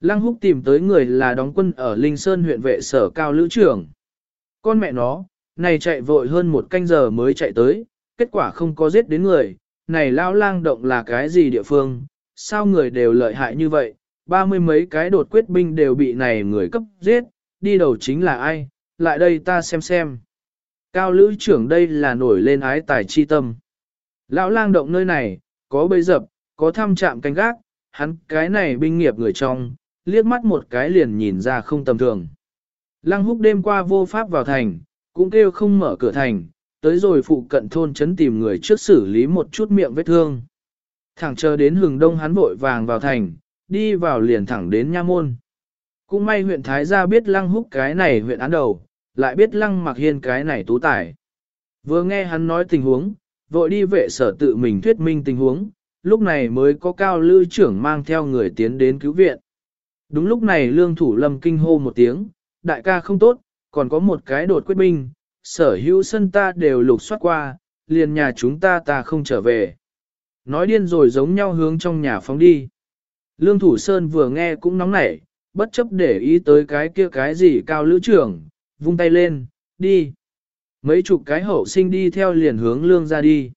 Lăng húc tìm tới người là đóng quân ở Linh Sơn huyện vệ sở cao lữ trưởng. Con mẹ nó, này chạy vội hơn một canh giờ mới chạy tới, kết quả không có giết đến người, này lao lang động là cái gì địa phương, sao người đều lợi hại như vậy, ba mươi mấy cái đột quyết binh đều bị này người cấp giết, đi đầu chính là ai, lại đây ta xem xem. Cao lữ trưởng đây là nổi lên ái tài chi tâm. Lão lang động nơi này, có bấy dập, có thăm chạm canh gác, hắn cái này binh nghiệp người trong, liếc mắt một cái liền nhìn ra không tầm thường. Lăng húc đêm qua vô pháp vào thành, cũng kêu không mở cửa thành, tới rồi phụ cận thôn chấn tìm người trước xử lý một chút miệng vết thương. Thẳng chờ đến hừng đông hắn vội vàng vào thành, đi vào liền thẳng đến nha môn. Cũng may huyện Thái Gia biết lăng húc cái này huyện án đầu, lại biết lăng mặc hiên cái này tú tải. Vừa nghe hắn nói tình huống, vội đi vệ sở tự mình thuyết minh tình huống, lúc này mới có cao lư trưởng mang theo người tiến đến cứu viện. Đúng lúc này lương thủ lâm kinh hô một tiếng, đại ca không tốt, còn có một cái đột quyết binh, sở hữu sân ta đều lục soát qua, liền nhà chúng ta ta không trở về. Nói điên rồi giống nhau hướng trong nhà phóng đi. Lương thủ sơn vừa nghe cũng nóng nảy, bất chấp để ý tới cái kia cái gì cao lữ trưởng, vung tay lên, đi. Mấy chục cái hậu sinh đi theo liền hướng lương ra đi.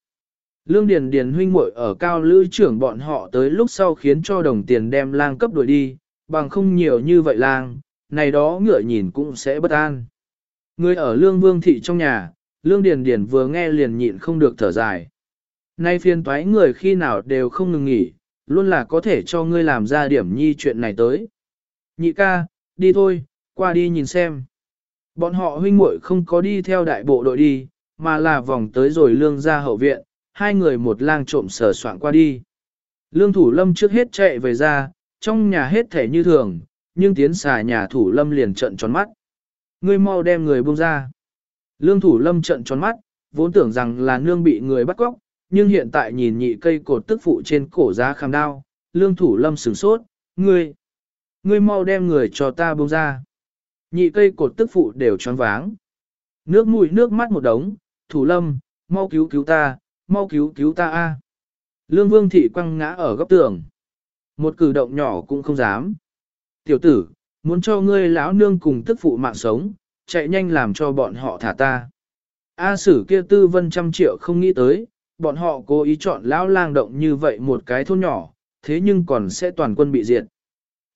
Lương Điền Điền huynh muội ở cao lữ trưởng bọn họ tới lúc sau khiến cho đồng tiền đem lang cấp đuổi đi, bằng không nhiều như vậy lang, này đó ngựa nhìn cũng sẽ bất an. Người ở lương vương thị trong nhà, lương điền điền vừa nghe liền nhịn không được thở dài. Nay phiên toái người khi nào đều không ngừng nghỉ, luôn là có thể cho ngươi làm ra điểm nhi chuyện này tới. Nhị ca, đi thôi, qua đi nhìn xem. Bọn họ huynh muội không có đi theo đại bộ đội đi, mà là vòng tới rồi lương ra hậu viện, hai người một lang trộm sờ soạn qua đi. Lương thủ lâm trước hết chạy về ra, trong nhà hết thể như thường, nhưng tiến xà nhà thủ lâm liền trận tròn mắt. Ngươi mau đem người buông ra. Lương thủ lâm trận tròn mắt, vốn tưởng rằng là nương bị người bắt cóc, nhưng hiện tại nhìn nhị cây cột tức phụ trên cổ giá khám đao, lương thủ lâm sửng sốt, ngươi, ngươi mau đem người cho ta buông ra. Nhị cây cột tức phụ đều tròn váng. Nước mũi nước mắt một đống, thủ lâm, mau cứu cứu ta, mau cứu cứu ta a. Lương vương thị quăng ngã ở góc tường. Một cử động nhỏ cũng không dám. Tiểu tử, muốn cho ngươi lão nương cùng tức phụ mạng sống, chạy nhanh làm cho bọn họ thả ta. A sử kia tư vân trăm triệu không nghĩ tới, bọn họ cố ý chọn lão lang động như vậy một cái thôn nhỏ, thế nhưng còn sẽ toàn quân bị diệt.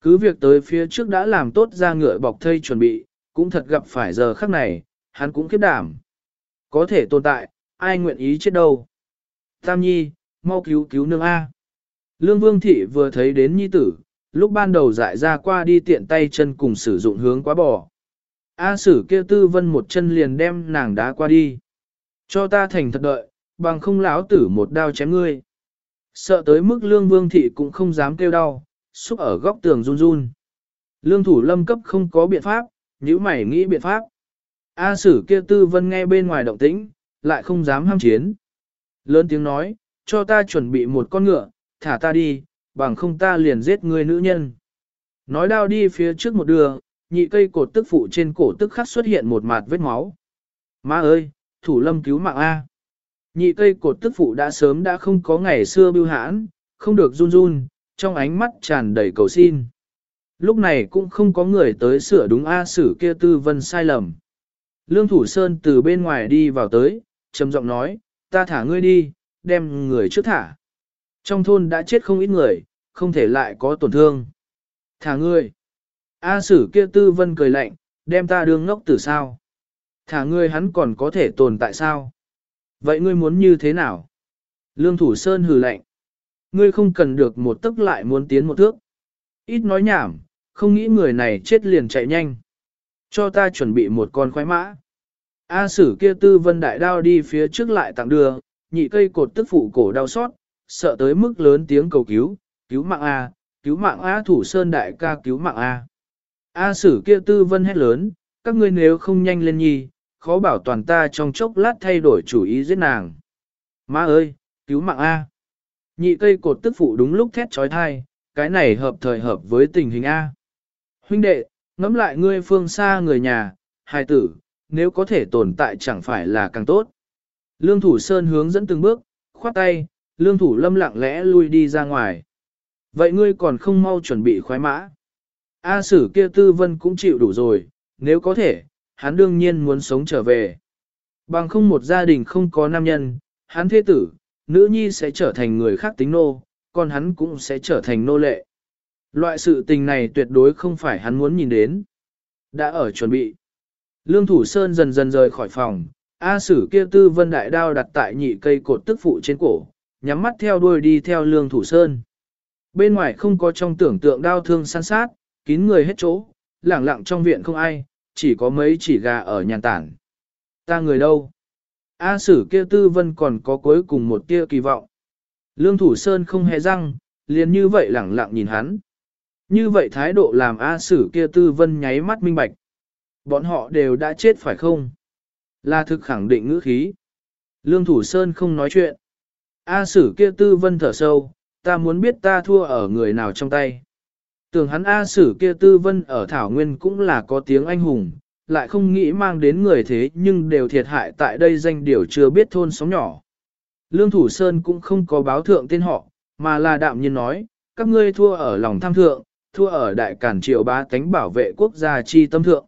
Cứ việc tới phía trước đã làm tốt ra ngựa bọc thây chuẩn bị, cũng thật gặp phải giờ khắc này, hắn cũng khiếp đảm. Có thể tồn tại, ai nguyện ý chết đâu. Tam nhi, mau cứu cứu nương A. Lương Vương Thị vừa thấy đến nhi tử, lúc ban đầu dại ra qua đi tiện tay chân cùng sử dụng hướng quá bò. A sử kia tư vân một chân liền đem nàng đá qua đi. Cho ta thành thật đợi, bằng không lão tử một đao chém ngươi. Sợ tới mức lương vương thị cũng không dám kêu đau, xúc ở góc tường run run. Lương thủ lâm cấp không có biện pháp, nếu mày nghĩ biện pháp. A sử kia tư vân nghe bên ngoài động tĩnh, lại không dám ham chiến. Lớn tiếng nói, cho ta chuẩn bị một con ngựa, thả ta đi, bằng không ta liền giết ngươi nữ nhân. Nói đao đi phía trước một đường, nhị cây cột tức phụ trên cổ tức khắc xuất hiện một mạt vết máu. Má ơi, thủ lâm cứu mạng A. Nhị cây cột tức phụ đã sớm đã không có ngày xưa bưu hãn, không được run run, trong ánh mắt tràn đầy cầu xin. Lúc này cũng không có người tới sửa đúng A sử kia tư vân sai lầm. Lương Thủ Sơn từ bên ngoài đi vào tới, trầm giọng nói, ta thả ngươi đi, đem người trước thả. Trong thôn đã chết không ít người, không thể lại có tổn thương. Thả ngươi. A sử kia tư vân cười lạnh, đem ta đương ngốc tử sao. Thả ngươi hắn còn có thể tồn tại sao? Vậy ngươi muốn như thế nào? Lương Thủ Sơn hừ lạnh. Ngươi không cần được một tức lại muốn tiến một thước. Ít nói nhảm, không nghĩ người này chết liền chạy nhanh. Cho ta chuẩn bị một con khoái mã. A sử kia tư vân đại đao đi phía trước lại tặng đưa, nhị cây cột tức phụ cổ đau xót, sợ tới mức lớn tiếng cầu cứu, cứu mạng A, cứu mạng A thủ sơn đại ca cứu mạng A. A sử kia tư vân hét lớn, các ngươi nếu không nhanh lên nhi, khó bảo toàn ta trong chốc lát thay đổi chủ ý giết nàng. Má ơi, cứu mạng A. Nhị cây cột tức phụ đúng lúc thét trói thai, cái này hợp thời hợp với tình hình A. Huynh đệ, ngẫm lại ngươi phương xa người nhà, hài tử, nếu có thể tồn tại chẳng phải là càng tốt. Lương thủ sơn hướng dẫn từng bước, khoát tay, lương thủ lâm lặng lẽ lui đi ra ngoài. Vậy ngươi còn không mau chuẩn bị khoái mã. A sử kia tư vân cũng chịu đủ rồi, nếu có thể, hắn đương nhiên muốn sống trở về. Bằng không một gia đình không có nam nhân, hắn thế tử, nữ nhi sẽ trở thành người khác tính nô, còn hắn cũng sẽ trở thành nô lệ. Loại sự tình này tuyệt đối không phải hắn muốn nhìn đến. Đã ở chuẩn bị. Lương Thủ Sơn dần dần rời khỏi phòng, A sử kia tư vân đại đao đặt tại nhị cây cột tức phụ trên cổ, nhắm mắt theo đuôi đi theo Lương Thủ Sơn. Bên ngoài không có trong tưởng tượng đau thương săn sát, kín người hết chỗ, lẳng lặng trong viện không ai, chỉ có mấy chỉ gà ở nhàn tản. Ta người đâu? A sử kia tư vân còn có cuối cùng một tia kỳ vọng. Lương Thủ Sơn không hề răng, liền như vậy lẳng lặng nhìn hắn. Như vậy thái độ làm A sử kia tư vân nháy mắt minh bạch. Bọn họ đều đã chết phải không? Là thực khẳng định ngữ khí. Lương Thủ Sơn không nói chuyện. A sử kia tư vân thở sâu, ta muốn biết ta thua ở người nào trong tay. Tưởng hắn A sử kia tư vân ở Thảo Nguyên cũng là có tiếng anh hùng, lại không nghĩ mang đến người thế nhưng đều thiệt hại tại đây danh điều chưa biết thôn sóng nhỏ. Lương Thủ Sơn cũng không có báo thượng tên họ, mà là đạm nhiên nói, các ngươi thua ở lòng tham thượng, thua ở đại cản triều bá tánh bảo vệ quốc gia chi tâm thượng.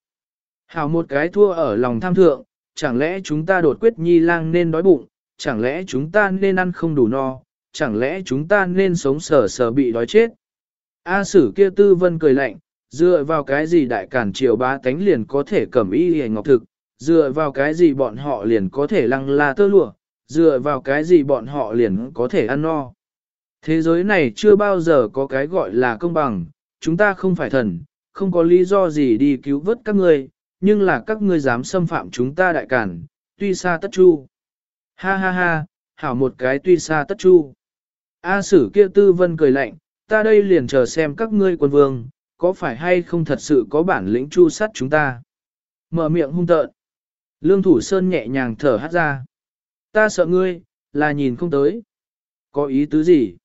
Hào một cái thua ở lòng tham thượng, chẳng lẽ chúng ta đột quyết nhi lang nên đói bụng, chẳng lẽ chúng ta nên ăn không đủ no, chẳng lẽ chúng ta nên sống sờ sờ bị đói chết. A sử kia tư vân cười lạnh, dựa vào cái gì đại cản triều bá tánh liền có thể cầm y hề ngọc thực, dựa vào cái gì bọn họ liền có thể lăng la tơ lụa, dựa vào cái gì bọn họ liền có thể ăn no. Thế giới này chưa bao giờ có cái gọi là công bằng, chúng ta không phải thần, không có lý do gì đi cứu vớt các ngươi, nhưng là các ngươi dám xâm phạm chúng ta đại cản, tuy xa tất chu. Ha ha ha, hảo một cái tuy xa tất chu. A sử kia tư vân cười lạnh, ta đây liền chờ xem các ngươi quân vương, có phải hay không thật sự có bản lĩnh chu sắt chúng ta. Mở miệng hung tợn. Lương thủ sơn nhẹ nhàng thở hát ra. Ta sợ ngươi, là nhìn không tới. Có ý tứ gì?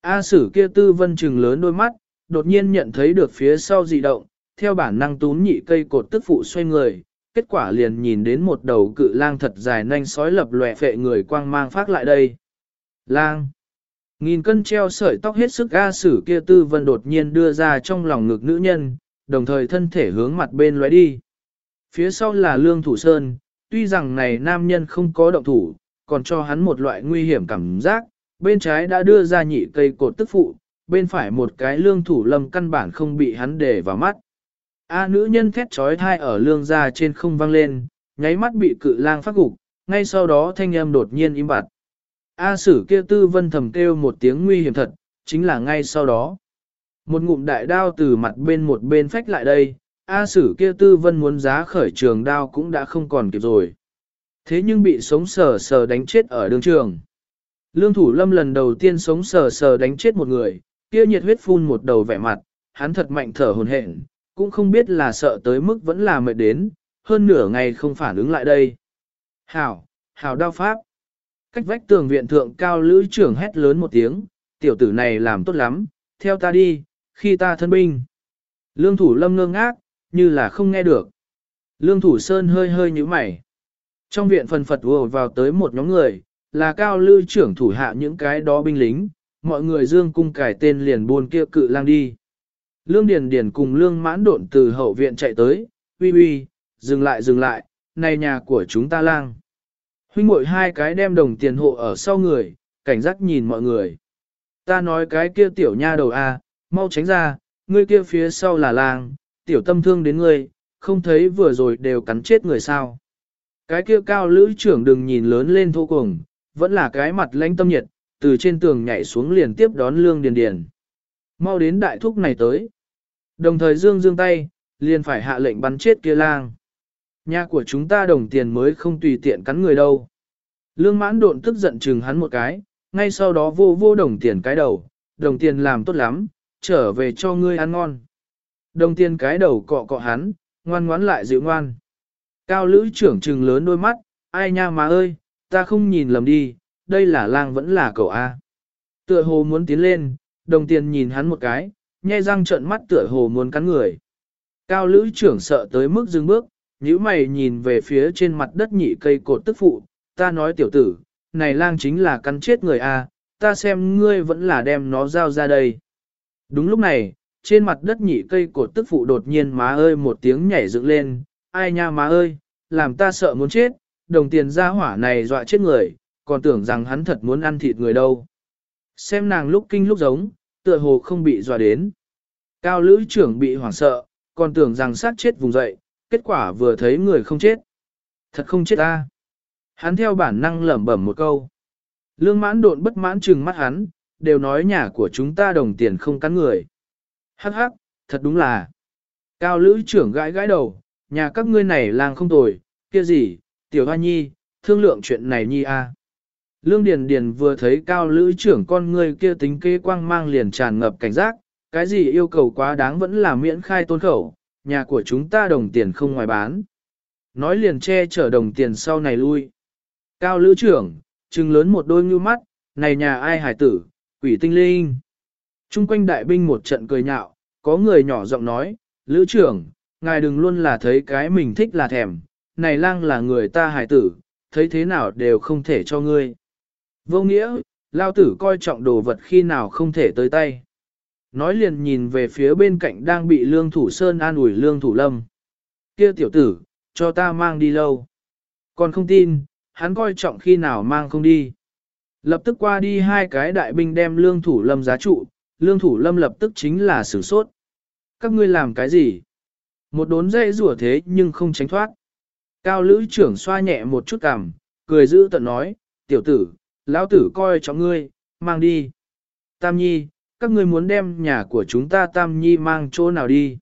A sử kia tư vân trừng lớn đôi mắt, đột nhiên nhận thấy được phía sau dị động, theo bản năng tún nhị cây cột tức phụ xoay người, kết quả liền nhìn đến một đầu cự lang thật dài nanh sói lập lòe phệ người quang mang phát lại đây. Lang! Nghìn cân treo sợi tóc hết sức ga sử kia tư vân đột nhiên đưa ra trong lòng ngực nữ nhân, đồng thời thân thể hướng mặt bên lóe đi. Phía sau là lương thủ sơn, tuy rằng này nam nhân không có động thủ, còn cho hắn một loại nguy hiểm cảm giác, bên trái đã đưa ra nhị cây cột tức phụ, bên phải một cái lương thủ lâm căn bản không bị hắn để vào mắt. A nữ nhân thét trói thai ở lương ra trên không vang lên, nháy mắt bị cự lang phát gục, ngay sau đó thanh âm đột nhiên im bặt. A sử kia tư vân thầm kêu một tiếng nguy hiểm thật, chính là ngay sau đó. Một ngụm đại đao từ mặt bên một bên phách lại đây, A sử kia tư vân muốn giá khởi trường đao cũng đã không còn kịp rồi. Thế nhưng bị sống sờ sờ đánh chết ở đường trường. Lương thủ lâm lần đầu tiên sống sờ sờ đánh chết một người, kia nhiệt huyết phun một đầu vẻ mặt, hắn thật mạnh thở hồn hển, cũng không biết là sợ tới mức vẫn là mệt đến, hơn nửa ngày không phản ứng lại đây. Hảo, hảo đao pháp. Cách vách tường viện thượng cao lữ trưởng hét lớn một tiếng, tiểu tử này làm tốt lắm, theo ta đi, khi ta thân binh. Lương thủ lâm ngơ ngác, như là không nghe được. Lương thủ sơn hơi hơi như mày. Trong viện phần phật vừa vào tới một nhóm người, là cao lữ trưởng thủ hạ những cái đó binh lính, mọi người dương cung cải tên liền buôn kia cự lang đi. Lương Điền Điền cùng Lương Mãn Độn từ hậu viện chạy tới, uy uy, dừng lại dừng lại, này nhà của chúng ta lang. Huynh muội hai cái đem đồng tiền hộ ở sau người, cảnh giác nhìn mọi người. Ta nói cái kia tiểu nha đầu a, mau tránh ra, ngươi kia phía sau là lang, tiểu tâm thương đến ngươi, không thấy vừa rồi đều cắn chết người sao. Cái kia cao lữ trưởng đừng nhìn lớn lên thô cùng, vẫn là cái mặt lãnh tâm nhiệt, từ trên tường nhảy xuống liền tiếp đón lương điền điền. Mau đến đại thúc này tới. Đồng thời dương dương tay, liền phải hạ lệnh bắn chết kia lang. Nhà của chúng ta đồng tiền mới không tùy tiện cắn người đâu. Lương mãn độn tức giận chừng hắn một cái, ngay sau đó vô vô đồng tiền cái đầu, đồng tiền làm tốt lắm, trở về cho ngươi ăn ngon. Đồng tiền cái đầu cọ cọ hắn, ngoan ngoãn lại dịu ngoan. Cao lữ trưởng trừng lớn đôi mắt, ai nha má ơi, ta không nhìn lầm đi, đây là lang vẫn là cậu A. Tựa hồ muốn tiến lên, đồng tiền nhìn hắn một cái, nhe răng trợn mắt tựa hồ muốn cắn người. Cao lữ trưởng sợ tới mức dừng bước, nhíu mày nhìn về phía trên mặt đất nhị cây cột tức phụ, ta nói tiểu tử, này lang chính là cắn chết người a, ta xem ngươi vẫn là đem nó giao ra đây. Đúng lúc này, trên mặt đất nhị cây cột tức phụ đột nhiên má ơi một tiếng nhảy dựng lên, ai nha má ơi, làm ta sợ muốn chết, đồng tiền ra hỏa này dọa chết người, còn tưởng rằng hắn thật muốn ăn thịt người đâu. Xem nàng lúc kinh lúc giống, tựa hồ không bị dọa đến. Cao lữ trưởng bị hoảng sợ, còn tưởng rằng sát chết vùng dậy, kết quả vừa thấy người không chết. Thật không chết ta. Hắn theo bản năng lẩm bẩm một câu. Lương mãn độn bất mãn trừng mắt hắn, đều nói nhà của chúng ta đồng tiền không cắn người. Hắc hắc, thật đúng là. Cao lữ trưởng gãi gãi đầu, nhà các ngươi này làng không tồi, kia gì, tiểu hoa nhi, thương lượng chuyện này nhi a. Lương Điền Điền vừa thấy cao lữ trưởng con người kia tính kế quang mang liền tràn ngập cảnh giác, cái gì yêu cầu quá đáng vẫn là miễn khai tôn khẩu, nhà của chúng ta đồng tiền không ngoài bán. Nói liền che chở đồng tiền sau này lui. Cao lữ trưởng, trừng lớn một đôi ngưu mắt, này nhà ai hải tử, quỷ tinh linh. Trung quanh đại binh một trận cười nhạo, có người nhỏ giọng nói, lữ trưởng, ngài đừng luôn là thấy cái mình thích là thèm, này lang là người ta hải tử, thấy thế nào đều không thể cho ngươi. Vô nghĩa, lao tử coi trọng đồ vật khi nào không thể tới tay. Nói liền nhìn về phía bên cạnh đang bị lương thủ sơn an ủi lương thủ lâm. Kia tiểu tử, cho ta mang đi lâu. Còn không tin, hắn coi trọng khi nào mang không đi. Lập tức qua đi hai cái đại binh đem lương thủ lâm giá trụ, lương thủ lâm lập tức chính là sửng sốt. Các ngươi làm cái gì? Một đốn dây rủa thế nhưng không tránh thoát. Cao lữ trưởng xoa nhẹ một chút cằm, cười giữ tận nói, tiểu tử, lão tử coi trọng ngươi, mang đi. Tam nhi, các ngươi muốn đem nhà của chúng ta Tam nhi mang chỗ nào đi?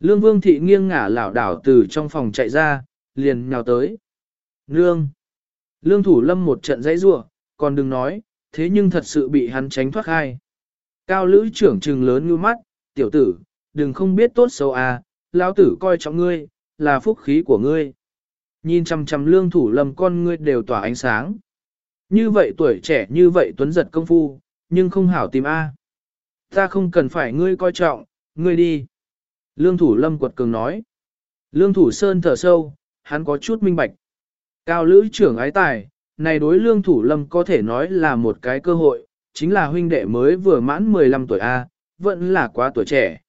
Lương vương thị nghiêng ngả lảo đảo từ trong phòng chạy ra, liền nhào tới. Lương! Lương thủ lâm một trận dãy rủa, còn đừng nói, thế nhưng thật sự bị hắn tránh thoát hai. Cao lữ trưởng trừng lớn như mắt, tiểu tử, đừng không biết tốt xấu à, lão tử coi trọng ngươi, là phúc khí của ngươi. Nhìn chăm chăm lương thủ lâm con ngươi đều tỏa ánh sáng. Như vậy tuổi trẻ như vậy tuấn giật công phu, nhưng không hảo tìm A. Ta không cần phải ngươi coi trọng, ngươi đi. Lương thủ lâm quật cường nói. Lương thủ sơn thở sâu, hắn có chút minh bạch. Cao lữ trưởng ái tài, này đối lương thủ lâm có thể nói là một cái cơ hội, chính là huynh đệ mới vừa mãn 15 tuổi A, vẫn là quá tuổi trẻ.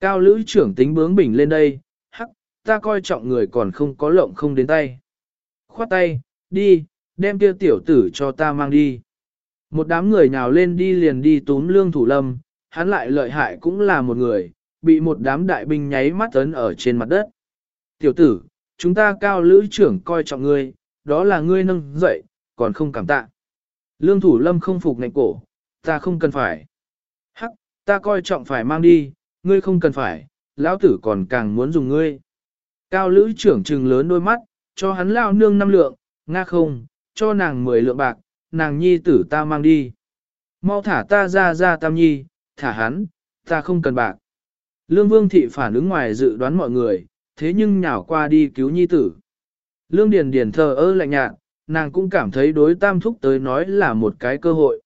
Cao lữ trưởng tính bướng bỉnh lên đây, hắc, ta coi trọng người còn không có lộng không đến tay. Khoát tay, đi, đem kia tiểu tử cho ta mang đi. Một đám người nào lên đi liền đi túm lương thủ lâm, hắn lại lợi hại cũng là một người, bị một đám đại binh nháy mắt ấn ở trên mặt đất. Tiểu tử, chúng ta cao lữ trưởng coi trọng ngươi, đó là ngươi nâng dậy, còn không cảm tạ. Lương thủ lâm không phục ngạnh cổ, ta không cần phải. Hắc, ta coi trọng phải mang đi, ngươi không cần phải, lão tử còn càng muốn dùng ngươi. Cao lữ trưởng trừng lớn đôi mắt, cho hắn lao nương năm lượng, nga không, cho nàng mười lượng bạc, nàng nhi tử ta mang đi. Mau thả ta ra ra tam nhi, thả hắn, ta không cần bạc. Lương Vương Thị phản ứng ngoài dự đoán mọi người, thế nhưng nhào qua đi cứu nhi tử. Lương Điền Điền thờ ơ lạnh nhạt, nàng cũng cảm thấy đối tam thúc tới nói là một cái cơ hội.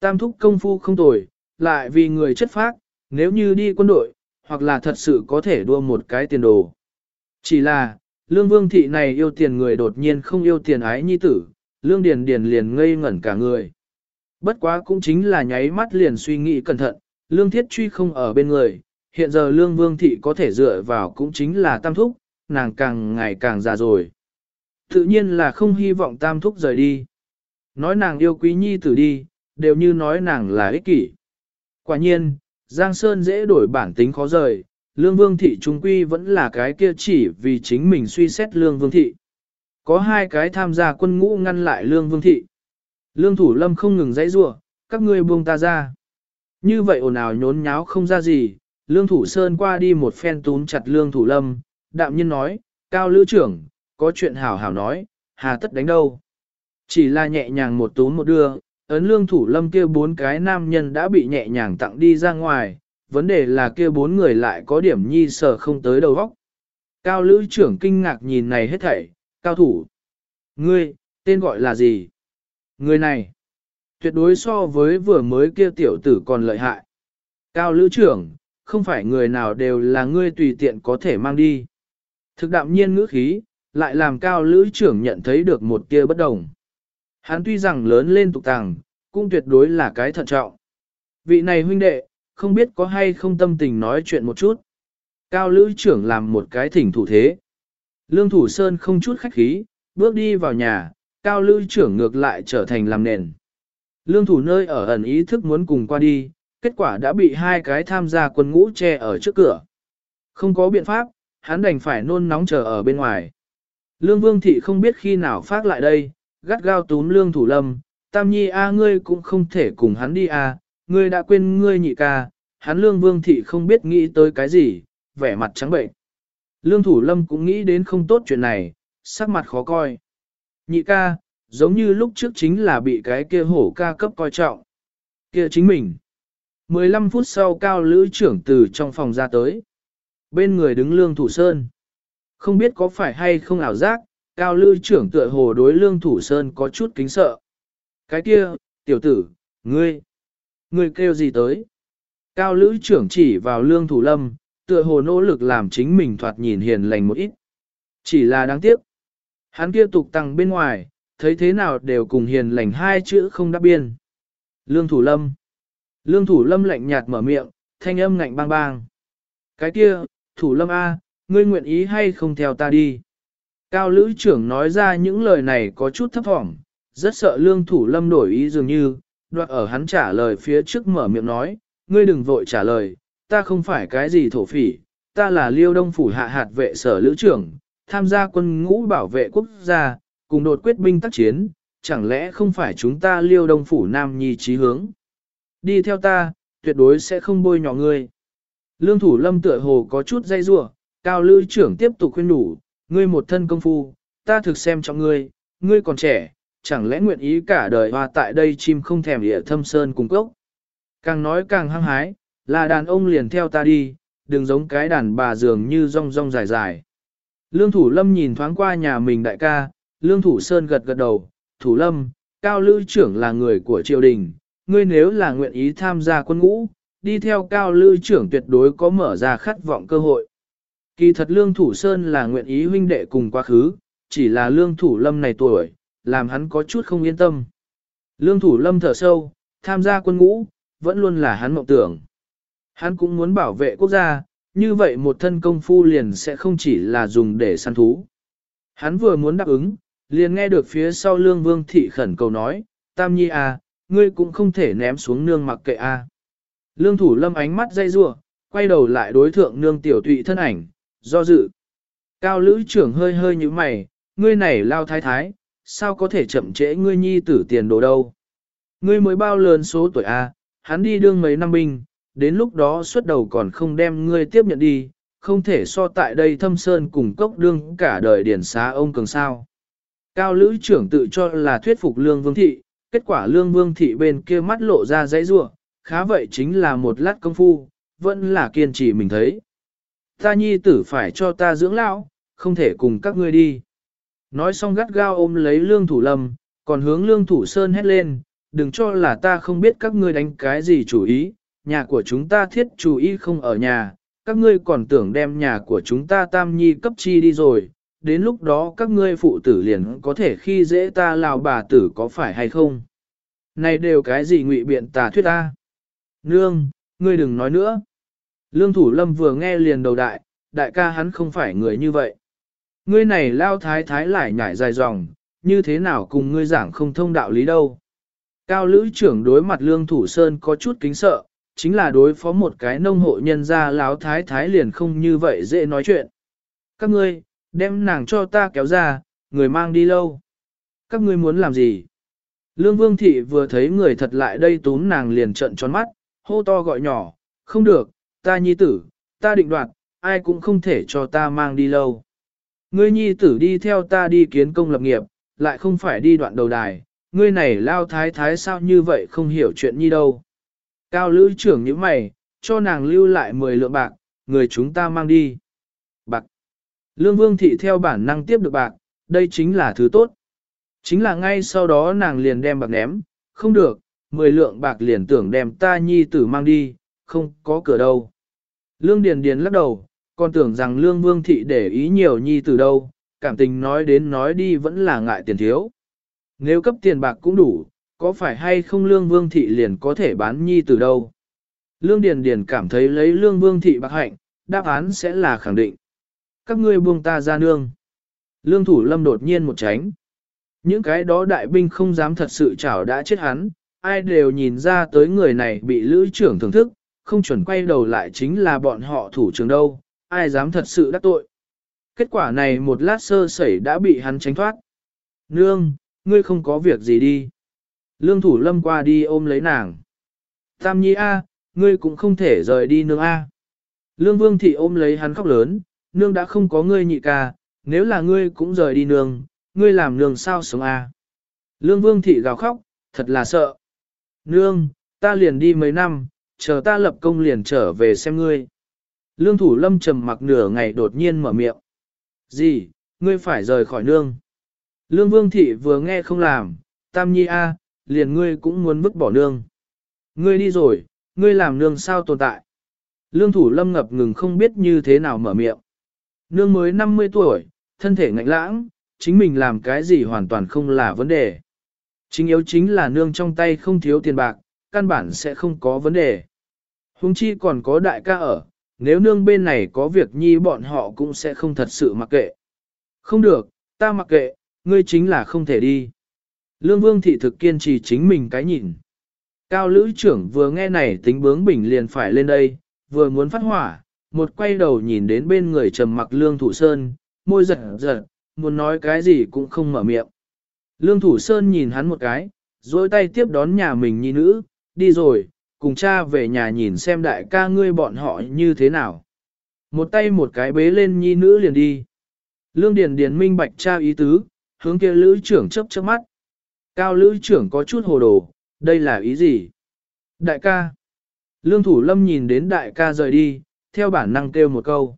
Tam thúc công phu không tồi, lại vì người chất phác, nếu như đi quân đội, hoặc là thật sự có thể đua một cái tiền đồ. Chỉ là, Lương Vương Thị này yêu tiền người đột nhiên không yêu tiền ái nhi tử, Lương Điền Điền liền ngây ngẩn cả người. Bất quá cũng chính là nháy mắt liền suy nghĩ cẩn thận, Lương Thiết Truy không ở bên người, hiện giờ Lương Vương Thị có thể dựa vào cũng chính là Tam Thúc, nàng càng ngày càng già rồi. Tự nhiên là không hy vọng Tam Thúc rời đi. Nói nàng yêu quý nhi tử đi, đều như nói nàng là ích kỷ. Quả nhiên, Giang Sơn dễ đổi bản tính khó rời, Lương Vương Thị trung quy vẫn là cái kia chỉ vì chính mình suy xét Lương Vương Thị. Có hai cái tham gia quân ngũ ngăn lại Lương Vương Thị. Lương Thủ Lâm không ngừng dãy rủa, các ngươi buông ta ra. Như vậy ồn ào nhốn nháo không ra gì, Lương Thủ Sơn qua đi một phen túm chặt Lương Thủ Lâm, đạm nhiên nói, Cao Lữ trưởng, có chuyện hảo hảo nói, hà tất đánh đâu. Chỉ là nhẹ nhàng một túm một đưa, ấn Lương Thủ Lâm kia bốn cái nam nhân đã bị nhẹ nhàng tặng đi ra ngoài, vấn đề là kia bốn người lại có điểm nhi sở không tới đầu óc. Cao Lữ trưởng kinh ngạc nhìn này hết thảy, cao thủ. Ngươi, tên gọi là gì? Người này, tuyệt đối so với vừa mới kia tiểu tử còn lợi hại. Cao lữ trưởng, không phải người nào đều là ngươi tùy tiện có thể mang đi. Thực đạm nhiên ngữ khí, lại làm cao lữ trưởng nhận thấy được một kia bất đồng. Hắn tuy rằng lớn lên tục tàng, cũng tuyệt đối là cái thận trọng. Vị này huynh đệ, không biết có hay không tâm tình nói chuyện một chút. Cao lữ trưởng làm một cái thỉnh thủ thế. Lương Thủ Sơn không chút khách khí, bước đi vào nhà, cao lưu trưởng ngược lại trở thành làm nền. Lương Thủ nơi ở ẩn ý thức muốn cùng qua đi, kết quả đã bị hai cái tham gia quân ngũ che ở trước cửa. Không có biện pháp, hắn đành phải nôn nóng chờ ở bên ngoài. Lương Vương Thị không biết khi nào phát lại đây, gắt gao túm Lương Thủ Lâm, Tam Nhi A ngươi cũng không thể cùng hắn đi A, ngươi đã quên ngươi nhị ca, hắn Lương Vương Thị không biết nghĩ tới cái gì, vẻ mặt trắng bệnh. Lương Thủ Lâm cũng nghĩ đến không tốt chuyện này, sắc mặt khó coi. Nhị ca, giống như lúc trước chính là bị cái kia hổ ca cấp coi trọng. Kia chính mình. 15 phút sau cao lữ trưởng từ trong phòng ra tới. Bên người đứng Lương Thủ Sơn. Không biết có phải hay không ảo giác, cao lữ trưởng tựa hồ đối Lương Thủ Sơn có chút kính sợ. Cái kia, tiểu tử, ngươi, ngươi kêu gì tới? Cao lữ trưởng chỉ vào Lương Thủ Lâm, tựa hồ nỗ lực làm chính mình thoạt nhìn hiền lành một ít. Chỉ là đáng tiếc. Hắn kia tục tăng bên ngoài, thấy thế nào đều cùng hiền lành hai chữ không đáp biên. Lương Thủ Lâm. Lương Thủ Lâm lạnh nhạt mở miệng, thanh âm ngạnh bang bang. Cái kia, Thủ Lâm A, ngươi nguyện ý hay không theo ta đi? Cao Lữ trưởng nói ra những lời này có chút thấp thỏm, rất sợ Lương Thủ Lâm đổi ý dường như, đoạt ở hắn trả lời phía trước mở miệng nói, ngươi đừng vội trả lời, ta không phải cái gì thổ phỉ, ta là liêu đông phủ hạ hạt vệ sở lữ trưởng, tham gia quân ngũ bảo vệ quốc gia, cùng đột quyết binh tác chiến, chẳng lẽ không phải chúng ta liêu đông phủ nam nhi trí hướng. Đi theo ta, tuyệt đối sẽ không bôi nhỏ ngươi. Lương thủ lâm tựa hồ có chút dây rua, cao lữ trưởng tiếp tục khuyên đủ, ngươi một thân công phu, ta thực xem trọng ngươi, ngươi còn trẻ, chẳng lẽ nguyện ý cả đời hoa tại đây chim không thèm địa thâm sơn cùng cốc. Càng nói càng hăng hái, là đàn ông liền theo ta đi, đừng giống cái đàn bà dường như rong rong dài dài. Lương Thủ Lâm nhìn thoáng qua nhà mình đại ca, Lương Thủ Sơn gật gật đầu, Thủ Lâm, Cao Lữ trưởng là người của triều đình, ngươi nếu là nguyện ý tham gia quân ngũ, đi theo Cao Lữ trưởng tuyệt đối có mở ra khát vọng cơ hội. Kỳ thật Lương Thủ Sơn là nguyện ý huynh đệ cùng quá khứ, chỉ là Lương Thủ Lâm này tuổi, làm hắn có chút không yên tâm. Lương Thủ Lâm thở sâu, tham gia quân ngũ, vẫn luôn là hắn mộng tưởng. Hắn cũng muốn bảo vệ quốc gia, như vậy một thân công phu liền sẽ không chỉ là dùng để săn thú. Hắn vừa muốn đáp ứng, liền nghe được phía sau lương vương thị khẩn cầu nói, Tam Nhi à, ngươi cũng không thể ném xuống nương mặc kệ a. À. Lương thủ lâm ánh mắt dây rua, quay đầu lại đối thượng nương tiểu tụy thân ảnh, do dự. Cao lữ trưởng hơi hơi như mày, ngươi này lao thái thái, sao có thể chậm trễ ngươi nhi tử tiền đồ đâu. Ngươi mới bao lớn số tuổi a, à, hắn đi đương mấy năm binh, đến lúc đó xuất đầu còn không đem ngươi tiếp nhận đi, không thể so tại đây thâm sơn cùng cốc đương cả đời điển xá ông cường sao. Cao lữ trưởng tự cho là thuyết phục lương vương thị, kết quả lương vương thị bên kia mắt lộ ra dãy rua, khá vậy chính là một lát công phu, vẫn là kiên trì mình thấy. Ta nhi tử phải cho ta dưỡng lão, không thể cùng các ngươi đi. Nói xong gắt gao ôm lấy lương thủ lâm, còn hướng lương thủ sơn hét lên, đừng cho là ta không biết các ngươi đánh cái gì chủ ý, nhà của chúng ta thiết chủ y không ở nhà, các ngươi còn tưởng đem nhà của chúng ta tam nhi cấp chi đi rồi, đến lúc đó các ngươi phụ tử liền có thể khi dễ ta lào bà tử có phải hay không. Này đều cái gì ngụy biện tà thuyết ta. Nương, ngươi đừng nói nữa. Lương thủ lâm vừa nghe liền đầu đại, đại ca hắn không phải người như vậy. Ngươi này lao thái thái lại nhảy dài dòng, như thế nào cùng ngươi giảng không thông đạo lý đâu. Cao lữ trưởng đối mặt lương thủ sơn có chút kính sợ, chính là đối phó một cái nông hộ nhân gia láo thái thái liền không như vậy dễ nói chuyện. Các ngươi, đem nàng cho ta kéo ra, người mang đi lâu. Các ngươi muốn làm gì? Lương Vương Thị vừa thấy người thật lại đây túm nàng liền trận tròn mắt, hô to gọi nhỏ, không được, ta nhi tử, ta định đoạt, ai cũng không thể cho ta mang đi lâu. Ngươi nhi tử đi theo ta đi kiến công lập nghiệp, lại không phải đi đoạn đầu đài, ngươi này lao thái thái sao như vậy không hiểu chuyện nhi đâu. Cao lữ trưởng như mày, cho nàng lưu lại 10 lượng bạc, người chúng ta mang đi. Bạc. Lương Vương Thị theo bản năng tiếp được bạc, đây chính là thứ tốt. Chính là ngay sau đó nàng liền đem bạc ném, không được, 10 lượng bạc liền tưởng đem ta nhi tử mang đi, không có cửa đâu. Lương Điền Điền lắc đầu, còn tưởng rằng Lương Vương Thị để ý nhiều nhi tử đâu, cảm tình nói đến nói đi vẫn là ngại tiền thiếu. Nếu cấp tiền bạc cũng đủ, có phải hay không lương vương thị liền có thể bán nhi từ đâu? Lương Điền Điền cảm thấy lấy Lương Vương Thị bạc hạnh, đáp án sẽ là khẳng định. Các ngươi buông ta ra nương. Lương Thủ Lâm đột nhiên một tránh. Những cái đó đại binh không dám thật sự chảo đã chết hắn, ai đều nhìn ra tới người này bị lữ trưởng thưởng thức, không chuẩn quay đầu lại chính là bọn họ thủ trưởng đâu, ai dám thật sự đắc tội. Kết quả này một lát sơ sẩy đã bị hắn tránh thoát. Nương, ngươi không có việc gì đi. Lương thủ lâm qua đi ôm lấy nàng. Tam nhi A, ngươi cũng không thể rời đi nương A. Lương vương thị ôm lấy hắn khóc lớn, nương đã không có ngươi nhị ca, nếu là ngươi cũng rời đi nương, ngươi làm nương sao sống A. Lương vương thị gào khóc, thật là sợ. Nương, ta liền đi mấy năm, chờ ta lập công liền trở về xem ngươi. Lương thủ lâm trầm mặc nửa ngày đột nhiên mở miệng. Gì, ngươi phải rời khỏi nương. Lương vương thị vừa nghe không làm, tam nhi a, liền ngươi cũng muốn vứt bỏ nương. Ngươi đi rồi, ngươi làm nương sao tồn tại. Lương thủ lâm ngập ngừng không biết như thế nào mở miệng. Nương mới 50 tuổi, thân thể ngạnh lãng, chính mình làm cái gì hoàn toàn không là vấn đề. Chính yếu chính là nương trong tay không thiếu tiền bạc, căn bản sẽ không có vấn đề. Hùng chi còn có đại ca ở, nếu nương bên này có việc nhi bọn họ cũng sẽ không thật sự mặc kệ. Không được, ta mặc kệ, ngươi chính là không thể đi. Lương Vương thị thực kiên trì chính mình cái nhìn. Cao lữ trưởng vừa nghe này tính bướng bỉnh liền phải lên đây, vừa muốn phát hỏa, một quay đầu nhìn đến bên người trầm mặc Lương Thủ Sơn, môi giật giật, muốn nói cái gì cũng không mở miệng. Lương Thủ Sơn nhìn hắn một cái, dối tay tiếp đón nhà mình nhi nữ, đi rồi, cùng cha về nhà nhìn xem đại ca ngươi bọn họ như thế nào. Một tay một cái bế lên nhi nữ liền đi. Lương Điền Điền minh bạch cha ý tứ, hướng kia lữ trưởng chớp chớp mắt. Cao lữ trưởng có chút hồ đồ, đây là ý gì? Đại ca. Lương Thủ Lâm nhìn đến đại ca rời đi, theo bản năng kêu một câu.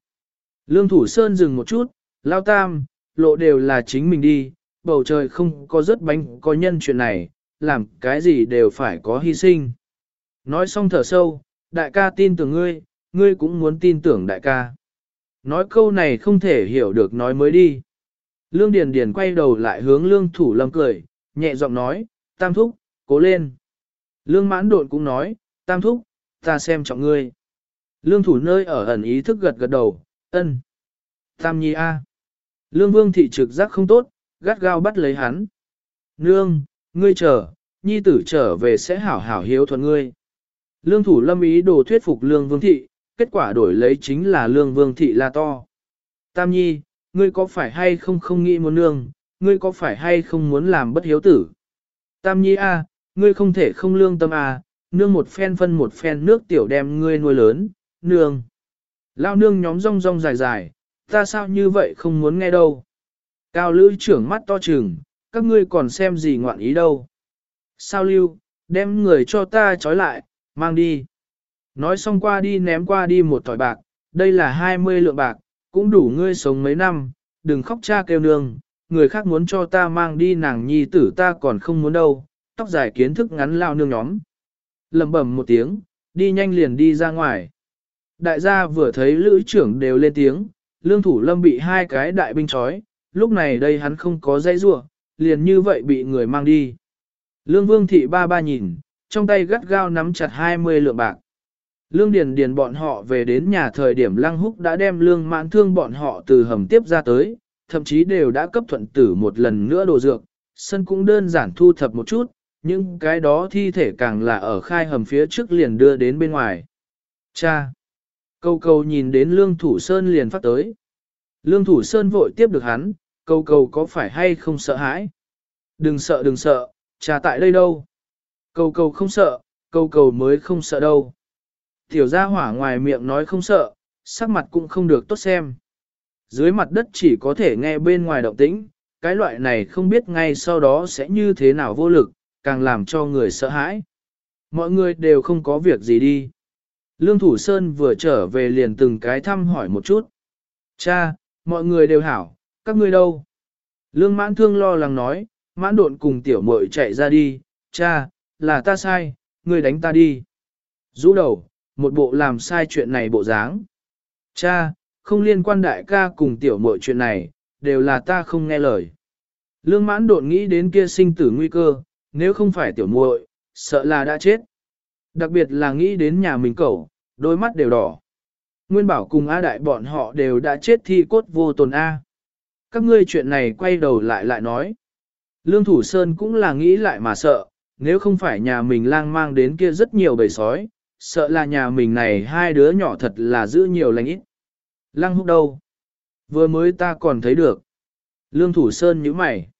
Lương Thủ Sơn dừng một chút, lao tam, lộ đều là chính mình đi, bầu trời không có rớt bánh có nhân chuyện này, làm cái gì đều phải có hy sinh. Nói xong thở sâu, đại ca tin tưởng ngươi, ngươi cũng muốn tin tưởng đại ca. Nói câu này không thể hiểu được nói mới đi. Lương Điền Điền quay đầu lại hướng Lương Thủ Lâm cười, nhẹ giọng nói, Tam Thúc, cố lên. Lương Mãn Độn cũng nói, Tam Thúc, ta xem trọng ngươi. Lương Thủ nơi ở ẩn ý thức gật gật đầu, ân. Tam Nhi A. Lương Vương thị trực giác không tốt, gắt gao bắt lấy hắn. Nương, ngươi chờ, Nhi tử trở về sẽ hảo hảo hiếu thuận ngươi. Lương Thủ Lâm ý đồ thuyết phục Lương Vương thị, kết quả đổi lấy chính là Lương Vương thị la to. Tam Nhi, ngươi có phải hay không không nghĩ muốn nương, ngươi có phải hay không muốn làm bất hiếu tử? Tam nhi a, ngươi không thể không lương tâm a, nương một phen phân một phen nước tiểu đem ngươi nuôi lớn, nương. Lao nương nhóm rong rong dài dài, ta sao như vậy không muốn nghe đâu. Cao lữ trưởng mắt to trừng, các ngươi còn xem gì ngoạn ý đâu. Sao lưu, đem người cho ta trói lại, mang đi. Nói xong qua đi ném qua đi một tỏi bạc, đây là 20 lượng bạc, cũng đủ ngươi sống mấy năm, đừng khóc cha kêu nương, người khác muốn cho ta mang đi nàng nhi tử ta còn không muốn đâu, tóc dài kiến thức ngắn lao nương nhóm. lầm bẩm một tiếng, đi nhanh liền đi ra ngoài. Đại gia vừa thấy lữ trưởng đều lên tiếng, lương thủ lâm bị hai cái đại binh trói, lúc này đây hắn không có dây rua, liền như vậy bị người mang đi. Lương vương thị ba ba nhìn, trong tay gắt gao nắm chặt 20 lượng bạc. Lương Điền Điền bọn họ về đến nhà thời điểm Lăng Húc đã đem Lương Mãn Thương bọn họ từ hầm tiếp ra tới, thậm chí đều đã cấp thuận tử một lần nữa đồ dược, sân cũng đơn giản thu thập một chút, nhưng cái đó thi thể càng là ở khai hầm phía trước liền đưa đến bên ngoài. Cha! Câu câu nhìn đến Lương Thủ Sơn liền phát tới. Lương Thủ Sơn vội tiếp được hắn, câu câu có phải hay không sợ hãi? Đừng sợ đừng sợ, cha tại đây đâu? Câu câu không sợ, câu câu mới không sợ đâu. Tiểu gia hỏa ngoài miệng nói không sợ, sắc mặt cũng không được tốt xem. Dưới mặt đất chỉ có thể nghe bên ngoài động tĩnh, cái loại này không biết ngay sau đó sẽ như thế nào vô lực, càng làm cho người sợ hãi. Mọi người đều không có việc gì đi. Lương Thủ Sơn vừa trở về liền từng cái thăm hỏi một chút. Cha, mọi người đều hảo, các ngươi đâu? Lương mãn thương lo lắng nói, mãn độn cùng tiểu muội chạy ra đi, cha, là ta sai, ngươi đánh ta đi. Rũ đầu, một bộ làm sai chuyện này bộ dáng. Cha, không liên quan đại ca cùng tiểu muội chuyện này, đều là ta không nghe lời. Lương mãn đột nghĩ đến kia sinh tử nguy cơ, nếu không phải tiểu muội, sợ là đã chết. Đặc biệt là nghĩ đến nhà mình cậu, đôi mắt đều đỏ. Nguyên bảo cùng A đại bọn họ đều đã chết thi cốt vô tồn A. Các ngươi chuyện này quay đầu lại lại nói. Lương Thủ Sơn cũng là nghĩ lại mà sợ, nếu không phải nhà mình lang mang đến kia rất nhiều bầy sói, sợ là nhà mình này hai đứa nhỏ thật là giữ nhiều lành ít. Lăng húc đâu? Vừa mới ta còn thấy được. Lương Thủ Sơn nhíu mày.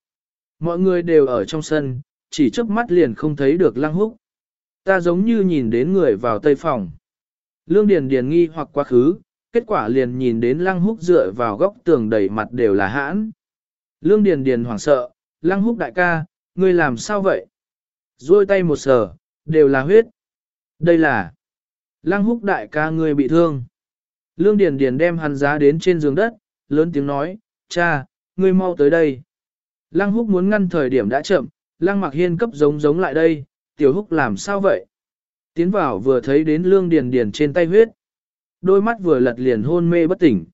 Mọi người đều ở trong sân, chỉ chớp mắt liền không thấy được lăng húc. Ta giống như nhìn đến người vào tây phòng. Lương Điền Điền nghi hoặc quá khứ, kết quả liền nhìn đến lăng húc dựa vào góc tường đầy mặt đều là hãn. Lương Điền Điền hoảng sợ, lăng húc đại ca, ngươi làm sao vậy? Rồi tay một sờ, đều là huyết. Đây là lăng húc đại ca ngươi bị thương. Lương Điền Điền đem hắn giá đến trên giường đất, lớn tiếng nói, cha, ngươi mau tới đây. Lăng húc muốn ngăn thời điểm đã chậm, lăng mặc hiên cấp giống giống lại đây, tiểu húc làm sao vậy? Tiến vào vừa thấy đến lương điền điền trên tay huyết. Đôi mắt vừa lật liền hôn mê bất tỉnh.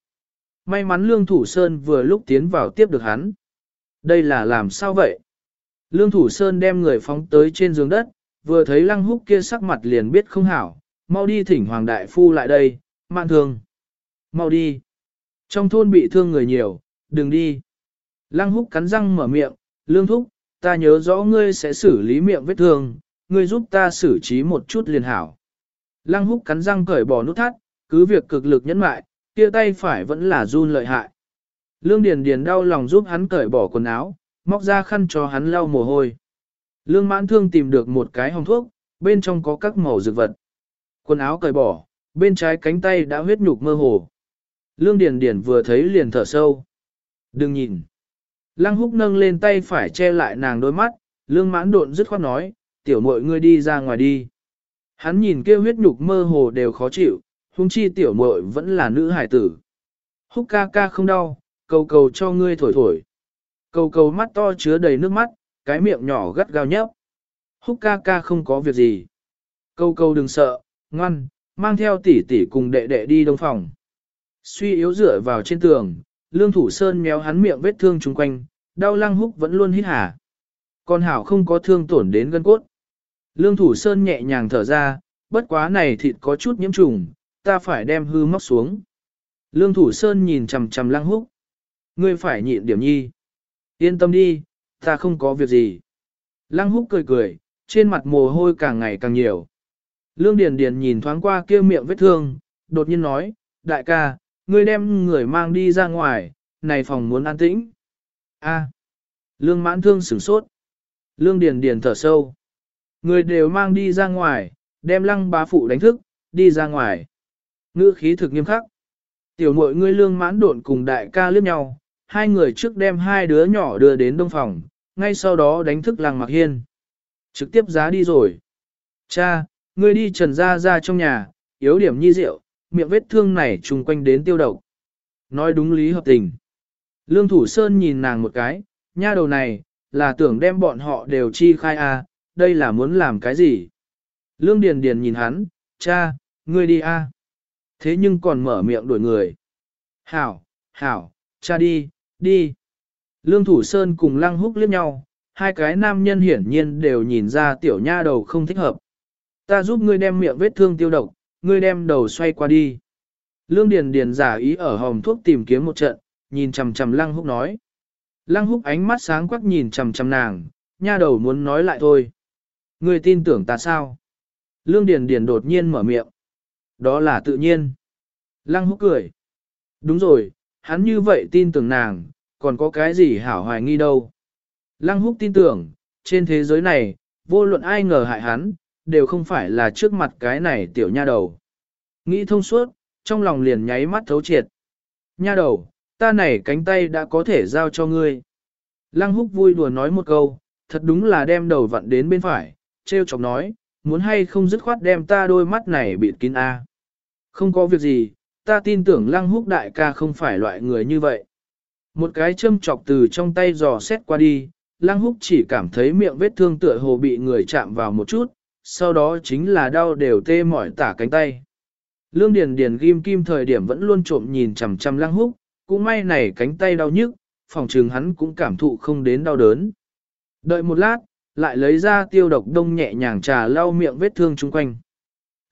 May mắn lương thủ sơn vừa lúc tiến vào tiếp được hắn. Đây là làm sao vậy? Lương thủ sơn đem người phóng tới trên giường đất, vừa thấy lăng húc kia sắc mặt liền biết không hảo, mau đi thỉnh hoàng đại phu lại đây, mạn thường. Mau đi. Trong thôn bị thương người nhiều, đừng đi. Lăng húc cắn răng mở miệng, lương thúc, ta nhớ rõ ngươi sẽ xử lý miệng vết thương, ngươi giúp ta xử trí một chút liền hảo. Lăng húc cắn răng cởi bỏ nút thắt, cứ việc cực lực nhẫn mại, kia tay phải vẫn là run lợi hại. Lương Điền Điền đau lòng giúp hắn cởi bỏ quần áo, móc ra khăn cho hắn lau mồ hôi. Lương mãn thương tìm được một cái hồng thuốc, bên trong có các màu dược vật. Quần áo cởi bỏ, bên trái cánh tay đã huyết nhục mơ hồ. Lương Điền Điền vừa thấy liền thở sâu. Đừng nhìn. Lăng húc nâng lên tay phải che lại nàng đôi mắt, lương mãn độn dứt khoát nói, tiểu muội ngươi đi ra ngoài đi. Hắn nhìn kia huyết nhục mơ hồ đều khó chịu, huống chi tiểu muội vẫn là nữ hải tử. Húc ca ca không đau, cầu cầu cho ngươi thổi thổi. Cầu cầu mắt to chứa đầy nước mắt, cái miệng nhỏ gắt gao nhấp. Húc ca ca không có việc gì. Cầu cầu đừng sợ, ngoan, mang theo tỷ tỷ cùng đệ đệ đi đông phòng. Suy yếu dựa vào trên tường, lương thủ sơn méo hắn miệng vết thương chung quanh, đau lăng húc vẫn luôn hít hà. Con hảo không có thương tổn đến gân cốt. Lương thủ sơn nhẹ nhàng thở ra, bất quá này thịt có chút nhiễm trùng, ta phải đem hư móc xuống. Lương thủ sơn nhìn chằm chằm lăng húc. Ngươi phải nhịn điểm nhi. Yên tâm đi, ta không có việc gì. Lăng húc cười cười, trên mặt mồ hôi càng ngày càng nhiều. Lương Điền Điền nhìn thoáng qua kia miệng vết thương, đột nhiên nói, đại ca, ngươi đem người mang đi ra ngoài, này phòng muốn an tĩnh. A. Lương mãn thương sửng sốt. Lương Điền Điền thở sâu. Người đều mang đi ra ngoài, đem lăng bá phụ đánh thức, đi ra ngoài. Ngữ khí thực nghiêm khắc. Tiểu mội ngươi lương mãn độn cùng đại ca liếc nhau, hai người trước đem hai đứa nhỏ đưa đến đông phòng, ngay sau đó đánh thức lăng mặc hiên. Trực tiếp giá đi rồi. Cha, ngươi đi trần ra ra trong nhà, yếu điểm nhi rượu, miệng vết thương này trùng quanh đến tiêu độc. Nói đúng lý hợp tình. Lương Thủ Sơn nhìn nàng một cái, nha đầu này, là tưởng đem bọn họ đều chi khai à? đây là muốn làm cái gì? Lương Điền Điền nhìn hắn, cha, ngươi đi a. Thế nhưng còn mở miệng đuổi người. Hảo, hảo, cha đi, đi. Lương Thủ Sơn cùng Lăng Húc liếc nhau, hai cái nam nhân hiển nhiên đều nhìn ra tiểu nha đầu không thích hợp. Ta giúp ngươi đem miệng vết thương tiêu độc, ngươi đem đầu xoay qua đi. Lương Điền Điền giả ý ở hòm thuốc tìm kiếm một trận, nhìn chằm chằm Lăng Húc nói. Lăng Húc ánh mắt sáng quắc nhìn chằm chằm nàng, nha đầu muốn nói lại thôi. Ngươi tin tưởng ta sao? Lương Điền Điền đột nhiên mở miệng. Đó là tự nhiên. Lăng Húc cười. Đúng rồi, hắn như vậy tin tưởng nàng, còn có cái gì hảo hoài nghi đâu. Lăng Húc tin tưởng, trên thế giới này, vô luận ai ngờ hại hắn, đều không phải là trước mặt cái này tiểu nha đầu. Nghĩ thông suốt, trong lòng liền nháy mắt thấu triệt. Nha đầu, ta này cánh tay đã có thể giao cho ngươi. Lăng húc vui đùa nói một câu, thật đúng là đem đầu vặn đến bên phải, treo chọc nói, muốn hay không dứt khoát đem ta đôi mắt này bịt kín A. Không có việc gì, ta tin tưởng lăng húc đại ca không phải loại người như vậy. Một cái châm chọc từ trong tay giò xét qua đi, lăng húc chỉ cảm thấy miệng vết thương tựa hồ bị người chạm vào một chút, sau đó chính là đau đều tê mỏi tả cánh tay. Lương Điền Điền ghim kim thời điểm vẫn luôn trộm nhìn chằm chằm lăng húc, cũng may này cánh tay đau nhức, phòng trường hắn cũng cảm thụ không đến đau đớn. Đợi một lát, lại lấy ra tiêu độc đông nhẹ nhàng trà lau miệng vết thương chung quanh.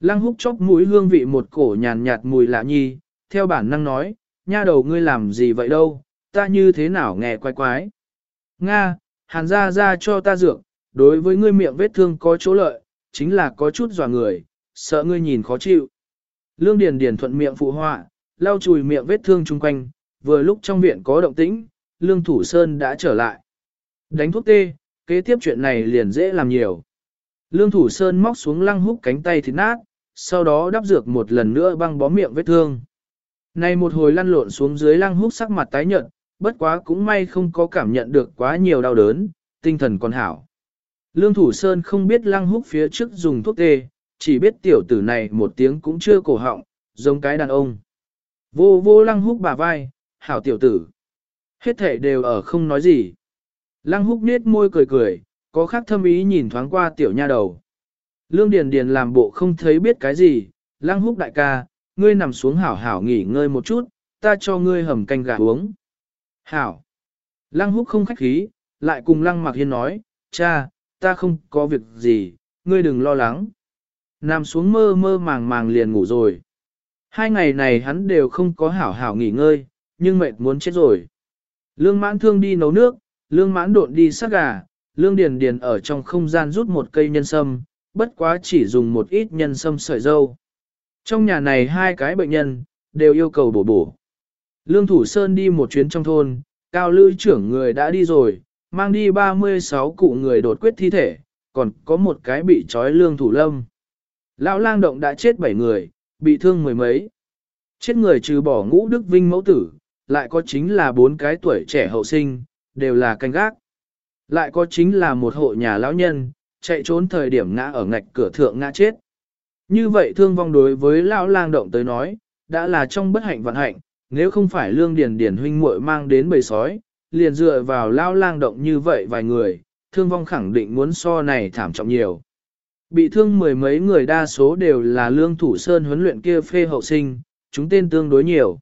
Lăng húc chóp mũi hương vị một cổ nhàn nhạt mùi lạ nhi, theo bản năng nói, nha đầu ngươi làm gì vậy đâu, ta như thế nào nghe quái quái. Nga, hàn ra ra cho ta dược, đối với ngươi miệng vết thương có chỗ lợi, chính là có chút dò người, sợ ngươi nhìn khó chịu. Lương Điền Điền thuận miệng phụ họa, lau chùi miệng vết thương chung quanh, vừa lúc trong viện có động tĩnh, Lương Thủ Sơn đã trở lại. Đánh thuốc tê, kế tiếp chuyện này liền dễ làm nhiều. Lương Thủ Sơn móc xuống lăng húc cánh tay thịt nát, sau đó đắp dược một lần nữa băng bó miệng vết thương. Này một hồi lăn lộn xuống dưới lăng húc sắc mặt tái nhợt, bất quá cũng may không có cảm nhận được quá nhiều đau đớn, tinh thần còn hảo. Lương Thủ Sơn không biết lăng húc phía trước dùng thuốc tê, chỉ biết tiểu tử này một tiếng cũng chưa cổ họng, giống cái đàn ông. Vô vô lăng húc bà vai, hảo tiểu tử. Hết thể đều ở không nói gì. Lăng húc nết môi cười cười, có khác thâm ý nhìn thoáng qua tiểu nha đầu. Lương Điền Điền làm bộ không thấy biết cái gì, lăng húc đại ca, ngươi nằm xuống hảo hảo nghỉ ngơi một chút, ta cho ngươi hầm canh gà uống. Hảo. Lăng húc không khách khí, lại cùng lăng mặc hiên nói, cha, ta không có việc gì, ngươi đừng lo lắng. Nằm xuống mơ mơ màng màng liền ngủ rồi. Hai ngày này hắn đều không có hảo hảo nghỉ ngơi, nhưng mệt muốn chết rồi. Lương mãn thương đi nấu nước, lương mãn độn đi sát gà, lương điền điền ở trong không gian rút một cây nhân sâm, bất quá chỉ dùng một ít nhân sâm sợi dâu. Trong nhà này hai cái bệnh nhân, đều yêu cầu bổ bổ. Lương Thủ Sơn đi một chuyến trong thôn, cao lư trưởng người đã đi rồi, mang đi 36 cụ người đột quyết thi thể, còn có một cái bị trói lương thủ lâm. Lão lang động đã chết 7 người, bị thương mười mấy. Chết người trừ bỏ ngũ đức vinh mẫu tử, lại có chính là bốn cái tuổi trẻ hậu sinh, đều là canh gác. Lại có chính là một hộ nhà lão nhân, chạy trốn thời điểm ngã ở ngạch cửa thượng ngã chết. Như vậy thương vong đối với lão lang động tới nói, đã là trong bất hạnh vận hạnh, nếu không phải lương điền điền huynh muội mang đến bầy sói, liền dựa vào lao lang động như vậy vài người, thương vong khẳng định muốn so này thảm trọng nhiều. Bị thương mười mấy người đa số đều là lương thủ sơn huấn luyện kia phê hậu sinh, chúng tên tương đối nhiều.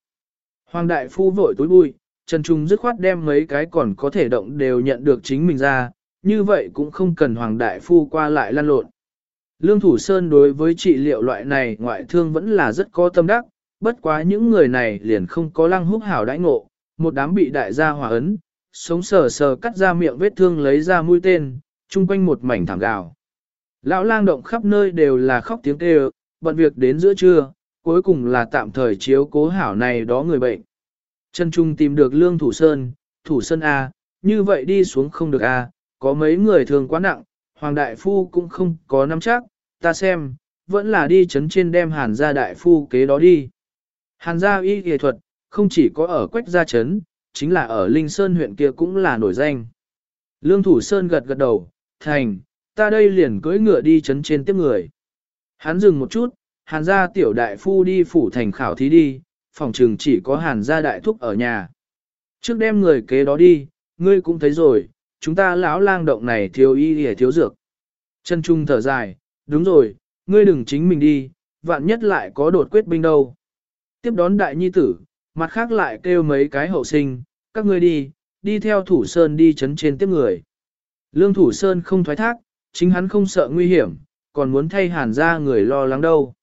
Hoàng đại phu vội túi bụi, Trần Trung dứt khoát đem mấy cái còn có thể động đều nhận được chính mình ra, như vậy cũng không cần Hoàng đại phu qua lại lăn lộn. Lương Thủ Sơn đối với trị liệu loại này ngoại thương vẫn là rất có tâm đắc, bất quá những người này liền không có lăng húc hảo đãi ngộ, một đám bị đại gia hòa ấn, sống sờ sờ cắt ra miệng vết thương lấy ra mũi tên, chung quanh một mảnh thảm gạo Lão lang động khắp nơi đều là khóc tiếng kêu, bận việc đến giữa trưa, cuối cùng là tạm thời chiếu cố hảo này đó người bệnh. chân Trung tìm được Lương Thủ Sơn, Thủ Sơn A, như vậy đi xuống không được A, có mấy người thường quá nặng, Hoàng Đại Phu cũng không có nắm chắc, ta xem, vẫn là đi chấn trên đem Hàn gia Đại Phu kế đó đi. Hàn gia y kỳ thuật, không chỉ có ở Quách Gia chấn chính là ở Linh Sơn huyện kia cũng là nổi danh. Lương Thủ Sơn gật gật đầu, thành, ta đây liền cưỡi ngựa đi chấn trên tiếp người. Hắn dừng một chút, hàn gia tiểu đại phu đi phủ thành khảo thí đi, phòng trường chỉ có hàn gia đại thúc ở nhà. Trước đem người kế đó đi, ngươi cũng thấy rồi, chúng ta lão lang động này thiếu y hề thiếu dược. Chân trung thở dài, đúng rồi, ngươi đừng chính mình đi, vạn nhất lại có đột quyết binh đâu. Tiếp đón đại nhi tử, mặt khác lại kêu mấy cái hậu sinh, các ngươi đi, đi theo thủ sơn đi chấn trên tiếp người. Lương thủ sơn không thoái thác, chính hắn không sợ nguy hiểm, còn muốn thay hàn ra người lo lắng đâu.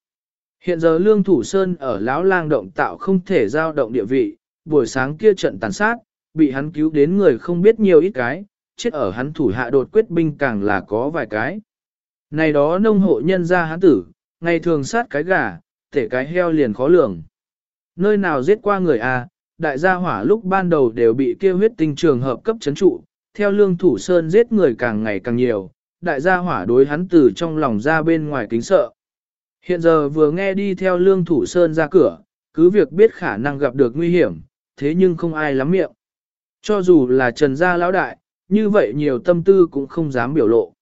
Hiện giờ Lương Thủ Sơn ở Lão Lang động tạo không thể giao động địa vị, buổi sáng kia trận tàn sát, bị hắn cứu đến người không biết nhiều ít cái, chết ở hắn thủ hạ đột quyết binh càng là có vài cái. Này đó nông hộ nhân ra hắn tử, ngày thường sát cái gà, thể cái heo liền khó lường. Nơi nào giết qua người à, đại gia hỏa lúc ban đầu đều bị kia huyết tinh trường hợp cấp chấn trụ, theo lương thủ sơn giết người càng ngày càng nhiều, đại gia hỏa đối hắn từ trong lòng ra bên ngoài kính sợ. Hiện giờ vừa nghe đi theo lương thủ sơn ra cửa, cứ việc biết khả năng gặp được nguy hiểm, thế nhưng không ai lắm miệng. Cho dù là trần gia lão đại, như vậy nhiều tâm tư cũng không dám biểu lộ.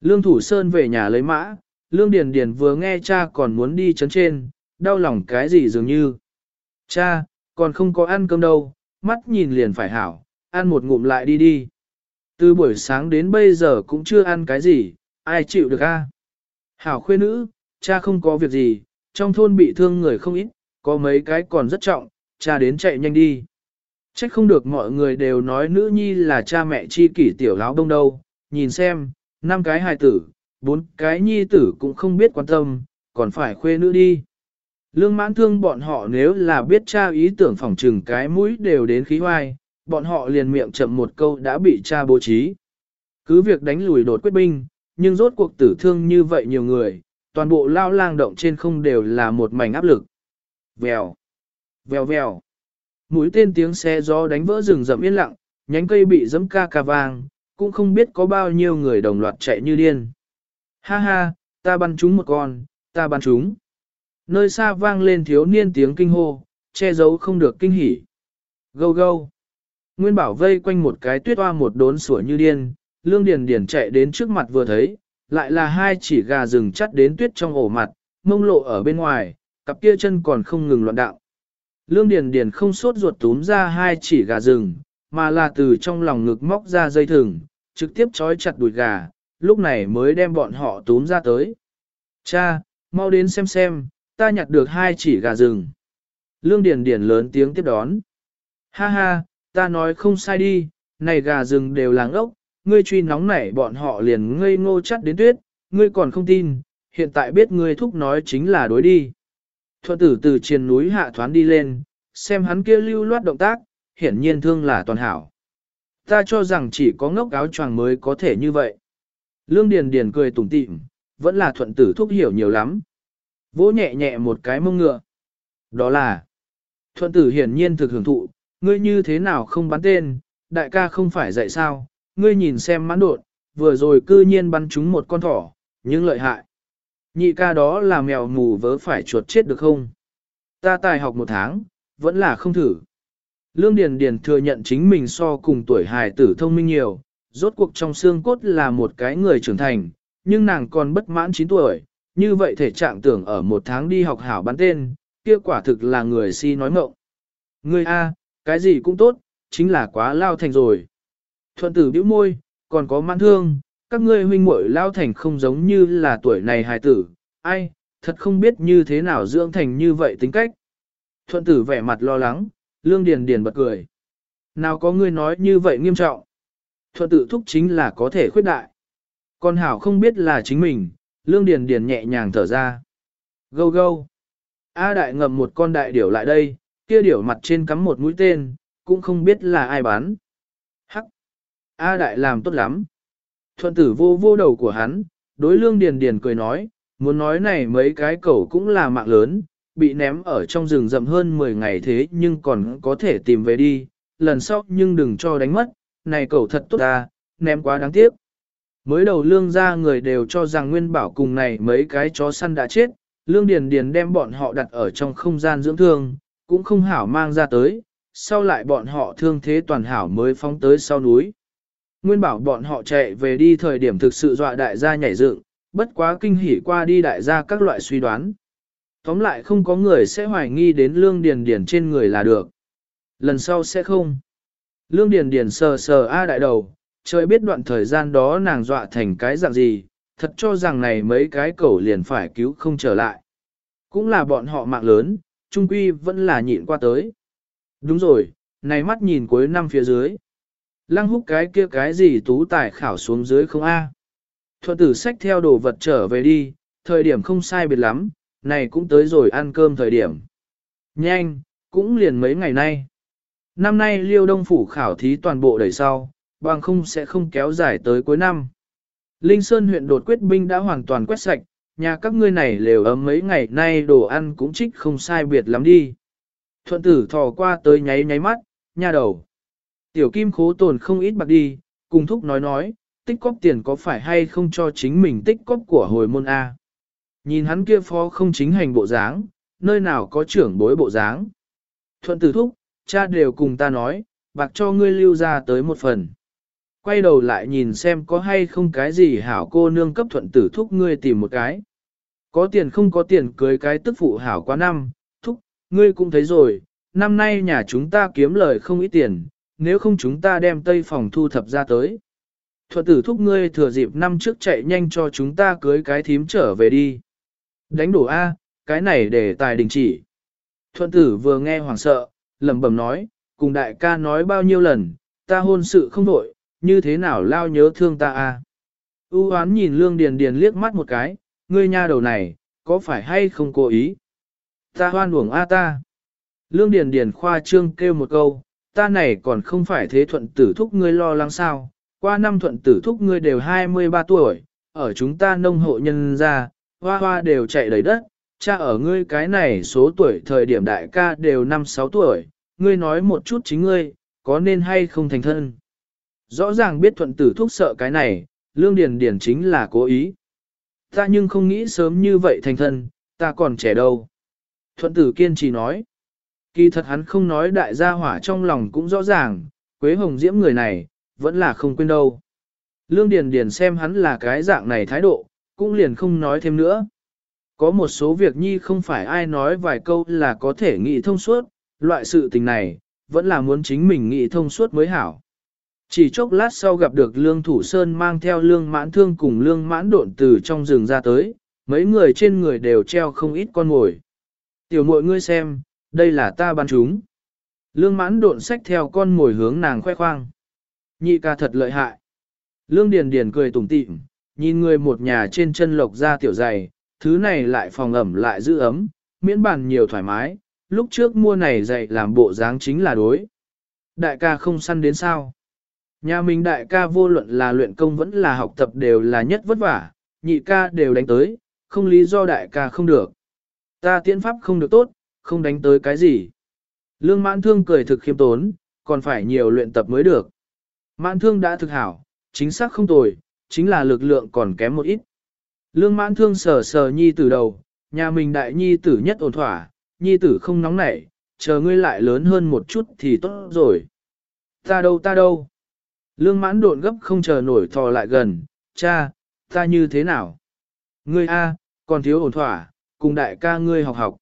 Lương thủ sơn về nhà lấy mã, lương điền điền vừa nghe cha còn muốn đi chấn trên, đau lòng cái gì dường như. Cha, còn không có ăn cơm đâu, mắt nhìn liền phải hảo, ăn một ngụm lại đi đi. Từ buổi sáng đến bây giờ cũng chưa ăn cái gì, ai chịu được a? Hảo khuê nữ, cha không có việc gì, trong thôn bị thương người không ít, có mấy cái còn rất trọng, cha đến chạy nhanh đi. Trách không được mọi người đều nói nữ nhi là cha mẹ chi kỷ tiểu láo đông đâu, nhìn xem, năm cái hài tử, bốn cái nhi tử cũng không biết quan tâm, còn phải khuê nữ đi. Lương mãn thương bọn họ nếu là biết cha ý tưởng phỏng trừng cái mũi đều đến khí hoai, bọn họ liền miệng chậm một câu đã bị cha bố trí. Cứ việc đánh lùi đột quyết binh, nhưng rốt cuộc tử thương như vậy nhiều người, toàn bộ lao lang động trên không đều là một mảnh áp lực. Vèo, vèo vèo. Mũi tên tiếng xe gió đánh vỡ rừng rậm yên lặng, nhánh cây bị dẫm ca ca vang, cũng không biết có bao nhiêu người đồng loạt chạy như điên. Ha ha, ta bắn chúng một con, ta bắn chúng. Nơi xa vang lên thiếu niên tiếng kinh hô, che giấu không được kinh hỉ. Gâu gâu. Nguyên bảo vây quanh một cái tuyết hoa một đốn sủa như điên, lương điền điền chạy đến trước mặt vừa thấy, lại là hai chỉ gà rừng chắt đến tuyết trong ổ mặt, mông lộ ở bên ngoài, cặp kia chân còn không ngừng loạn đạo. Lương điền điền không sốt ruột túm ra hai chỉ gà rừng, mà là từ trong lòng ngực móc ra dây thừng, trực tiếp trói chặt đùi gà, lúc này mới đem bọn họ túm ra tới. Cha, mau đến xem xem, ta nhặt được hai chỉ gà rừng. Lương Điền Điền lớn tiếng tiếp đón. Ha ha, ta nói không sai đi, này gà rừng đều là ngốc, ngươi truy nóng nảy bọn họ liền ngây ngô chắt đến tuyết, ngươi còn không tin, hiện tại biết ngươi thúc nói chính là đối đi. Thuận tử từ trên núi hạ thoán đi lên, xem hắn kia lưu loát động tác, hiển nhiên thương là toàn hảo. Ta cho rằng chỉ có ngốc áo choàng mới có thể như vậy. Lương Điền Điền cười tủm tỉm, vẫn là thuận tử thúc hiểu nhiều lắm. Vỗ nhẹ nhẹ một cái mông ngựa. Đó là, thuận tử hiển nhiên thực hưởng thụ, ngươi như thế nào không bắn tên, đại ca không phải dạy sao, ngươi nhìn xem mãn đột, vừa rồi cư nhiên bắn trúng một con thỏ, nhưng lợi hại. Nhị ca đó là mèo mù vớ phải chuột chết được không? Ta tài học một tháng, vẫn là không thử. Lương Điền Điền thừa nhận chính mình so cùng tuổi hài tử thông minh nhiều, rốt cuộc trong xương cốt là một cái người trưởng thành, nhưng nàng còn bất mãn 9 tuổi, như vậy thể trạng tưởng ở một tháng đi học hảo bán tên, kia quả thực là người si nói mộng. Người A, cái gì cũng tốt, chính là quá lao thành rồi. Thuận tử bĩu môi, còn có mãn thương, các ngươi huynh muội lao thành không giống như là tuổi này hài tử, ai, thật không biết như thế nào dưỡng thành như vậy tính cách. Thuận tử vẻ mặt lo lắng, lương điền điền bật cười. Nào có ngươi nói như vậy nghiêm trọng. Thuận tử thúc chính là có thể khuyết đại. Con hảo không biết là chính mình, lương điền điền nhẹ nhàng thở ra. Gâu gâu. A đại ngầm một con đại điểu lại đây, kia điểu mặt trên cắm một mũi tên, cũng không biết là ai bán. Hắc. A đại làm tốt lắm. Thuận tử vô vô đầu của hắn, đối lương điền điền cười nói, muốn nói này mấy cái cẩu cũng là mạng lớn, bị ném ở trong rừng rậm hơn 10 ngày thế nhưng còn có thể tìm về đi, lần sau nhưng đừng cho đánh mất, này cẩu thật tốt ta, ném quá đáng tiếc. Mới đầu lương ra người đều cho rằng Nguyên Bảo cùng này mấy cái chó săn đã chết, lương điền điền đem bọn họ đặt ở trong không gian dưỡng thương, cũng không hảo mang ra tới, sau lại bọn họ thương thế toàn hảo mới phóng tới sau núi. Nguyên bảo bọn họ chạy về đi thời điểm thực sự dọa đại gia nhảy dựng, bất quá kinh hỉ qua đi đại gia các loại suy đoán. Tóm lại không có người sẽ hoài nghi đến lương điền điền trên người là được. Lần sau sẽ không. Lương điền điền sờ sờ A đại đầu, trời biết đoạn thời gian đó nàng dọa thành cái dạng gì, thật cho rằng này mấy cái cẩu liền phải cứu không trở lại. Cũng là bọn họ mạng lớn, trung quy vẫn là nhịn qua tới. Đúng rồi, này mắt nhìn cuối năm phía dưới. Lăng húc cái kia cái gì tú tài khảo xuống dưới không a? Thuận tử sách theo đồ vật trở về đi, thời điểm không sai biệt lắm, này cũng tới rồi ăn cơm thời điểm. Nhanh, cũng liền mấy ngày nay. Năm nay liêu đông phủ khảo thí toàn bộ đẩy sau, bằng không sẽ không kéo dài tới cuối năm. Linh Sơn huyện đột quyết binh đã hoàn toàn quét sạch, nhà các ngươi này lều ấm mấy ngày nay đồ ăn cũng trích không sai biệt lắm đi. Thuận tử thò qua tới nháy nháy mắt, nha đầu. Tiểu kim khố tồn không ít bạc đi, cùng thúc nói nói, tích cóp tiền có phải hay không cho chính mình tích cóp của hồi môn A. Nhìn hắn kia phó không chính hành bộ dáng, nơi nào có trưởng bối bộ dáng. Thuận tử thúc, cha đều cùng ta nói, bạc cho ngươi lưu ra tới một phần. Quay đầu lại nhìn xem có hay không cái gì hảo cô nương cấp thuận tử thúc ngươi tìm một cái. Có tiền không có tiền cưới cái tức phụ hảo quá năm, thúc, ngươi cũng thấy rồi, năm nay nhà chúng ta kiếm lời không ít tiền, nếu không chúng ta đem tây phòng thu thập ra tới. Thuận tử thúc ngươi thừa dịp năm trước chạy nhanh cho chúng ta cưới cái thím trở về đi. Đánh đổ A, cái này để tài đình chỉ. Thuận tử vừa nghe hoảng sợ, lẩm bẩm nói, cùng đại ca nói bao nhiêu lần, ta hôn sự không đổi, như thế nào lao nhớ thương ta a? U hoán nhìn lương điền điền liếc mắt một cái, ngươi nha đầu này, có phải hay không cố ý? Ta hoan uổng a ta. Lương Điền Điền khoa trương kêu một câu, ta này còn không phải thế thuận tử thúc ngươi lo lắng sao, qua năm thuận tử thúc ngươi đều 23 tuổi, ở chúng ta nông hộ nhân gia, hoa hoa đều chạy đầy đất, cha ở ngươi cái này số tuổi thời điểm đại ca đều 5-6 tuổi, ngươi nói một chút chính ngươi, có nên hay không thành thân. Rõ ràng biết thuận tử thúc sợ cái này, lương điền điền chính là cố ý. Ta nhưng không nghĩ sớm như vậy thành thân, ta còn trẻ đâu. Thuận tử kiên trì nói. Kỳ thật hắn không nói đại gia hỏa trong lòng cũng rõ ràng, Quế Hồng Diễm người này, vẫn là không quên đâu. Lương Điền Điền xem hắn là cái dạng này thái độ, cũng liền không nói thêm nữa. Có một số việc nhi không phải ai nói vài câu là có thể nghĩ thông suốt, loại sự tình này, vẫn là muốn chính mình nghĩ thông suốt mới hảo. Chỉ chốc lát sau gặp được Lương Thủ Sơn mang theo Lương Mãn Thương cùng Lương Mãn Độn từ trong rừng ra tới, mấy người trên người đều treo không ít con ngồi. Tiểu muội ngươi xem, đây là ta ban chúng. Lương Mãn Độn xách theo con ngồi hướng nàng khoe khoang. Nhị ca thật lợi hại. Lương Điền Điền cười tủm tỉm, nhìn người một nhà trên chân lộc ra tiểu dày, thứ này lại phòng ẩm lại giữ ấm, miễn bàn nhiều thoải mái, lúc trước mua này dày làm bộ dáng chính là đối. Đại ca không săn đến sao. Nhà mình đại ca vô luận là luyện công vẫn là học tập đều là nhất vất vả, nhị ca đều đánh tới, không lý do đại ca không được. Ta tiễn pháp không được tốt, không đánh tới cái gì. Lương mãn thương cười thực khiêm tốn, còn phải nhiều luyện tập mới được. Mãn thương đã thực hảo, chính xác không tồi, chính là lực lượng còn kém một ít. Lương mãn thương sờ sờ nhi tử đầu, nhà mình đại nhi tử nhất ổn thỏa, nhi tử không nóng nảy, chờ ngươi lại lớn hơn một chút thì tốt rồi. Ta đâu ta đâu. Lương mãn độn gấp không chờ nổi thò lại gần, cha, ta như thế nào? Ngươi A, còn thiếu ổn thỏa, cùng đại ca ngươi học học.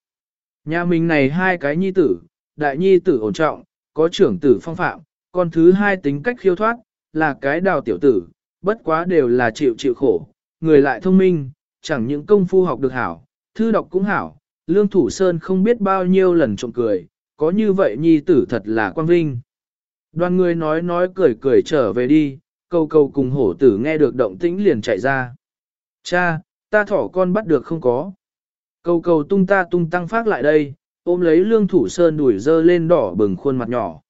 Nhà mình này hai cái nhi tử, đại nhi tử ổn trọng, có trưởng tử phong phạm, còn thứ hai tính cách khiêu thoát, là cái đào tiểu tử, bất quá đều là chịu chịu khổ, người lại thông minh, chẳng những công phu học được hảo, thư đọc cũng hảo, lương thủ sơn không biết bao nhiêu lần trộm cười, có như vậy nhi tử thật là quang vinh. Đoàn người nói nói cười cười trở về đi, câu câu cùng hổ tử nghe được động tĩnh liền chạy ra. Cha, ta thỏ con bắt được không có. Câu cầu tung ta tung tăng phát lại đây, ôm lấy lương thủ sơn đuổi dơ lên đỏ bừng khuôn mặt nhỏ.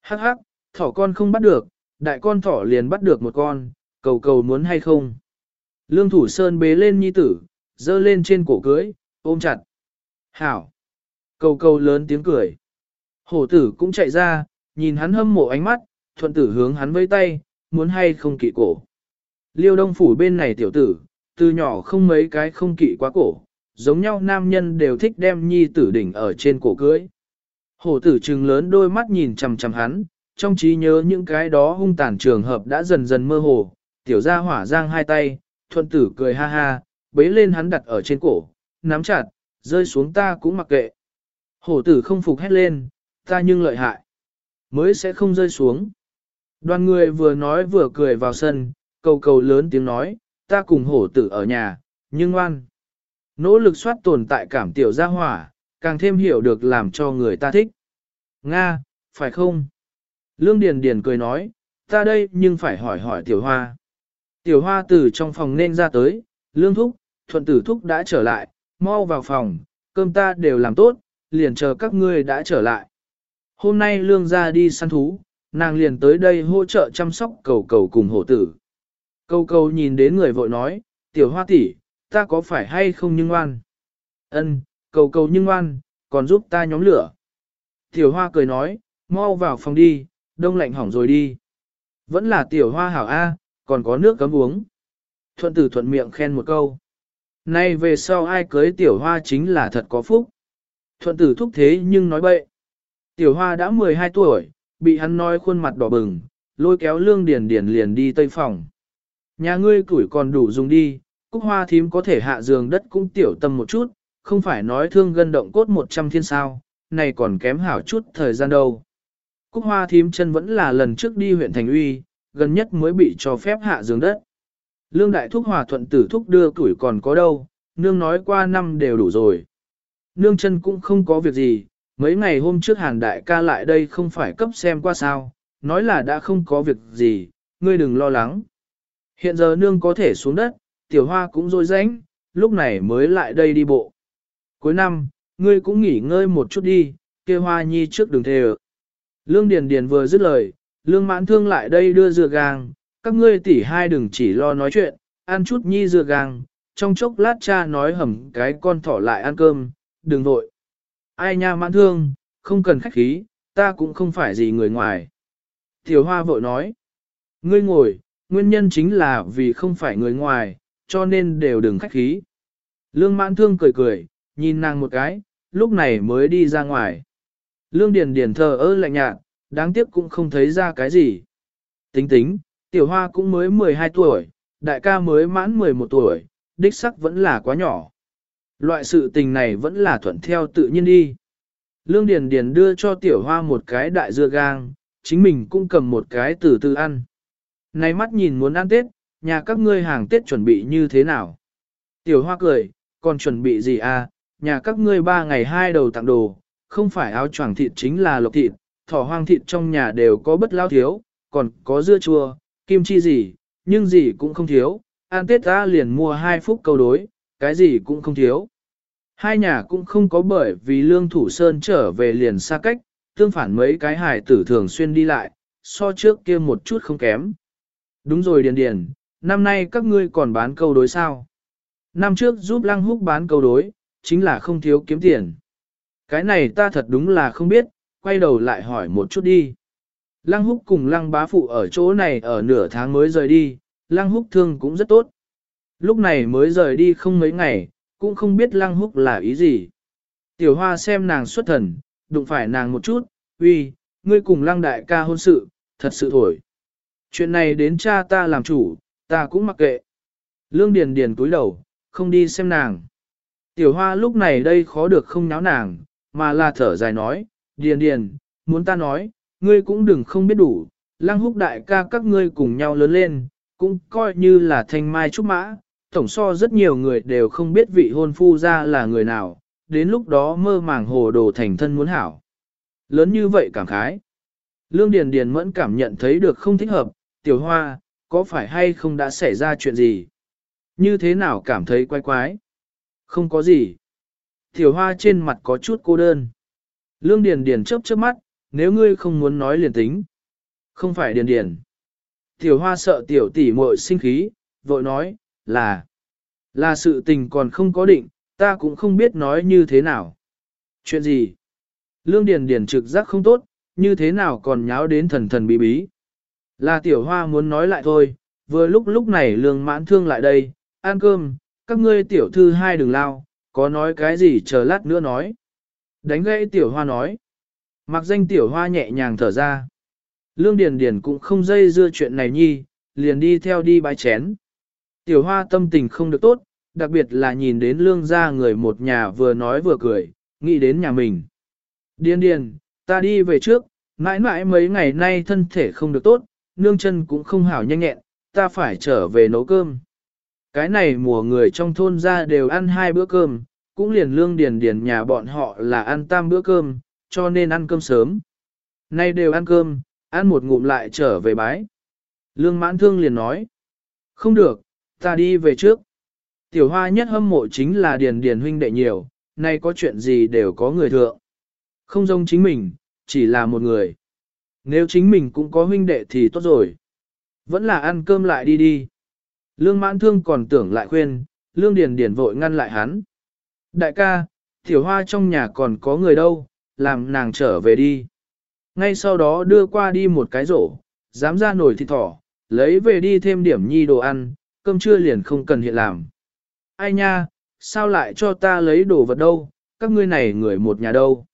Hắc hắc, thỏ con không bắt được, đại con thỏ liền bắt được một con, cầu cầu muốn hay không. Lương thủ sơn bế lên nhi tử, dơ lên trên cổ cưới, ôm chặt. Hảo! Cầu cầu lớn tiếng cười. Hổ tử cũng chạy ra, nhìn hắn hâm mộ ánh mắt, thuận tử hướng hắn vây tay, muốn hay không kỵ cổ. Liêu đông phủ bên này tiểu tử, từ nhỏ không mấy cái không kỵ quá cổ, giống nhau nam nhân đều thích đem nhi tử đỉnh ở trên cổ cưới. Hổ tử trừng lớn đôi mắt nhìn chằm chằm hắn, trong trí nhớ những cái đó hung tàn trường hợp đã dần dần mơ hồ, tiểu gia hỏa giang hai tay, thuận tử cười ha ha, bế lên hắn đặt ở trên cổ, nắm chặt, rơi xuống ta cũng mặc kệ. Hổ tử không phục hét lên, ta nhưng lợi hại, mới sẽ không rơi xuống. Đoàn người vừa nói vừa cười vào sân, cầu cầu lớn tiếng nói, ta cùng hổ tử ở nhà, nhưng ngoan. Nỗ lực soát tồn tại cảm tiểu gia hỏa, càng thêm hiểu được làm cho người ta thích. Nga, phải không? Lương Điền Điền cười nói, ta đây nhưng phải hỏi hỏi tiểu hoa. Tiểu hoa từ trong phòng nên ra tới, lương thúc, thuận tử thúc đã trở lại, mau vào phòng, cơm ta đều làm tốt, liền chờ các ngươi đã trở lại. Hôm nay lương ra đi săn thú, nàng liền tới đây hỗ trợ chăm sóc cầu cầu cùng hổ tử. Cầu cầu nhìn đến người vội nói, tiểu hoa tỷ, ta có phải hay không nhưng ngoan? Ân, cầu cầu nhưng ngoan, còn giúp ta nhóm lửa. Tiểu hoa cười nói, mau vào phòng đi, đông lạnh hỏng rồi đi. Vẫn là tiểu hoa hảo A, còn có nước cấm uống. Thuận tử thuận miệng khen một câu. Nay về sau ai cưới tiểu hoa chính là thật có phúc. Thuận tử thúc thế nhưng nói bậy. Tiểu hoa đã 12 tuổi, bị hắn nói khuôn mặt đỏ bừng, lôi kéo lương điền điền liền đi tây phòng. Nhà ngươi củi còn đủ dùng đi, cúc hoa thím có thể hạ giường đất cũng tiểu tâm một chút, không phải nói thương gân động cốt 100 thiên sao, này còn kém hảo chút thời gian đâu. Cúc hoa thím chân vẫn là lần trước đi huyện Thành Uy, gần nhất mới bị cho phép hạ giường đất. Lương đại thúc hòa thuận tử thúc đưa tuổi còn có đâu, nương nói qua năm đều đủ rồi. Nương chân cũng không có việc gì, mấy ngày hôm trước hàn đại ca lại đây không phải cấp xem qua sao, nói là đã không có việc gì, ngươi đừng lo lắng. Hiện giờ nương có thể xuống đất, tiểu hoa cũng dối rãnh, lúc này mới lại đây đi bộ. Cuối năm, ngươi cũng nghỉ ngơi một chút đi, kia hoa nhi trước đường thề Lương Điền Điền vừa dứt lời, Lương Mãn Thương lại đây đưa dừa gang, các ngươi tỷ hai đừng chỉ lo nói chuyện, ăn chút nhi dừa gang, trong chốc lát cha nói hầm cái con thỏ lại ăn cơm, đừng vội. Ai nha Mãn Thương, không cần khách khí, ta cũng không phải gì người ngoài. Tiểu Hoa vội nói, ngươi ngồi, nguyên nhân chính là vì không phải người ngoài, cho nên đều đừng khách khí. Lương Mãn Thương cười cười, nhìn nàng một cái, lúc này mới đi ra ngoài. Lương Điền Điền thờ ơ lạnh nhạt, đáng tiếc cũng không thấy ra cái gì. Tính tính, tiểu hoa cũng mới 12 tuổi, đại ca mới mãn 11 tuổi, đích sắc vẫn là quá nhỏ. Loại sự tình này vẫn là thuận theo tự nhiên đi. Lương Điền Điền đưa cho tiểu hoa một cái đại dưa gang, chính mình cũng cầm một cái từ từ ăn. Này mắt nhìn muốn ăn Tết, nhà các ngươi hàng Tết chuẩn bị như thế nào? Tiểu hoa cười, còn chuẩn bị gì à, nhà các ngươi ba ngày hai đầu tặng đồ, không phải áo choàng thịt chính là lộc thịt, thỏ hoang thịt trong nhà đều có bất lao thiếu, còn có dưa chua, kim chi gì, nhưng gì cũng không thiếu, ăn tết ta liền mua hai phút câu đối, cái gì cũng không thiếu. Hai nhà cũng không có bởi vì lương thủ sơn trở về liền xa cách, tương phản mấy cái hài tử thường xuyên đi lại, so trước kia một chút không kém. Đúng rồi Điền Điền, năm nay các ngươi còn bán câu đối sao? Năm trước giúp Lăng Húc bán câu đối, chính là không thiếu kiếm tiền. Cái này ta thật đúng là không biết, quay đầu lại hỏi một chút đi. Lăng húc cùng lăng bá phụ ở chỗ này ở nửa tháng mới rời đi, lăng húc thương cũng rất tốt. Lúc này mới rời đi không mấy ngày, cũng không biết lăng húc là ý gì. Tiểu hoa xem nàng xuất thần, đụng phải nàng một chút, uy, ngươi cùng lăng đại ca hôn sự, thật sự thổi. Chuyện này đến cha ta làm chủ, ta cũng mặc kệ. Lương Điền Điền cúi đầu, không đi xem nàng. Tiểu hoa lúc này đây khó được không náo nàng, mà là thở dài nói, điền điền, muốn ta nói, ngươi cũng đừng không biết đủ, lăng húc đại ca các ngươi cùng nhau lớn lên, cũng coi như là thanh mai trúc mã, tổng so rất nhiều người đều không biết vị hôn phu ra là người nào, đến lúc đó mơ màng hồ đồ thành thân muốn hảo. Lớn như vậy cảm khái. Lương Điền Điền mẫn cảm nhận thấy được không thích hợp, tiểu hoa, có phải hay không đã xảy ra chuyện gì? Như thế nào cảm thấy quái quái? Không có gì. Tiểu hoa trên mặt có chút cô đơn. Lương Điền Điền chớp chớp mắt, nếu ngươi không muốn nói liền tính. Không phải Điền Điền. Tiểu hoa sợ tiểu tỷ muội sinh khí, vội nói, là, là sự tình còn không có định, ta cũng không biết nói như thế nào. Chuyện gì? Lương Điền Điền trực giác không tốt, như thế nào còn nháo đến thần thần bí bí. Là tiểu hoa muốn nói lại thôi, vừa lúc lúc này lương mãn thương lại đây, ăn cơm, các ngươi tiểu thư hai đừng lao, có nói cái gì chờ lát nữa nói. Đánh gãy tiểu hoa nói. Mặc danh tiểu hoa nhẹ nhàng thở ra. Lương Điền Điền cũng không dây dưa chuyện này nhi, liền đi theo đi bái chén. Tiểu hoa tâm tình không được tốt, đặc biệt là nhìn đến lương gia người một nhà vừa nói vừa cười, nghĩ đến nhà mình. Điền điền, ta đi về trước, mãi mãi mấy ngày nay thân thể không được tốt, nương chân cũng không hảo nhanh nhẹn, ta phải trở về nấu cơm. Cái này mùa người trong thôn ra đều ăn hai bữa cơm, cũng liền lương điền điền nhà bọn họ là ăn tam bữa cơm, cho nên ăn cơm sớm. Nay đều ăn cơm, ăn một ngụm lại trở về bái. Lương mãn thương liền nói, không được, ta đi về trước. Tiểu hoa nhất hâm mộ chính là điền điền huynh đệ nhiều, nay có chuyện gì đều có người thượng. Không giống chính mình, chỉ là một người. Nếu chính mình cũng có huynh đệ thì tốt rồi. Vẫn là ăn cơm lại đi đi. Lương mãn thương còn tưởng lại khuyên, lương điền điền vội ngăn lại hắn. Đại ca, tiểu hoa trong nhà còn có người đâu, làm nàng trở về đi. Ngay sau đó đưa qua đi một cái rổ, dám ra nổi thịt thỏ, lấy về đi thêm điểm nhi đồ ăn, cơm trưa liền không cần hiện làm. Ai nha, sao lại cho ta lấy đồ vật đâu, các ngươi này người một nhà đâu.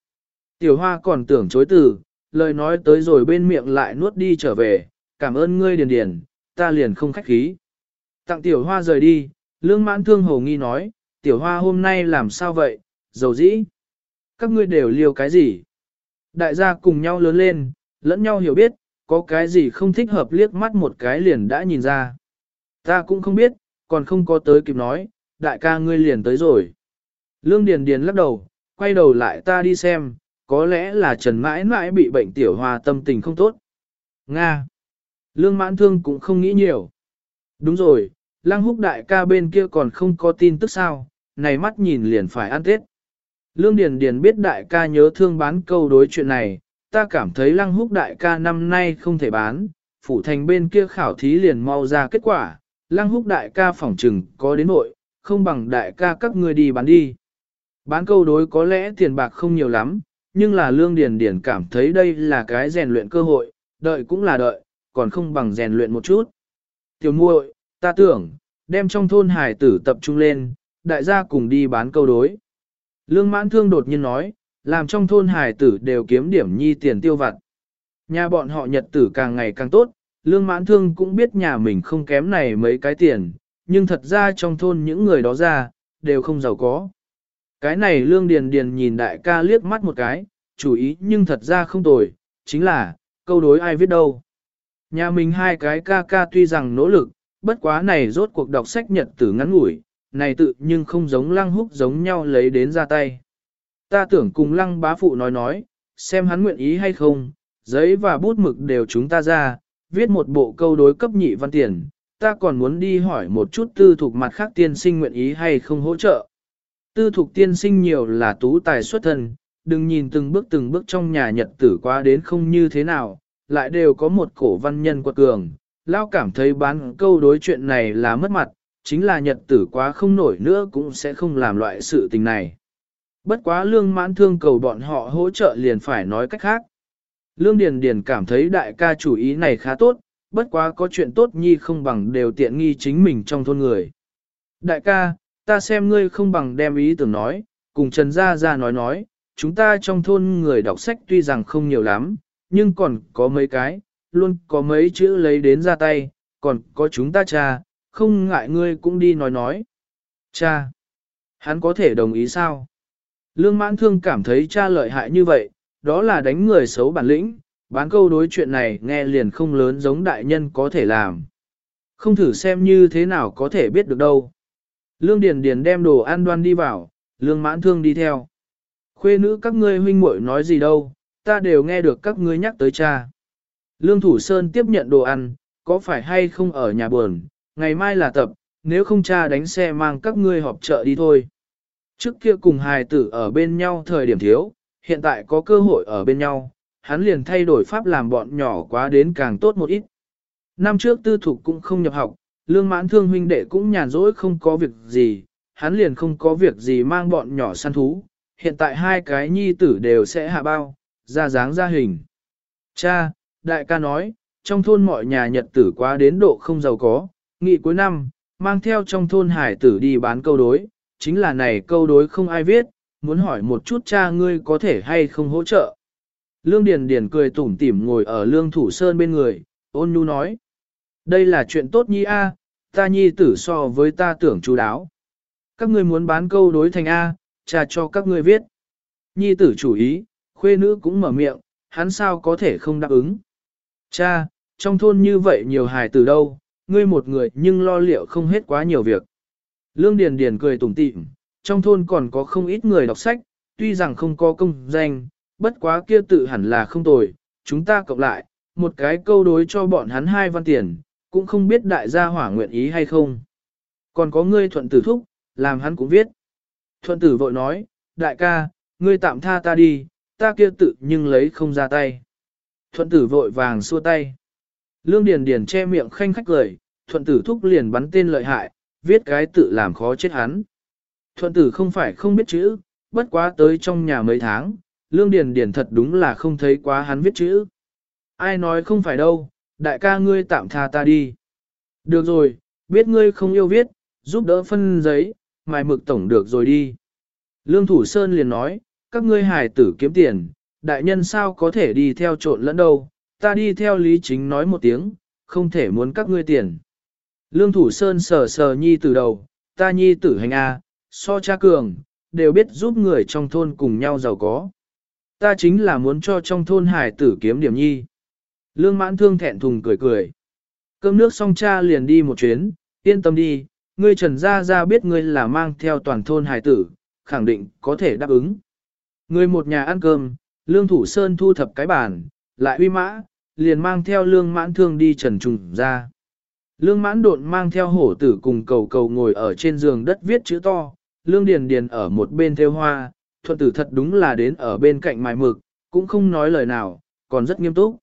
Tiểu hoa còn tưởng chối từ, lời nói tới rồi bên miệng lại nuốt đi trở về, cảm ơn ngươi điền điền, ta liền không khách khí. Tặng tiểu hoa rời đi, lương mãn thương hồ nghi nói, tiểu hoa hôm nay làm sao vậy, dầu dĩ. Các ngươi đều liều cái gì? Đại gia cùng nhau lớn lên, lẫn nhau hiểu biết, có cái gì không thích hợp liếc mắt một cái liền đã nhìn ra. Ta cũng không biết, còn không có tới kịp nói, đại ca ngươi liền tới rồi. Lương Điền Điền lắc đầu, quay đầu lại ta đi xem, có lẽ là Trần mãi mãi bị bệnh tiểu hòa tâm tình không tốt. Nga. Lương mãn thương cũng không nghĩ nhiều. Đúng rồi, Lăng húc đại ca bên kia còn không có tin tức sao, này mắt nhìn liền phải ăn tết. Lương Điền Điền biết đại ca nhớ thương bán câu đối chuyện này, ta cảm thấy lăng húc đại ca năm nay không thể bán, phủ thành bên kia khảo thí liền mau ra kết quả, lăng húc đại ca phỏng trừng có đến nội, không bằng đại ca các ngươi đi bán đi. Bán câu đối có lẽ tiền bạc không nhiều lắm, nhưng là lương điền điền cảm thấy đây là cái rèn luyện cơ hội, đợi cũng là đợi, còn không bằng rèn luyện một chút. Tiểu muội, ta tưởng, đem trong thôn hải tử tập trung lên, đại gia cùng đi bán câu đối. Lương mãn thương đột nhiên nói, làm trong thôn hải tử đều kiếm điểm nhi tiền tiêu vặt. Nhà bọn họ nhật tử càng ngày càng tốt, lương mãn thương cũng biết nhà mình không kém này mấy cái tiền, nhưng thật ra trong thôn những người đó ra, đều không giàu có. Cái này lương điền điền nhìn đại ca liếc mắt một cái, chủ ý nhưng thật ra không tồi, chính là, câu đối ai viết đâu. Nhà mình hai cái ca ca tuy rằng nỗ lực, bất quá này rốt cuộc đọc sách nhật tử ngắn ngủi, này tự nhưng không giống lăng húc giống nhau lấy đến ra tay. Ta tưởng cùng lăng bá phụ nói nói, xem hắn nguyện ý hay không, giấy và bút mực đều chúng ta ra, viết một bộ câu đối cấp nhị văn tiền, ta còn muốn đi hỏi một chút tư thuộc mặt khác tiên sinh nguyện ý hay không hỗ trợ. Tư thuộc tiên sinh nhiều là tú tài xuất thân, đừng nhìn từng bước từng bước trong nhà nhật tử qua đến không như thế nào, lại đều có một cổ văn nhân quật cường. Lao cảm thấy bán câu đối chuyện này là mất mặt, chính là nhật tử quá không nổi nữa cũng sẽ không làm loại sự tình này. Bất quá lương mãn thương cầu bọn họ hỗ trợ liền phải nói cách khác. Lương Điền Điền cảm thấy đại ca chủ ý này khá tốt, bất quá có chuyện tốt nhi không bằng đều tiện nghi chính mình trong thôn người. Đại ca, ta xem ngươi không bằng đem ý tưởng nói, cùng Trần Gia Gia nói nói, chúng ta trong thôn người đọc sách tuy rằng không nhiều lắm, nhưng còn có mấy cái, luôn có mấy chữ lấy đến ra tay, còn có chúng ta cha, không ngại ngươi cũng đi nói nói. Cha, hắn có thể đồng ý sao? Lương mãn thương cảm thấy cha lợi hại như vậy, đó là đánh người xấu bản lĩnh, bán câu đối chuyện này nghe liền không lớn giống đại nhân có thể làm. Không thử xem như thế nào có thể biết được đâu. Lương Điền Điền đem đồ ăn đoan đi vào, lương mãn thương đi theo. Khuê nữ các ngươi huynh muội nói gì đâu, ta đều nghe được các ngươi nhắc tới cha. Lương Thủ Sơn tiếp nhận đồ ăn, có phải hay không ở nhà buồn, ngày mai là tập, nếu không cha đánh xe mang các ngươi họp chợ đi thôi. Trước kia cùng hài tử ở bên nhau thời điểm thiếu, hiện tại có cơ hội ở bên nhau, hắn liền thay đổi pháp làm bọn nhỏ quá đến càng tốt một ít. Năm trước tư thục cũng không nhập học, lương mãn thương huynh đệ cũng nhàn rỗi không có việc gì, hắn liền không có việc gì mang bọn nhỏ săn thú, hiện tại hai cái nhi tử đều sẽ hạ bao, ra dáng ra hình. Cha, đại ca nói, trong thôn mọi nhà nhật tử quá đến độ không giàu có, nghị cuối năm, mang theo trong thôn hải tử đi bán câu đối, chính là này câu đối không ai viết, muốn hỏi một chút cha ngươi có thể hay không hỗ trợ. Lương Điền Điền cười tủm tỉm ngồi ở Lương Thủ Sơn bên người, ôn nhu nói. Đây là chuyện tốt nhi A, ta nhi tử so với ta tưởng chú đáo. Các ngươi muốn bán câu đối thành A, cha cho các ngươi viết. Nhi tử chủ ý, khuê nữ cũng mở miệng, hắn sao có thể không đáp ứng. Cha, trong thôn như vậy nhiều hài tử đâu, ngươi một người nhưng lo liệu không hết quá nhiều việc. Lương Điền Điền cười tủm tỉm, trong thôn còn có không ít người đọc sách, tuy rằng không có công danh, bất quá kia tự hẳn là không tồi, chúng ta cộng lại, một cái câu đối cho bọn hắn hai văn tiền, cũng không biết đại gia hỏa nguyện ý hay không. Còn có ngươi thuận tử thúc, làm hắn cũng viết. Thuận tử vội nói, đại ca, ngươi tạm tha ta đi, ta kia tự nhưng lấy không ra tay. Thuận tử vội vàng xua tay. Lương Điền Điền che miệng khanh khách cười, thuận tử thúc liền bắn tên lợi hại, viết cái tự làm khó chết hắn. Thuận tử không phải không biết chữ, bất quá tới trong nhà mấy tháng, Lương Điền Điền thật đúng là không thấy quá hắn viết chữ. Ai nói không phải đâu, đại ca ngươi tạm tha ta đi. Được rồi, biết ngươi không yêu viết, giúp đỡ phân giấy, mài mực tổng được rồi đi. Lương Thủ Sơn liền nói, các ngươi hài tử kiếm tiền, đại nhân sao có thể đi theo trộn lẫn đâu, ta đi theo lý chính nói một tiếng, không thể muốn các ngươi tiền. Lương Thủ Sơn sờ sờ nhi tử đầu, ta nhi tử hành A, so cha cường, đều biết giúp người trong thôn cùng nhau giàu có. Ta chính là muốn cho trong thôn hải tử kiếm điểm nhi. Lương mãn thương thẹn thùng cười cười. Cơm nước xong cha liền đi một chuyến, yên tâm đi, ngươi trần gia gia biết ngươi là mang theo toàn thôn hải tử, khẳng định có thể đáp ứng. Ngươi một nhà ăn cơm, lương thủ sơn thu thập cái bàn, lại uy mã, liền mang theo lương mãn thương đi trần trùng ra. Lương mãn độn mang theo hổ tử cùng cầu cầu ngồi ở trên giường đất viết chữ to, lương điền điền ở một bên theo hoa, thuận tử thật đúng là đến ở bên cạnh mài mực, cũng không nói lời nào, còn rất nghiêm túc.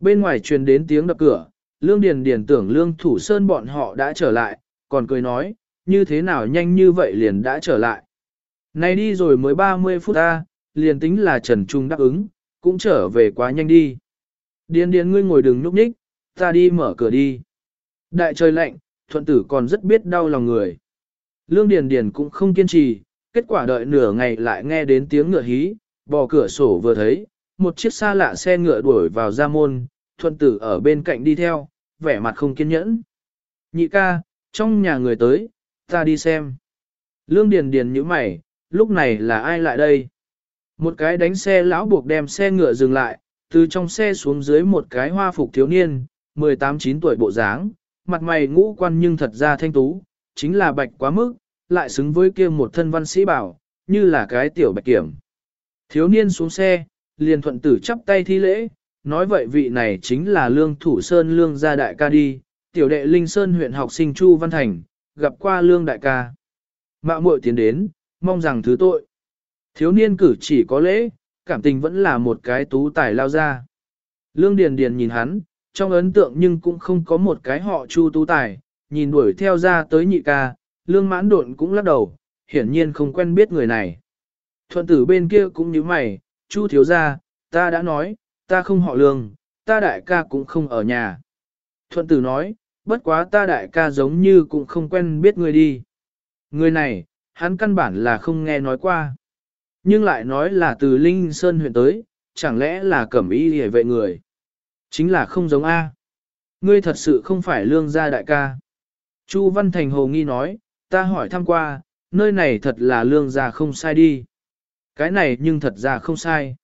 Bên ngoài truyền đến tiếng đập cửa, lương điền điền tưởng lương thủ sơn bọn họ đã trở lại, còn cười nói, như thế nào nhanh như vậy liền đã trở lại. Này đi rồi mới 30 phút ta, liền tính là Trần Trung đáp ứng, cũng trở về quá nhanh đi. Điền điền ngươi ngồi đừng nhúc nhích, ta đi mở cửa đi. Đại trời lạnh, thuận tử còn rất biết đau lòng người. Lương Điền Điền cũng không kiên trì, kết quả đợi nửa ngày lại nghe đến tiếng ngựa hí, bò cửa sổ vừa thấy, một chiếc xa lạ xe ngựa đuổi vào ra môn, thuận tử ở bên cạnh đi theo, vẻ mặt không kiên nhẫn. Nhị ca, trong nhà người tới, ta đi xem. Lương Điền Điền nhíu mày, lúc này là ai lại đây? Một cái đánh xe lão buộc đem xe ngựa dừng lại, từ trong xe xuống dưới một cái hoa phục thiếu niên, 18-9 tuổi bộ dáng, mặt mày ngũ quan nhưng thật ra thanh tú, chính là bạch quá mức, lại xứng với kia một thân văn sĩ bảo, như là cái tiểu bạch kiểm. Thiếu niên xuống xe, liền thuận tử chắp tay thi lễ, nói vậy vị này chính là lương thủ sơn lương gia đại ca đi, tiểu đệ linh sơn huyện học sinh Chu Văn Thành, gặp qua lương đại ca. Mạo muội tiến đến, mong rằng thứ tội. Thiếu niên cử chỉ có lễ, cảm tình vẫn là một cái tú tài lao ra. Lương Điền Điền nhìn hắn, trong ấn tượng nhưng cũng không có một cái họ Chu tú tài, nhìn đuổi theo ra tới nhị ca, lương mãn độn cũng lắc đầu, hiển nhiên không quen biết người này. Thuận tử bên kia cũng như mày, Chu thiếu gia, ta đã nói, ta không họ lương, ta đại ca cũng không ở nhà. Thuận tử nói, bất quá ta đại ca giống như cũng không quen biết người đi. Người này, hắn căn bản là không nghe nói qua. Nhưng lại nói là từ Linh Sơn huyện tới, chẳng lẽ là cẩm y hề vệ người. Chính là không giống A. Ngươi thật sự không phải lương gia đại ca. Chu Văn Thành hồ nghi nói, ta hỏi thăm qua, nơi này thật là lương gia không sai đi. Cái này nhưng thật ra không sai.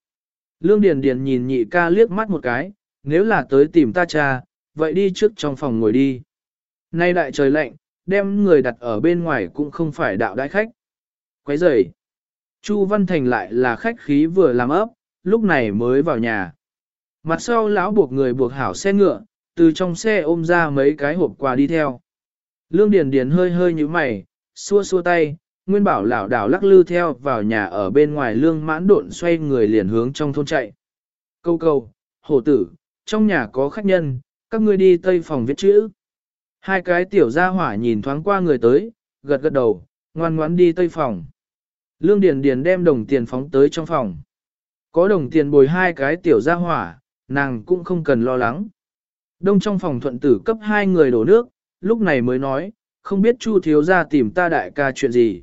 Lương Điền Điền nhìn nhị ca liếc mắt một cái, nếu là tới tìm ta cha, vậy đi trước trong phòng ngồi đi. Nay đại trời lạnh, đem người đặt ở bên ngoài cũng không phải đạo đại khách. Quấy rầy. Chu Văn Thành lại là khách khí vừa làm ấp, lúc này mới vào nhà. Mặt sau lão buộc người buộc hảo xe ngựa, từ trong xe ôm ra mấy cái hộp quà đi theo. Lương Điền Điền hơi hơi như mày, xua xua tay, Nguyên Bảo lão đảo lắc lư theo vào nhà ở bên ngoài lương mãn độn xoay người liền hướng trong thôn chạy. Câu câu, hổ tử, trong nhà có khách nhân, các ngươi đi tây phòng viết chữ. Hai cái tiểu gia hỏa nhìn thoáng qua người tới, gật gật đầu, ngoan ngoãn đi tây phòng. Lương Điền Điền đem đồng tiền phóng tới trong phòng. Có đồng tiền bồi hai cái tiểu gia hỏa, nàng cũng không cần lo lắng. Đông trong phòng thuận tử cấp hai người đổ nước, lúc này mới nói, không biết Chu thiếu gia tìm ta đại ca chuyện gì.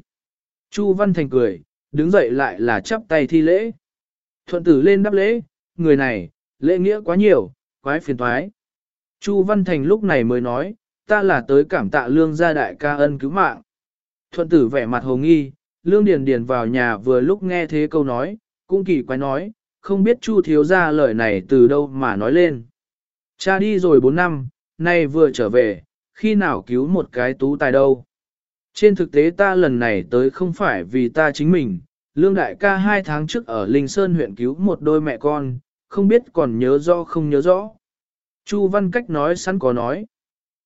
Chu Văn Thành cười, đứng dậy lại là chắp tay thi lễ. Thuận tử lên đáp lễ, người này, lễ nghĩa quá nhiều, quái phiền toái. Chu Văn Thành lúc này mới nói, ta là tới cảm tạ lương gia đại ca ân cứu mạng. Thuận tử vẻ mặt hồ nghi, lương điền điền vào nhà vừa lúc nghe thế câu nói, cũng kỳ quái nói, không biết Chu thiếu gia lời này từ đâu mà nói lên. Cha đi rồi 4 năm, nay vừa trở về, khi nào cứu một cái tú tài đâu. Trên thực tế ta lần này tới không phải vì ta chính mình, Lương Đại ca hai tháng trước ở Linh Sơn huyện cứu một đôi mẹ con, không biết còn nhớ rõ không nhớ rõ. Chu Văn Cách nói sẵn có nói.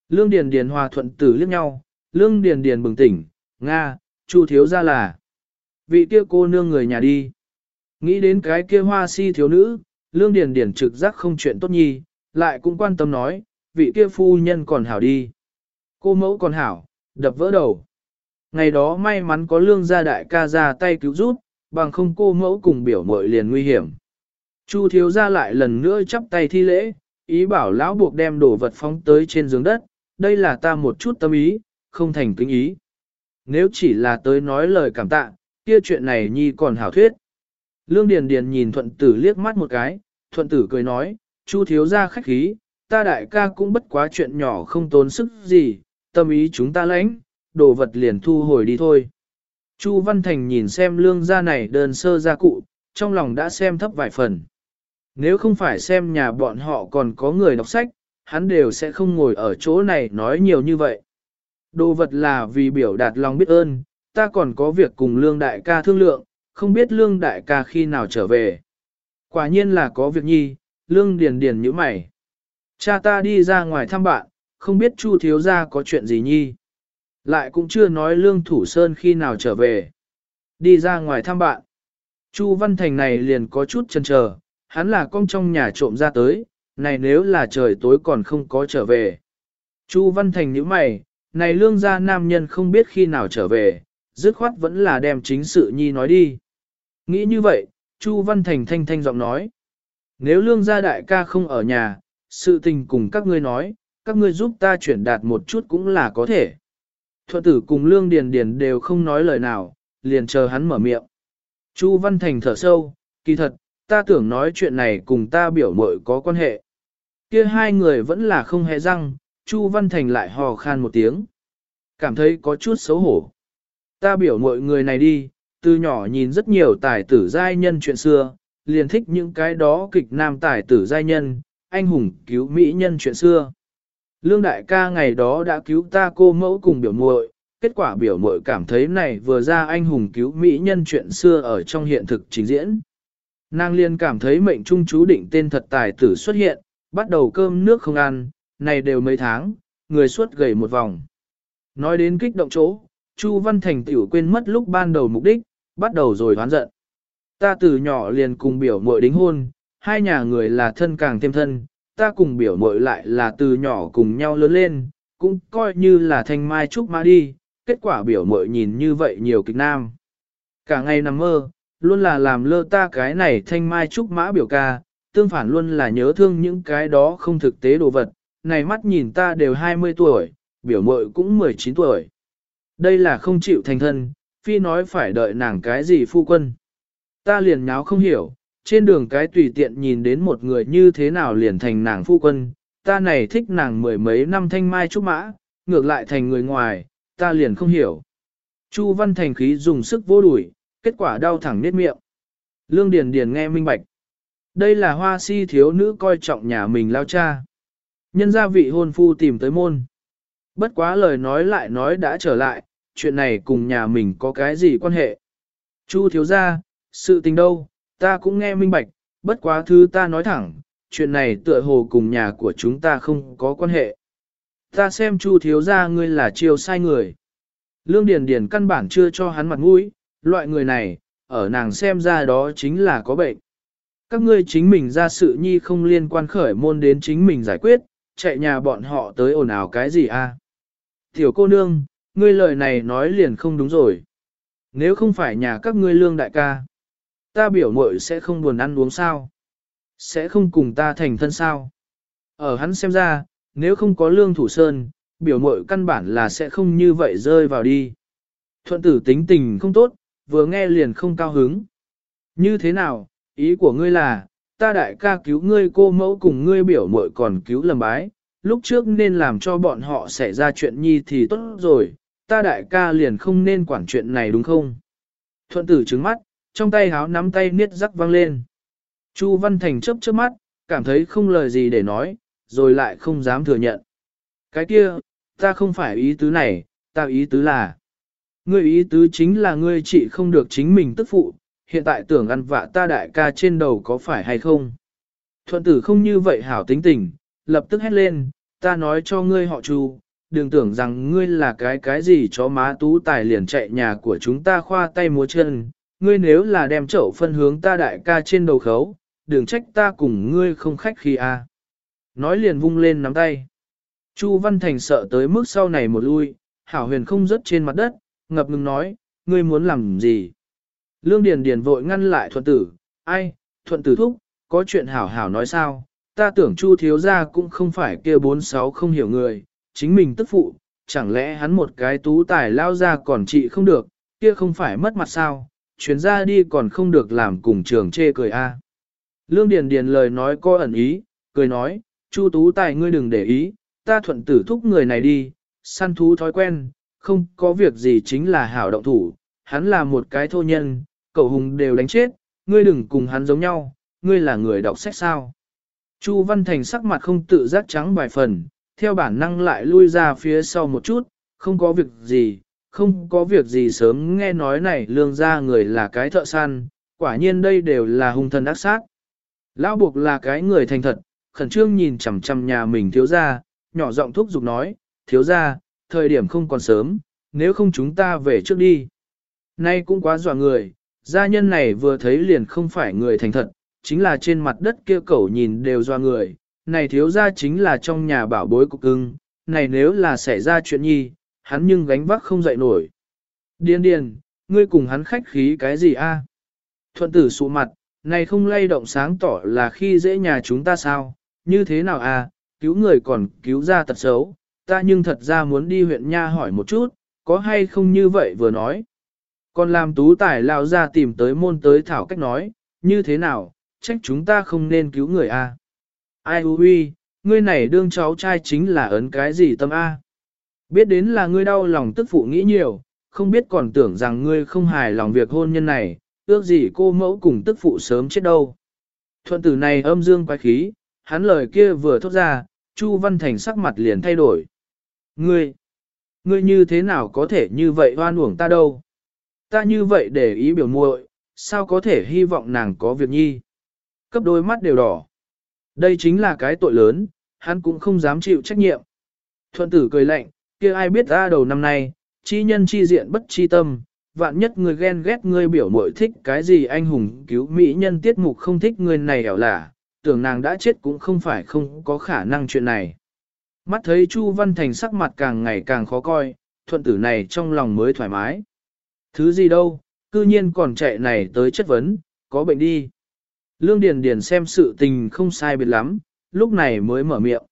Lương Điền Điền hòa thuận tử liếc nhau, Lương Điền Điền bừng tỉnh, Nga, Chu thiếu gia là. Vị kia cô nương người nhà đi. Nghĩ đến cái kia hoa si thiếu nữ, Lương Điền Điền trực giác không chuyện tốt nhi, lại cũng quan tâm nói, vị kia phu nhân còn hảo đi. Cô mẫu còn hảo, đập vỡ đầu. Ngày đó may mắn có lương gia đại ca ra tay cứu giúp, bằng không cô mẫu cùng biểu mội liền nguy hiểm. Chu thiếu gia lại lần nữa chắp tay thi lễ, ý bảo lão buộc đem đồ vật phóng tới trên giường đất, đây là ta một chút tâm ý, không thành kính ý. Nếu chỉ là tới nói lời cảm tạ, kia chuyện này nhi còn hảo thuyết. Lương Điền Điền nhìn thuận tử liếc mắt một cái, thuận tử cười nói, Chu thiếu gia khách khí, ta đại ca cũng bất quá chuyện nhỏ không tốn sức gì, tâm ý chúng ta lãnh, đồ vật liền thu hồi đi thôi. Chu Văn Thành nhìn xem lương gia này đơn sơ gia cụ, trong lòng đã xem thấp vài phần. Nếu không phải xem nhà bọn họ còn có người đọc sách, hắn đều sẽ không ngồi ở chỗ này nói nhiều như vậy. Đồ vật là vì biểu đạt lòng biết ơn, ta còn có việc cùng lương đại ca thương lượng, không biết lương đại ca khi nào trở về. Quả nhiên là có việc nhi, lương điền điền như mày. Cha ta đi ra ngoài thăm bạn, không biết Chu thiếu gia có chuyện gì nhi. Lại cũng chưa nói Lương Thủ Sơn khi nào trở về. Đi ra ngoài thăm bạn. Chu Văn Thành này liền có chút chần chờ, hắn là con trong nhà trộm ra tới, này nếu là trời tối còn không có trở về. Chu Văn Thành nhíu mày, này lương gia nam nhân không biết khi nào trở về, dứt khoát vẫn là đem chính sự nhi nói đi. Nghĩ như vậy, Chu Văn Thành thanh thanh giọng nói. Nếu lương gia đại ca không ở nhà, sự tình cùng các ngươi nói, các ngươi giúp ta chuyển đạt một chút cũng là có thể. Thuận tử cùng lương điền điền đều không nói lời nào, liền chờ hắn mở miệng. Chu Văn Thành thở sâu, kỳ thật, ta tưởng nói chuyện này cùng ta biểu mội có quan hệ. Kia hai người vẫn là không hề răng, Chu Văn Thành lại hò khan một tiếng. Cảm thấy có chút xấu hổ. Ta biểu muội người này đi, từ nhỏ nhìn rất nhiều tài tử giai nhân chuyện xưa, liền thích những cái đó kịch nam tài tử giai nhân, anh hùng cứu mỹ nhân chuyện xưa. Lương đại ca ngày đó đã cứu ta cô mẫu cùng biểu muội, kết quả biểu muội cảm thấy này vừa ra anh hùng cứu mỹ nhân chuyện xưa ở trong hiện thực trình diễn. Nàng liên cảm thấy mệnh trung chú định tên thật tài tử xuất hiện, bắt đầu cơm nước không ăn, này đều mấy tháng, người suốt gầy một vòng. Nói đến kích động chỗ, Chu Văn Thành tiểu quên mất lúc ban đầu mục đích, bắt đầu rồi hoán giận. Ta từ nhỏ liền cùng biểu muội đính hôn, hai nhà người là thân càng thêm thân, ta cùng biểu muội lại là từ nhỏ cùng nhau lớn lên, cũng coi như là thanh mai trúc mã đi, kết quả biểu muội nhìn như vậy nhiều kịch nam. Cả ngày nằm mơ, luôn là làm lơ ta cái này thanh mai trúc mã biểu ca, tương phản luôn là nhớ thương những cái đó không thực tế đồ vật, này mắt nhìn ta đều 20 tuổi, biểu muội cũng 19 tuổi. Đây là không chịu thành thân, phi nói phải đợi nàng cái gì phu quân. Ta liền nháo không hiểu, trên đường cái tùy tiện nhìn đến một người như thế nào liền thành nàng phu quân, ta này thích nàng mười mấy năm thanh mai trúc mã, ngược lại thành người ngoài, ta liền không hiểu. Chu Văn Thành khí dùng sức vô đuổi, kết quả đau thẳng nết miệng. Lương Điền Điền nghe minh bạch. Đây là hoa si thiếu nữ coi trọng nhà mình lao cha. Nhân gia vị hôn phu tìm tới môn. Bất quá lời nói lại nói đã trở lại, chuyện này cùng nhà mình có cái gì quan hệ. Chu thiếu gia, sự tình đâu, ta cũng nghe minh bạch, bất quá thứ ta nói thẳng, chuyện này tựa hồ cùng nhà của chúng ta không có quan hệ. Ta xem chu thiếu gia ngươi là chiêu sai người. Lương Điền Điền căn bản chưa cho hắn mặt mũi, loại người này, ở nàng xem ra đó chính là có bệnh. Các ngươi chính mình ra sự nhi không liên quan khởi môn đến chính mình giải quyết, chạy nhà bọn họ tới ồn ào cái gì a? Tiểu cô nương, ngươi lời này nói liền không đúng rồi. Nếu không phải nhà các ngươi lương đại ca, ta biểu muội sẽ không buồn ăn uống sao? Sẽ không cùng ta thành thân sao? Ở hắn xem ra, nếu không có lương thủ sơn, biểu muội căn bản là sẽ không như vậy rơi vào đi. Thuận tử tính tình không tốt, vừa nghe liền không cao hứng. Như thế nào, ý của ngươi là, ta đại ca cứu ngươi cô mẫu cùng ngươi biểu muội còn cứu lầm bái, lúc trước nên làm cho bọn họ xảy ra chuyện nhi thì tốt rồi, ta đại ca liền không nên quản chuyện này đúng không? Thuận tử trứng mắt, trong tay háo nắm tay niết rắc văng lên. Chu Văn Thành chớp chớp mắt, cảm thấy không lời gì để nói, rồi lại không dám thừa nhận. Cái kia, ta không phải ý tứ này, ta ý tứ là. Ngươi ý tứ chính là ngươi chỉ không được chính mình tức phụ, hiện tại tưởng ăn vạ ta đại ca trên đầu có phải hay không. Thuận tử không như vậy hảo tính tình, lập tức hét lên, ta nói cho ngươi họ chu, đừng tưởng rằng ngươi là cái cái gì chó má tú tài liền chạy nhà của chúng ta khoa tay múa chân, ngươi nếu là đem chậu phân hướng ta đại ca trên đầu khấu, đừng trách ta cùng ngươi không khách khi a. Nói liền vung lên nắm tay. Chu Văn Thành sợ tới mức sau này một lui, hảo huyền không rớt trên mặt đất, ngập ngừng nói, ngươi muốn làm gì? Lương Điền Điền vội ngăn lại thuận tử, ai, thuận tử thúc, có chuyện hảo hảo nói sao, ta tưởng Chu thiếu gia cũng không phải kia bốn sáu không hiểu người, chính mình tức phụ, chẳng lẽ hắn một cái tú tài lao ra còn trị không được, kia không phải mất mặt sao, chuyến ra đi còn không được làm cùng trường chê cười a. Lương Điền Điền lời nói có ẩn ý, cười nói, Chu tú tài ngươi đừng để ý, ta thuận tử thúc người này đi, săn thú thói quen, không có việc gì chính là hảo động thủ, hắn là một cái thô nhân, cậu hùng đều đánh chết, ngươi đừng cùng hắn giống nhau, ngươi là người đọc sách sao. Chu Văn Thành sắc mặt không tự giác trắng vài phần, theo bản năng lại lui ra phía sau một chút, không có việc gì, không có việc gì sớm nghe nói này lương ra người là cái thợ săn, quả nhiên đây đều là hung thần ác sát. Lão buộc là cái người thành thật, khẩn trương nhìn chằm chằm nhà mình thiếu ra, nhỏ giọng thúc giục nói, thiếu ra, thời điểm không còn sớm, nếu không chúng ta về trước đi. Nay cũng quá dọa người, gia nhân này vừa thấy liền không phải người thành thật, chính là trên mặt đất kia cẩu nhìn đều dọa người, này thiếu ra chính là trong nhà bảo bối của cưng, này nếu là xảy ra chuyện nhi, hắn nhưng gánh vác không dậy nổi. điền điền, ngươi cùng hắn khách khí cái gì a? Thuận tử sụ mặt, này không lay động sáng tỏ là khi dễ nhà chúng ta sao, như thế nào a? cứu người còn cứu ra tật xấu, ta nhưng thật ra muốn đi huyện nha hỏi một chút, có hay không như vậy vừa nói. Còn làm tú tài lao ra tìm tới môn tới thảo cách nói, như thế nào, trách chúng ta không nên cứu người a. Ai hư huy, ngươi này đương cháu trai chính là ấn cái gì tâm A. Biết đến là ngươi đau lòng tức phụ nghĩ nhiều, không biết còn tưởng rằng ngươi không hài lòng việc hôn nhân này, ước gì cô mẫu cùng tức phụ sớm chết đâu. Thuận tử này âm dương quái khí, hắn lời kia vừa thốt ra, Chu Văn Thành sắc mặt liền thay đổi. Ngươi, ngươi như thế nào có thể như vậy hoan uổng ta đâu? Ta như vậy để ý biểu muội, sao có thể hy vọng nàng có việc nhi? Cấp đôi mắt đều đỏ. Đây chính là cái tội lớn, hắn cũng không dám chịu trách nhiệm. Thuận tử cười lạnh, kia ai biết ra đầu năm nay, chi nhân chi diện bất chi tâm, vạn nhất người ghen ghét người biểu mội thích cái gì anh hùng cứu mỹ nhân tiết mục không thích người này ẻo lả, tưởng nàng đã chết cũng không phải không có khả năng chuyện này. Mắt thấy Chu Văn Thành sắc mặt càng ngày càng khó coi, thuận tử này trong lòng mới thoải mái. Thứ gì đâu, cư nhiên còn chạy này tới chất vấn, có bệnh đi. Lương Điền Điền xem sự tình không sai biệt lắm, lúc này mới mở miệng.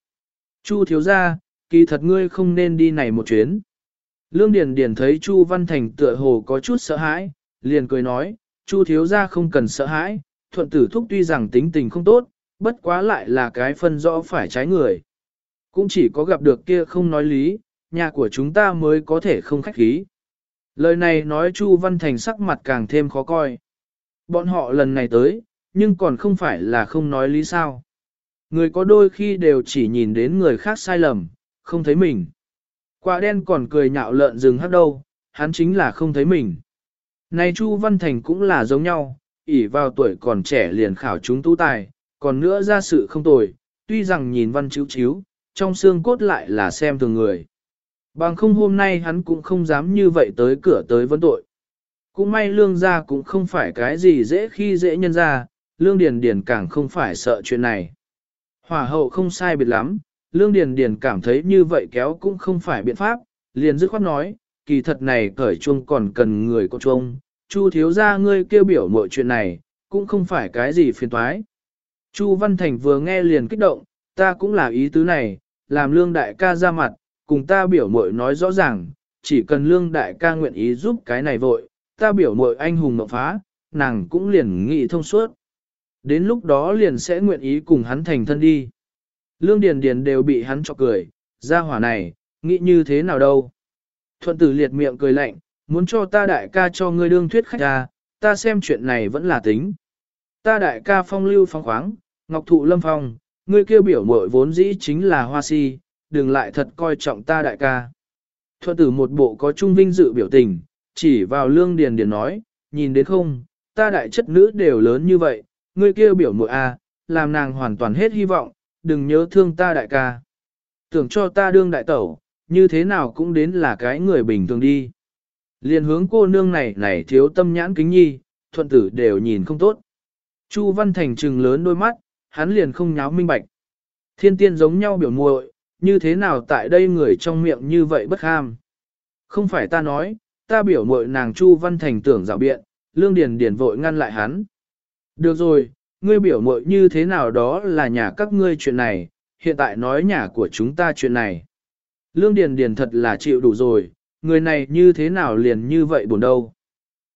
Chu thiếu gia, kỳ thật ngươi không nên đi này một chuyến. Lương Điền Điền thấy Chu Văn Thành tựa hồ có chút sợ hãi, liền cười nói, Chu thiếu gia không cần sợ hãi, thuận tử thúc tuy rằng tính tình không tốt, bất quá lại là cái phân rõ phải trái người. Cũng chỉ có gặp được kia không nói lý, nhà của chúng ta mới có thể không khách khí. Lời này nói Chu Văn Thành sắc mặt càng thêm khó coi. Bọn họ lần này tới, nhưng còn không phải là không nói lý sao. Người có đôi khi đều chỉ nhìn đến người khác sai lầm, không thấy mình. Quả đen còn cười nhạo lợn rừng hắc đâu, hắn chính là không thấy mình. Này Chu Văn Thành cũng là giống nhau, ỉ vào tuổi còn trẻ liền khảo chúng tu tài, còn nữa ra sự không tồi, tuy rằng nhìn văn chữ chiếu, trong xương cốt lại là xem thường người. Bằng không hôm nay hắn cũng không dám như vậy tới cửa tới vấn tội. Cũng may lương gia cũng không phải cái gì dễ khi dễ nhân ra, lương điền điền càng không phải sợ chuyện này. Hỏa hậu không sai biệt lắm, lương điền điền cảm thấy như vậy kéo cũng không phải biện pháp, liền dứt khoát nói, kỳ thật này cởi chuông còn cần người có chuông, chu thiếu gia ngươi kêu biểu mọi chuyện này, cũng không phải cái gì phiền toái. Chu Văn Thành vừa nghe liền kích động, ta cũng là ý tứ này, làm lương đại ca ra mặt, cùng ta biểu mội nói rõ ràng, chỉ cần lương đại ca nguyện ý giúp cái này vội, ta biểu mội anh hùng mộng phá, nàng cũng liền nghị thông suốt. Đến lúc đó liền sẽ nguyện ý cùng hắn thành thân đi. Lương Điền Điền đều bị hắn chọc cười, ra hỏa này, nghĩ như thế nào đâu. Thuận tử liệt miệng cười lạnh, muốn cho ta đại ca cho ngươi đương thuyết khách ra, ta xem chuyện này vẫn là tính. Ta đại ca phong lưu phong khoáng, ngọc thụ lâm phong, ngươi kêu biểu mội vốn dĩ chính là hoa si, đừng lại thật coi trọng ta đại ca. Thuận tử một bộ có trung vinh dự biểu tình, chỉ vào lương điền điền nói, nhìn đến không, ta đại chất nữ đều lớn như vậy, ngươi kêu biểu muội a, làm nàng hoàn toàn hết hy vọng, đừng nhớ thương ta đại ca. Tưởng cho ta đương đại tẩu, như thế nào cũng đến là cái người bình thường đi. Liên hướng cô nương này này thiếu tâm nhãn kính nhi, thuận tử đều nhìn không tốt. Chu Văn Thành trừng lớn đôi mắt, hắn liền không nháo minh bạch. Thiên tiên giống nhau biểu muội, như thế nào tại đây người trong miệng như vậy bất ham. Không phải ta nói, ta biểu muội nàng Chu Văn Thành tưởng dạo biện, Lương Điền Điền vội ngăn lại hắn. Được rồi, ngươi biểu muội như thế nào đó là nhà các ngươi chuyện này, hiện tại nói nhà của chúng ta chuyện này. Lương Điền Điền thật là chịu đủ rồi, người này như thế nào liền như vậy buồn đâu.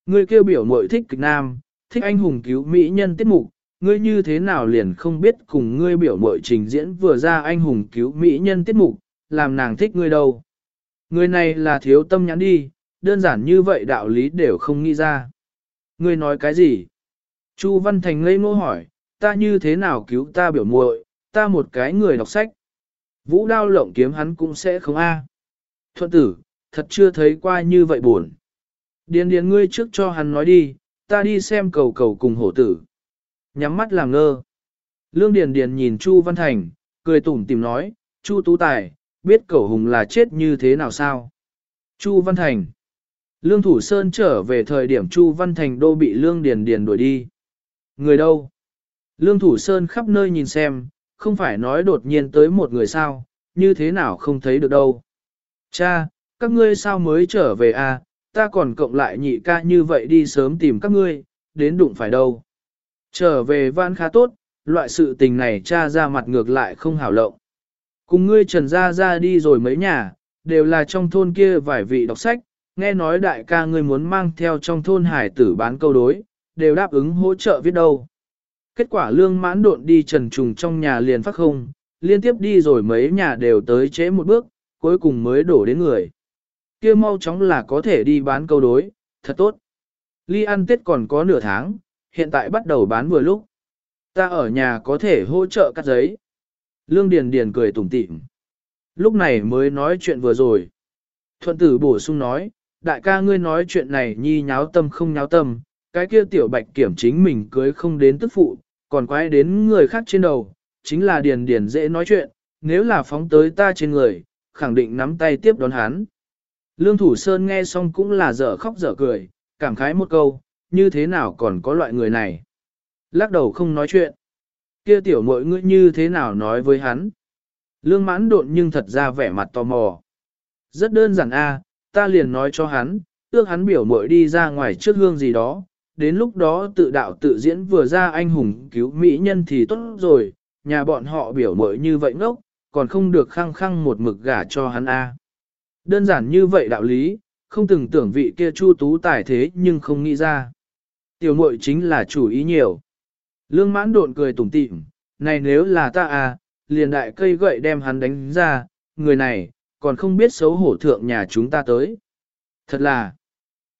Ngươi kêu biểu muội thích kịch nam, thích anh hùng cứu mỹ nhân tiết mục, ngươi như thế nào liền không biết cùng ngươi biểu muội trình diễn vừa ra anh hùng cứu mỹ nhân tiết mục, làm nàng thích ngươi đâu. Người này là thiếu tâm nhãn đi, đơn giản như vậy đạo lý đều không nghĩ ra. Ngươi nói cái gì? Chu Văn Thành ngây ngô hỏi, ta như thế nào cứu ta biểu muội, ta một cái người đọc sách. Vũ đao lộng kiếm hắn cũng sẽ không a. Thuận tử, thật chưa thấy qua như vậy buồn. Điền điền ngươi trước cho hắn nói đi, ta đi xem cầu cầu cùng hổ tử. Nhắm mắt làm ngơ. Lương Điền Điền nhìn Chu Văn Thành, cười tủm tỉm nói, Chu Tú Tài, biết cẩu hùng là chết như thế nào sao? Chu Văn Thành Lương Thủ Sơn trở về thời điểm Chu Văn Thành đô bị Lương Điền Điền đuổi đi. Người đâu? Lương Thủ Sơn khắp nơi nhìn xem, không phải nói đột nhiên tới một người sao, như thế nào không thấy được đâu. Cha, các ngươi sao mới trở về à, ta còn cộng lại nhị ca như vậy đi sớm tìm các ngươi, đến đụng phải đâu. Trở về van khá tốt, loại sự tình này cha ra mặt ngược lại không hảo lộng. Cùng ngươi trần ra ra đi rồi mấy nhà, đều là trong thôn kia vài vị đọc sách, nghe nói đại ca ngươi muốn mang theo trong thôn hải tử bán câu đối, đều đáp ứng hỗ trợ viết đâu. Kết quả lương mãn độn đi trần trùng trong nhà liền phát không, liên tiếp đi rồi mấy nhà đều tới chế một bước, cuối cùng mới đổ đến người. kia mau chóng là có thể đi bán câu đối, thật tốt. Ly ăn tết còn có nửa tháng, hiện tại bắt đầu bán vừa lúc. Ta ở nhà có thể hỗ trợ cắt giấy. Lương Điền Điền cười tủm tỉm. Lúc này mới nói chuyện vừa rồi. Thuận tử bổ sung nói, đại ca ngươi nói chuyện này nhi nháo tâm không nháo tâm, cái kia tiểu bạch kiểm chính mình cưới không đến tức phụ, còn quái đến người khác trên đầu, chính là Điền Điền dễ nói chuyện, nếu là phóng tới ta trên người, khẳng định nắm tay tiếp đón hắn. Lương Thủ Sơn nghe xong cũng là dở khóc dở cười, cảm khái một câu, như thế nào còn có loại người này. Lắc đầu không nói chuyện. Kia tiểu mội ngươi như thế nào nói với hắn. Lương mãn độn nhưng thật ra vẻ mặt tò mò. Rất đơn giản a, ta liền nói cho hắn, ước hắn biểu mội đi ra ngoài trước hương gì đó, đến lúc đó tự đạo tự diễn vừa ra anh hùng cứu mỹ nhân thì tốt rồi, nhà bọn họ biểu mội như vậy ngốc, còn không được khăng khăng một mực gả cho hắn a. Đơn giản như vậy đạo lý, không từng tưởng vị kia chu tú tài thế nhưng không nghĩ ra. Tiểu muội chính là chủ ý nhiều. Lương mãn độn cười tủm tỉm, này nếu là ta à, liền đại cây gậy đem hắn đánh ra, người này, còn không biết xấu hổ thượng nhà chúng ta tới. Thật là,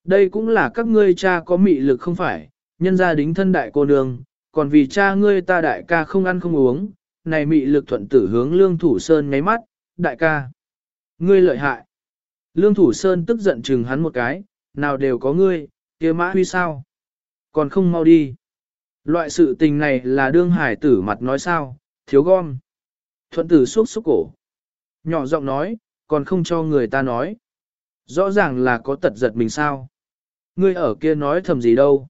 đây cũng là các ngươi cha có mị lực không phải, nhân gia đính thân đại cô nương, còn vì cha ngươi ta đại ca không ăn không uống, này mị lực thuận tử hướng lương thủ sơn nháy mắt, đại ca. Ngươi lợi hại. Lương thủ sơn tức giận chừng hắn một cái, nào đều có ngươi, kia mã huy sao. Còn không mau đi. Loại sự tình này là đương hải tử mặt nói sao, thiếu gom. Thuận tử xúc xúc cổ. Nhỏ giọng nói, còn không cho người ta nói. Rõ ràng là có tật giật mình sao. Ngươi ở kia nói thầm gì đâu.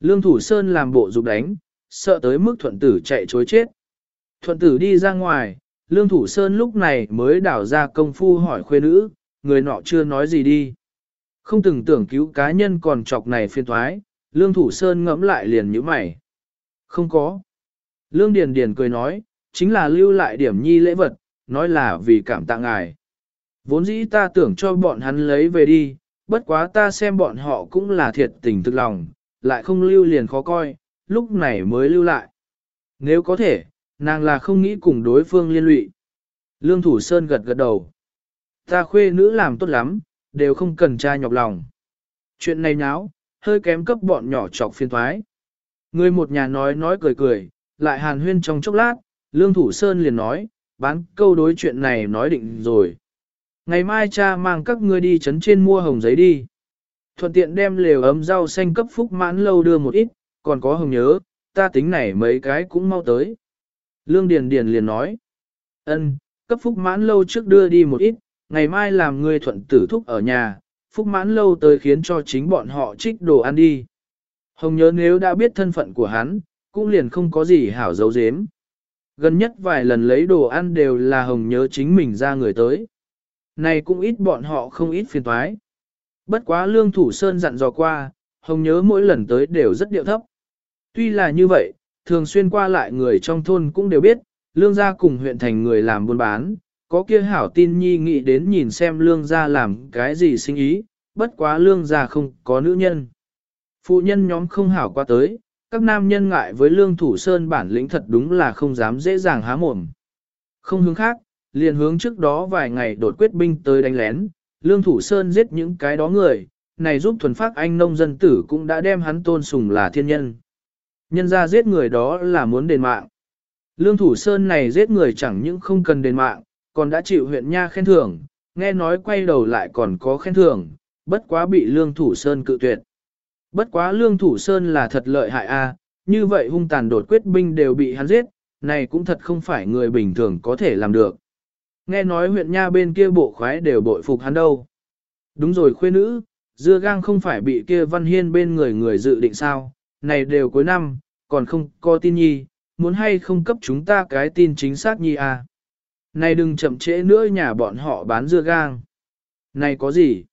Lương Thủ Sơn làm bộ dục đánh, sợ tới mức thuận tử chạy chối chết. Thuận tử đi ra ngoài, Lương Thủ Sơn lúc này mới đảo ra công phu hỏi khuê nữ, người nọ chưa nói gì đi. Không từng tưởng cứu cá nhân còn chọc này phiên thoái, Lương Thủ Sơn ngẫm lại liền như mày. Không có. Lương Điền Điền cười nói, chính là lưu lại điểm nhi lễ vật, nói là vì cảm tạ ngài. Vốn dĩ ta tưởng cho bọn hắn lấy về đi, bất quá ta xem bọn họ cũng là thiệt tình thực lòng, lại không lưu liền khó coi, lúc này mới lưu lại. Nếu có thể, nàng là không nghĩ cùng đối phương liên lụy. Lương Thủ Sơn gật gật đầu. Ta khuê nữ làm tốt lắm, đều không cần trai nhọc lòng. Chuyện này nháo, hơi kém cấp bọn nhỏ chọc phiên thoái. Người một nhà nói nói cười cười, lại hàn huyên trong chốc lát, Lương Thủ Sơn liền nói, bán câu đối chuyện này nói định rồi. Ngày mai cha mang các ngươi đi chấn trên mua hồng giấy đi. Thuận tiện đem lều ấm rau xanh cấp phúc mãn lâu đưa một ít, còn có hồng nhớ, ta tính này mấy cái cũng mau tới. Lương Điền Điền liền nói, ân, cấp phúc mãn lâu trước đưa đi một ít, ngày mai làm ngươi thuận tử thúc ở nhà, phúc mãn lâu tới khiến cho chính bọn họ trích đồ ăn đi. Hồng nhớ nếu đã biết thân phận của hắn, cũng liền không có gì hảo giấu giếm. Gần nhất vài lần lấy đồ ăn đều là hồng nhớ chính mình ra người tới. Này cũng ít bọn họ không ít phiền toái. Bất quá lương thủ sơn dặn dò qua, hồng nhớ mỗi lần tới đều rất điệu thấp. Tuy là như vậy, thường xuyên qua lại người trong thôn cũng đều biết, lương gia cùng huyện thành người làm buôn bán, có kia hảo tin nhi nghĩ đến nhìn xem lương gia làm cái gì sinh ý, bất quá lương gia không có nữ nhân. Phụ nhân nhóm không hảo qua tới, các nam nhân ngại với lương thủ sơn bản lĩnh thật đúng là không dám dễ dàng há mồm. Không hướng khác, liền hướng trước đó vài ngày đột quyết binh tới đánh lén, lương thủ sơn giết những cái đó người, này giúp thuần phát anh nông dân tử cũng đã đem hắn tôn sùng là thiên nhân. Nhân ra giết người đó là muốn đền mạng. Lương thủ sơn này giết người chẳng những không cần đền mạng, còn đã chịu huyện nha khen thưởng, nghe nói quay đầu lại còn có khen thưởng, bất quá bị lương thủ sơn cự tuyệt. Bất quá lương thủ sơn là thật lợi hại a, như vậy hung tàn đột quyết binh đều bị hắn giết, này cũng thật không phải người bình thường có thể làm được. Nghe nói huyện nha bên kia bộ khoái đều bội phục hắn đâu. Đúng rồi khuê nữ, dưa gang không phải bị kia văn hiên bên người người dự định sao, này đều cuối năm, còn không có tin nhi, muốn hay không cấp chúng ta cái tin chính xác nhi à. Này đừng chậm trễ nữa nhà bọn họ bán dưa gang. Này có gì?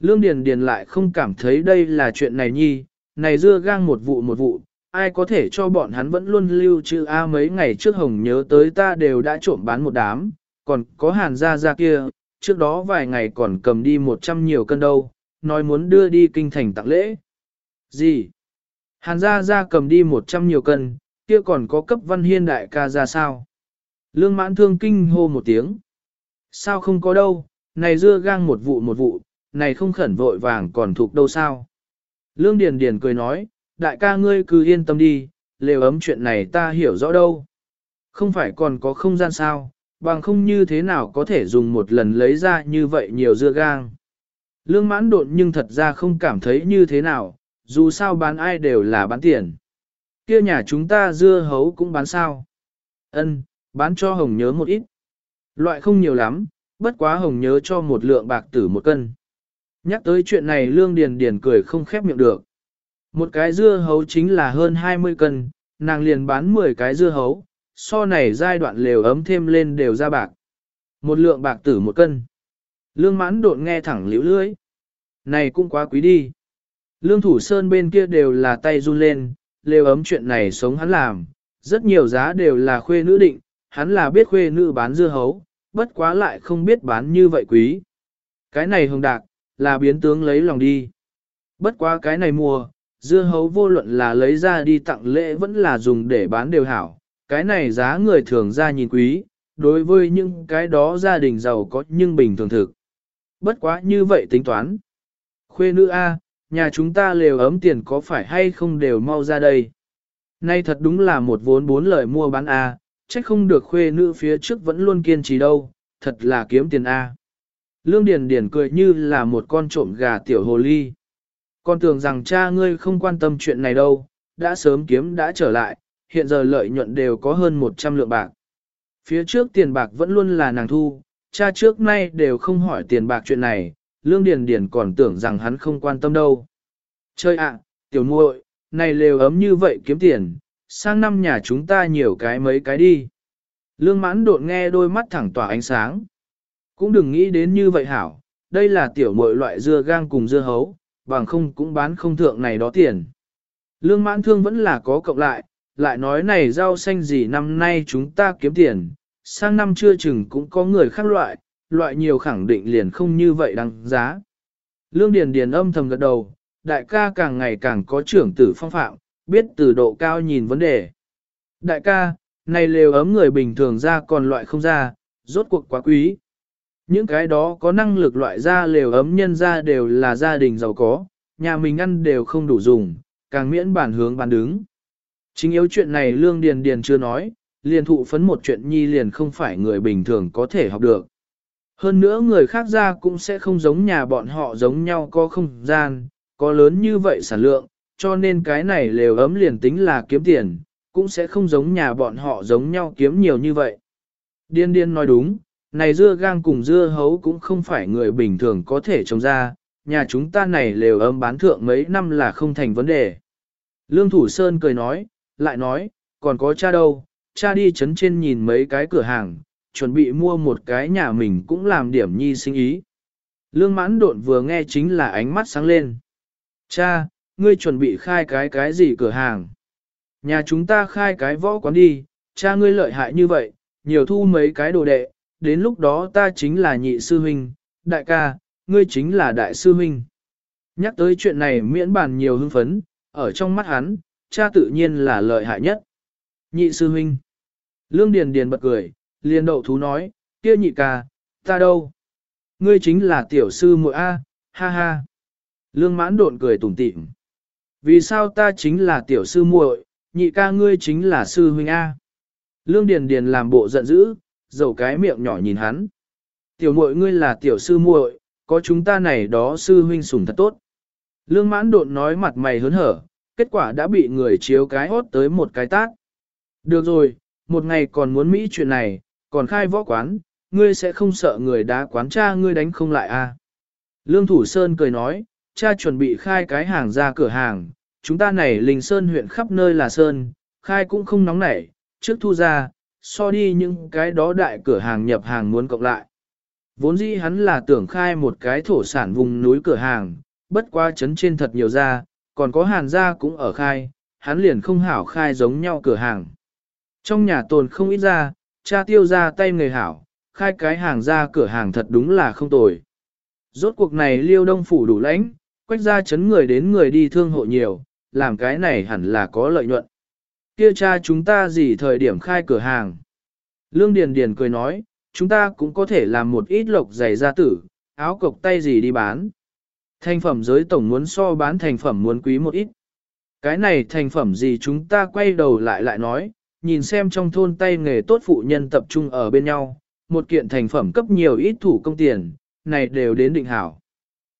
Lương Điền Điền lại không cảm thấy đây là chuyện này nhi, này dưa gang một vụ một vụ, ai có thể cho bọn hắn vẫn luôn lưu trữ A mấy ngày trước hồng nhớ tới ta đều đã trộm bán một đám, còn có hàn gia gia kia, trước đó vài ngày còn cầm đi một trăm nhiều cân đâu, nói muốn đưa đi kinh thành tặng lễ. Gì? Hàn gia gia cầm đi một trăm nhiều cân, kia còn có cấp văn hiên đại ca ra sao? Lương mãn thương kinh hô một tiếng. Sao không có đâu, này dưa gang một vụ một vụ, này không khẩn vội vàng còn thuộc đâu sao? Lương Điền Điền cười nói, đại ca ngươi cứ yên tâm đi, lều ấm chuyện này ta hiểu rõ đâu. Không phải còn có không gian sao, bằng không như thế nào có thể dùng một lần lấy ra như vậy nhiều dưa gang. Lương mãn độn nhưng thật ra không cảm thấy như thế nào, dù sao bán ai đều là bán tiền. Kia nhà chúng ta dưa hấu cũng bán sao. Ân, bán cho hồng nhớ một ít. Loại không nhiều lắm, bất quá hồng nhớ cho một lượng bạc tử một cân. Nhắc tới chuyện này lương điền điền cười không khép miệng được. Một cái dưa hấu chính là hơn 20 cân, nàng liền bán 10 cái dưa hấu, so này giai đoạn lều ấm thêm lên đều ra bạc. Một lượng bạc tử một cân. Lương mãn đột nghe thẳng liễu lưới. Này cũng quá quý đi. Lương thủ sơn bên kia đều là tay run lên, lều ấm chuyện này sống hắn làm, rất nhiều giá đều là khuê nữ định, hắn là biết khuê nữ bán dưa hấu, bất quá lại không biết bán như vậy quý. Cái này hồng đạc, là biến tướng lấy lòng đi. Bất quá cái này mùa, dưa hấu vô luận là lấy ra đi tặng lễ vẫn là dùng để bán đều hảo, cái này giá người thường ra nhìn quý, đối với những cái đó gia đình giàu có nhưng bình thường thực. Bất quá như vậy tính toán. Khuê nữ A, nhà chúng ta lều ấm tiền có phải hay không đều mau ra đây. Nay thật đúng là một vốn bốn lời mua bán A, trách không được khuê nữ phía trước vẫn luôn kiên trì đâu, thật là kiếm tiền A. Lương Điền Điền cười như là một con trộm gà tiểu hồ ly. Con tưởng rằng cha ngươi không quan tâm chuyện này đâu, đã sớm kiếm đã trở lại, hiện giờ lợi nhuận đều có hơn 100 lượng bạc. Phía trước tiền bạc vẫn luôn là nàng thu, cha trước nay đều không hỏi tiền bạc chuyện này, Lương Điền Điền còn tưởng rằng hắn không quan tâm đâu. Chơi ạ, tiểu muội, này lều ấm như vậy kiếm tiền, sang năm nhà chúng ta nhiều cái mấy cái đi. Lương mãn đột nghe đôi mắt thẳng tỏa ánh sáng. Cũng đừng nghĩ đến như vậy hảo, đây là tiểu muội loại dưa gang cùng dưa hấu, bằng không cũng bán không thượng này đó tiền. Lương mãn thương vẫn là có cộng lại, lại nói này rau xanh gì năm nay chúng ta kiếm tiền, sang năm chưa chừng cũng có người khác loại, loại nhiều khẳng định liền không như vậy đăng giá. Lương Điền Điền âm thầm gật đầu, đại ca càng ngày càng có trưởng tử phong phạm, biết từ độ cao nhìn vấn đề. Đại ca, này lều ấm người bình thường ra còn loại không ra, rốt cuộc quá quý. Những cái đó có năng lực loại ra lều ấm nhân ra đều là gia đình giàu có, nhà mình ăn đều không đủ dùng, càng miễn bản hướng bán đứng. Chính yếu chuyện này Lương Điền Điền chưa nói, liền thụ phấn một chuyện nhi liền không phải người bình thường có thể học được. Hơn nữa người khác ra cũng sẽ không giống nhà bọn họ giống nhau có không gian, có lớn như vậy sản lượng, cho nên cái này lều ấm liền tính là kiếm tiền, cũng sẽ không giống nhà bọn họ giống nhau kiếm nhiều như vậy. Điên điên nói đúng, này dưa gang cùng dưa hấu cũng không phải người bình thường có thể trồng ra, nhà chúng ta này lều ấm bán thượng mấy năm là không thành vấn đề. Lương Thủ Sơn cười nói, lại nói, còn có cha đâu, cha đi chấn trên nhìn mấy cái cửa hàng, chuẩn bị mua một cái nhà mình cũng làm điểm nhi sinh ý. Lương mãn độn vừa nghe chính là ánh mắt sáng lên. Cha, ngươi chuẩn bị khai cái cái gì cửa hàng? Nhà chúng ta khai cái võ quán đi, cha ngươi lợi hại như vậy, nhiều thu mấy cái đồ đệ, đến lúc đó ta chính là nhị sư huynh, đại ca, ngươi chính là đại sư huynh. Nhắc tới chuyện này miễn bàn nhiều hưng phấn, ở trong mắt hắn, cha tự nhiên là lợi hại nhất. Nhị sư huynh. Lương Điền Điền bật cười, liền đậu thú nói, kia nhị ca, ta đâu? Ngươi chính là tiểu sư muội A, ha ha. Lương mãn độn cười tủm tỉm. Vì sao ta chính là tiểu sư muội, nhị ca ngươi chính là sư huynh A? Lương Điền Điền làm bộ giận dữ, dầu cái miệng nhỏ nhìn hắn. Tiểu muội ngươi là tiểu sư muội, có chúng ta này đó sư huynh sủng thật tốt. Lương mãn độn nói mặt mày hớn hở, kết quả đã bị người chiếu cái hốt tới một cái tát. Được rồi, một ngày còn muốn Mỹ chuyện này, còn khai võ quán, ngươi sẽ không sợ người đá quán cha ngươi đánh không lại à. Lương Thủ Sơn cười nói, cha chuẩn bị khai cái hàng ra cửa hàng, chúng ta này Linh Sơn huyện khắp nơi là Sơn, khai cũng không nóng nảy, trước thu ra, so đi những cái đó đại cửa hàng nhập hàng muốn cộng lại. Vốn dĩ hắn là tưởng khai một cái thổ sản vùng núi cửa hàng, bất qua chấn trên thật nhiều ra, còn có hàn gia cũng ở khai, hắn liền không hảo khai giống nhau cửa hàng. Trong nhà tồn không ít ra, cha tiêu ra tay người hảo, khai cái hàng ra cửa hàng thật đúng là không tồi. Rốt cuộc này liêu đông phủ đủ lãnh, quách ra chấn người đến người đi thương hộ nhiều, làm cái này hẳn là có lợi nhuận. Kia cha chúng ta gì thời điểm khai cửa hàng? Lương Điền Điền cười nói, chúng ta cũng có thể làm một ít lộc giày gia tử, áo cộc tay gì đi bán. Thành phẩm giới tổng muốn so bán thành phẩm muốn quý một ít. Cái này thành phẩm gì chúng ta quay đầu lại lại nói, nhìn xem trong thôn tay nghề tốt phụ nhân tập trung ở bên nhau, một kiện thành phẩm cấp nhiều ít thủ công tiền, này đều đến định hảo.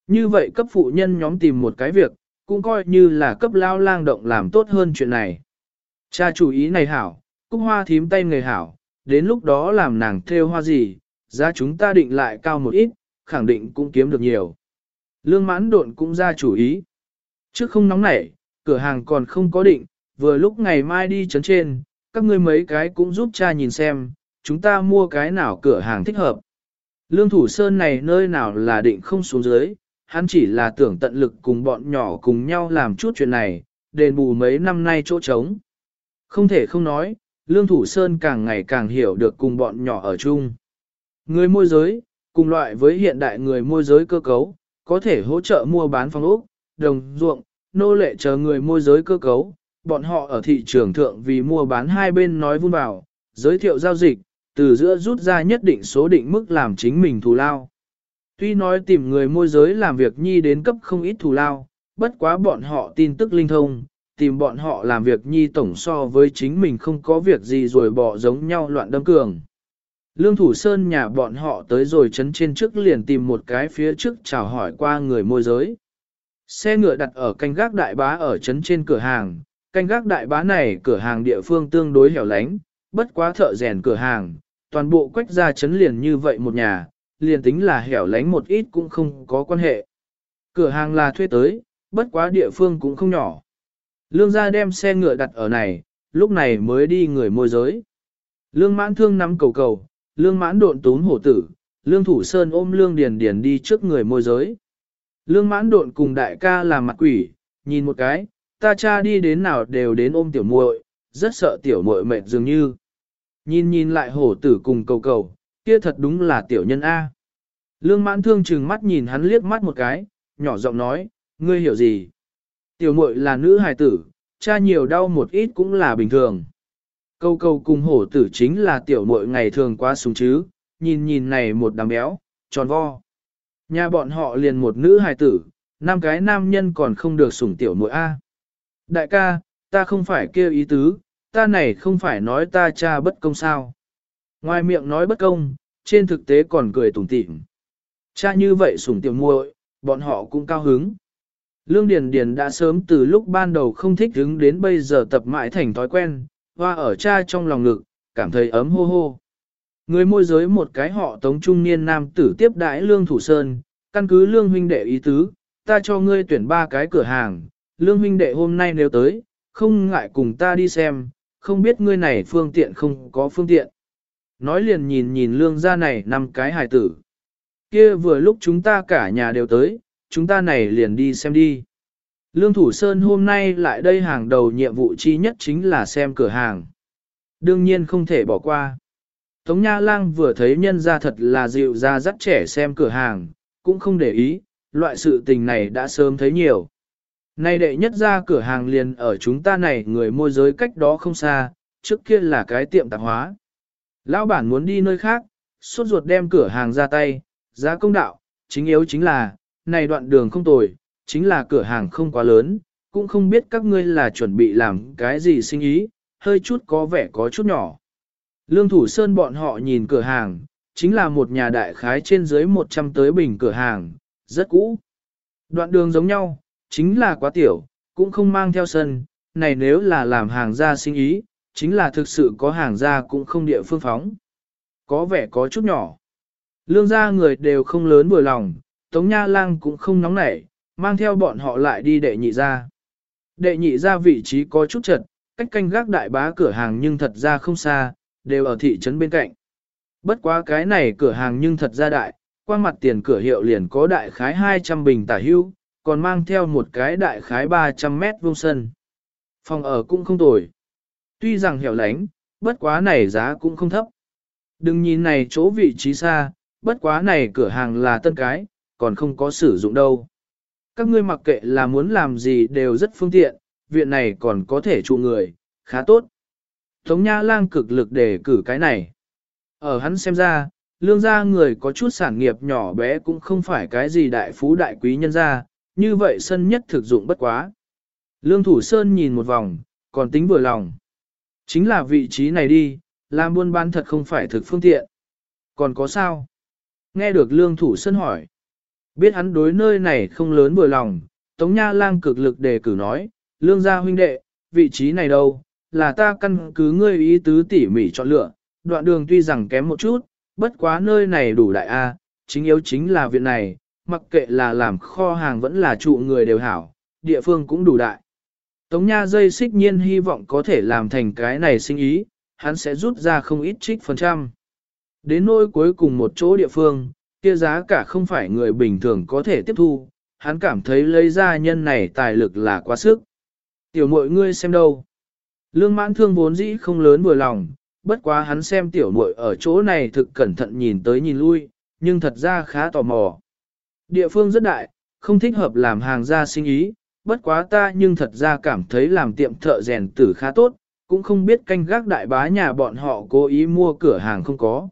Như vậy cấp phụ nhân nhóm tìm một cái việc, cũng coi như là cấp lao lang động làm tốt hơn chuyện này. Cha chủ ý này hảo, cúc hoa thím tay nghề hảo, đến lúc đó làm nàng theo hoa gì, giá chúng ta định lại cao một ít, khẳng định cũng kiếm được nhiều. Lương mãn độn cũng ra chủ ý. Trước không nóng nảy, cửa hàng còn không có định, vừa lúc ngày mai đi chấn trên, các ngươi mấy cái cũng giúp cha nhìn xem, chúng ta mua cái nào cửa hàng thích hợp. Lương Thủ Sơn này nơi nào là định không xuống dưới, hắn chỉ là tưởng tận lực cùng bọn nhỏ cùng nhau làm chút chuyện này, đền bù mấy năm nay chỗ trống. Không thể không nói, Lương Thủ Sơn càng ngày càng hiểu được cùng bọn nhỏ ở chung. Người môi giới, cùng loại với hiện đại người môi giới cơ cấu, có thể hỗ trợ mua bán phòng ốc, đồng ruộng, nô lệ chờ người môi giới cơ cấu, bọn họ ở thị trường thượng vì mua bán hai bên nói vun vào, giới thiệu giao dịch, từ giữa rút ra nhất định số định mức làm chính mình thù lao. Tuy nói tìm người môi giới làm việc nhi đến cấp không ít thù lao, bất quá bọn họ tin tức linh thông, tìm bọn họ làm việc nhi tổng so với chính mình không có việc gì rồi bỏ giống nhau loạn đâm cường. Lương Thủ Sơn nhà bọn họ tới rồi chấn trên trước liền tìm một cái phía trước chào hỏi qua người môi giới. Xe ngựa đặt ở canh gác đại bá ở chấn trên cửa hàng, canh gác đại bá này cửa hàng địa phương tương đối hẻo lánh, bất quá thợ rèn cửa hàng, toàn bộ quách ra chấn liền như vậy một nhà, liền tính là hẻo lánh một ít cũng không có quan hệ. Cửa hàng là thuê tới, bất quá địa phương cũng không nhỏ. Lương gia đem xe ngựa đặt ở này, lúc này mới đi người môi giới. Lương mãn thương nắm cầu cầu, lương mãn độn tún hổ tử, lương thủ sơn ôm lương điền điền đi trước người môi giới. Lương mãn độn cùng đại ca làm mặt quỷ, nhìn một cái, ta cha đi đến nào đều đến ôm tiểu muội, rất sợ tiểu muội mệt dường như. Nhìn nhìn lại hổ tử cùng cầu cầu, kia thật đúng là tiểu nhân A. Lương mãn thương chừng mắt nhìn hắn liếc mắt một cái, nhỏ giọng nói, ngươi hiểu gì? Tiểu muội là nữ hài tử, cha nhiều đau một ít cũng là bình thường. Câu câu cùng hổ tử chính là tiểu muội ngày thường quá súng chứ, nhìn nhìn này một đám béo, tròn vo. Nhà bọn họ liền một nữ hài tử, năm cái nam nhân còn không được sủng tiểu muội A. Đại ca, ta không phải kêu ý tứ, ta này không phải nói ta cha bất công sao. Ngoài miệng nói bất công, trên thực tế còn cười tủm tỉm. Cha như vậy sủng tiểu muội, bọn họ cũng cao hứng. Lương Điền Điền đã sớm từ lúc ban đầu không thích hứng đến bây giờ tập mãi thành thói quen, hoa ở cha trong lòng ngực, cảm thấy ấm hô hô. Người môi giới một cái họ tống trung niên nam tử tiếp đãi Lương Thủ Sơn, căn cứ Lương huynh đệ ý tứ, ta cho ngươi tuyển ba cái cửa hàng, Lương huynh đệ hôm nay nếu tới, không ngại cùng ta đi xem, không biết ngươi này phương tiện không có phương tiện. Nói liền nhìn nhìn Lương gia này năm cái hài tử. Kia vừa lúc chúng ta cả nhà đều tới, chúng ta này liền đi xem đi. Lương Thủ Sơn hôm nay lại đây hàng đầu nhiệm vụ chi nhất chính là xem cửa hàng. Đương nhiên không thể bỏ qua. Tống Nha Lang vừa thấy nhân ra thật là dịu ra dắt trẻ xem cửa hàng, cũng không để ý, loại sự tình này đã sớm thấy nhiều. Nay đệ nhất ra cửa hàng liền ở chúng ta này người môi giới cách đó không xa, trước kia là cái tiệm tạp hóa. Lão bản muốn đi nơi khác, suốt ruột đem cửa hàng ra tay, giá công đạo, chính yếu chính là, này đoạn đường không tồi, chính là cửa hàng không quá lớn, cũng không biết các ngươi là chuẩn bị làm cái gì sinh ý, hơi chút có vẻ có chút nhỏ. Lương Thủ Sơn bọn họ nhìn cửa hàng, chính là một nhà đại khái trên dưới 100 tới bình cửa hàng, rất cũ. Đoạn đường giống nhau, chính là quá tiểu, cũng không mang theo sân, này nếu là làm hàng ra sinh ý, chính là thực sự có hàng ra cũng không địa phương phóng. Có vẻ có chút nhỏ. Lương gia người đều không lớn vừa lòng, Tống Nha Lang cũng không nóng nảy, mang theo bọn họ lại đi đệ nhị ra. Đệ nhị ra vị trí có chút chật, cách canh gác đại bá cửa hàng nhưng thật ra không xa, đều ở thị trấn bên cạnh. Bất quá cái này cửa hàng nhưng thật ra đại, qua mặt tiền cửa hiệu liền có đại khái 200 bình tả hưu, còn mang theo một cái đại khái 300 mét vuông sân. Phòng ở cũng không tồi. Tuy rằng hẻo lánh, bất quá này giá cũng không thấp. Đừng nhìn này chỗ vị trí xa, bất quá này cửa hàng là tân cái, còn không có sử dụng đâu. Các ngươi mặc kệ là muốn làm gì đều rất phương tiện, viện này còn có thể trụ người, khá tốt. Tống Nha Lang cực lực để cử cái này. Ở hắn xem ra, lương gia người có chút sản nghiệp nhỏ bé cũng không phải cái gì đại phú đại quý nhân gia, như vậy sân nhất thực dụng bất quá. Lương Thủ Sơn nhìn một vòng, còn tính vừa lòng. Chính là vị trí này đi, làm buôn bán thật không phải thực phương tiện. Còn có sao? Nghe được Lương Thủ Sơn hỏi. Biết hắn đối nơi này không lớn vừa lòng, Tống Nha Lang cực lực đề cử nói, Lương gia huynh đệ, vị trí này đâu, là ta căn cứ ngươi ý tứ tỉ mỉ chọn lựa, đoạn đường tuy rằng kém một chút, bất quá nơi này đủ đại A, chính yếu chính là viện này, mặc kệ là làm kho hàng vẫn là trụ người đều hảo, địa phương cũng đủ đại. Tống Nha dây xích nhiên hy vọng có thể làm thành cái này sinh ý, hắn sẽ rút ra không ít trích phần trăm. Đến nỗi cuối cùng một chỗ địa phương, kia giá cả không phải người bình thường có thể tiếp thu, hắn cảm thấy lấy ra nhân này tài lực là quá sức. Tiểu mội ngươi xem đâu. Lương mãn thương vốn dĩ không lớn vừa lòng, bất quá hắn xem tiểu muội ở chỗ này thực cẩn thận nhìn tới nhìn lui, nhưng thật ra khá tò mò. Địa phương rất đại, không thích hợp làm hàng gia sinh ý, bất quá ta nhưng thật ra cảm thấy làm tiệm thợ rèn tử khá tốt, cũng không biết canh gác đại bá nhà bọn họ cố ý mua cửa hàng không có.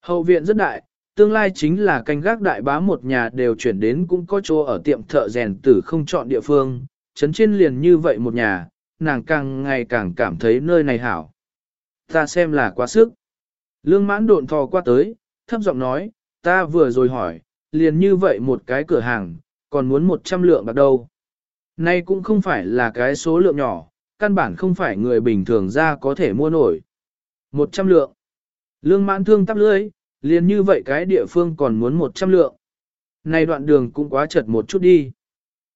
Hậu viện rất đại, tương lai chính là canh gác đại bá một nhà đều chuyển đến cũng có chỗ ở tiệm thợ rèn tử không chọn địa phương, chấn trên liền như vậy một nhà, nàng càng ngày càng cảm thấy nơi này hảo. Ta xem là quá sức. Lương mãn độn thò qua tới, thấp giọng nói, ta vừa rồi hỏi, liền như vậy một cái cửa hàng, còn muốn 100 lượng bạc đâu. Nay cũng không phải là cái số lượng nhỏ, căn bản không phải người bình thường ra có thể mua nổi. 100 lượng. Lương mãn thương tắp lưới, liền như vậy cái địa phương còn muốn 100 lượng. Này đoạn đường cũng quá chật một chút đi.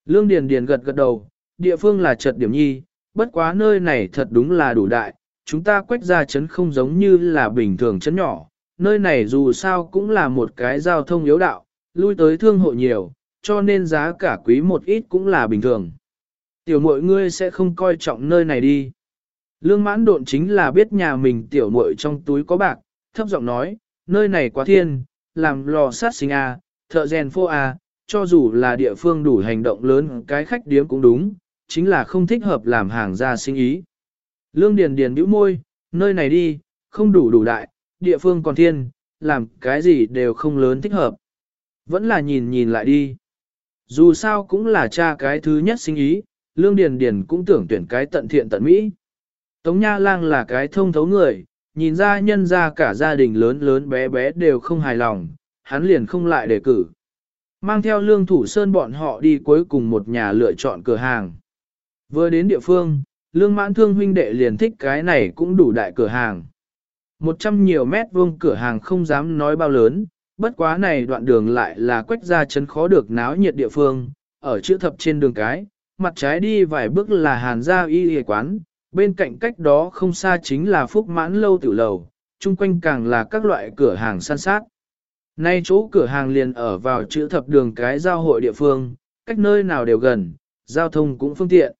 Lương Điền Điền gật gật đầu, địa phương là chật điểm nhi, bất quá nơi này thật đúng là đủ đại, chúng ta quách ra chấn không giống như là bình thường chấn nhỏ, nơi này dù sao cũng là một cái giao thông yếu đạo, lui tới thương hộ nhiều, cho nên giá cả quý một ít cũng là bình thường. Tiểu muội ngươi sẽ không coi trọng nơi này đi. Lương mãn độn chính là biết nhà mình tiểu muội trong túi có bạc, thấp giọng nói, nơi này quá thiên, làm lò sát sinh a, thợ rèn phô a, cho dù là địa phương đủ hành động lớn cái khách điếm cũng đúng, chính là không thích hợp làm hàng ra sinh ý. Lương Điền Điền bĩu môi, nơi này đi, không đủ đủ đại, địa phương còn thiên, làm cái gì đều không lớn thích hợp. Vẫn là nhìn nhìn lại đi. Dù sao cũng là cha cái thứ nhất sinh ý, Lương Điền Điền cũng tưởng tuyển cái tận thiện tận mỹ. Tống Nha Lang là cái thông thấu người, nhìn ra nhân ra cả gia đình lớn lớn bé bé đều không hài lòng, hắn liền không lại đề cử. Mang theo Lương Thủ Sơn bọn họ đi cuối cùng một nhà lựa chọn cửa hàng. Vừa đến địa phương, lương mãn thương huynh đệ liền thích cái này cũng đủ đại cửa hàng. Một trăm nhiều mét vuông cửa hàng không dám nói bao lớn, bất quá này đoạn đường lại là quách ra chấn khó được náo nhiệt địa phương, ở chữ thập trên đường cái, mặt trái đi vài bước là hàn gia y y quán, bên cạnh cách đó không xa chính là phúc mãn lâu tiểu lầu, chung quanh càng là các loại cửa hàng san sát. Nay chỗ cửa hàng liền ở vào chữ thập đường cái giao hội địa phương, cách nơi nào đều gần, giao thông cũng phương tiện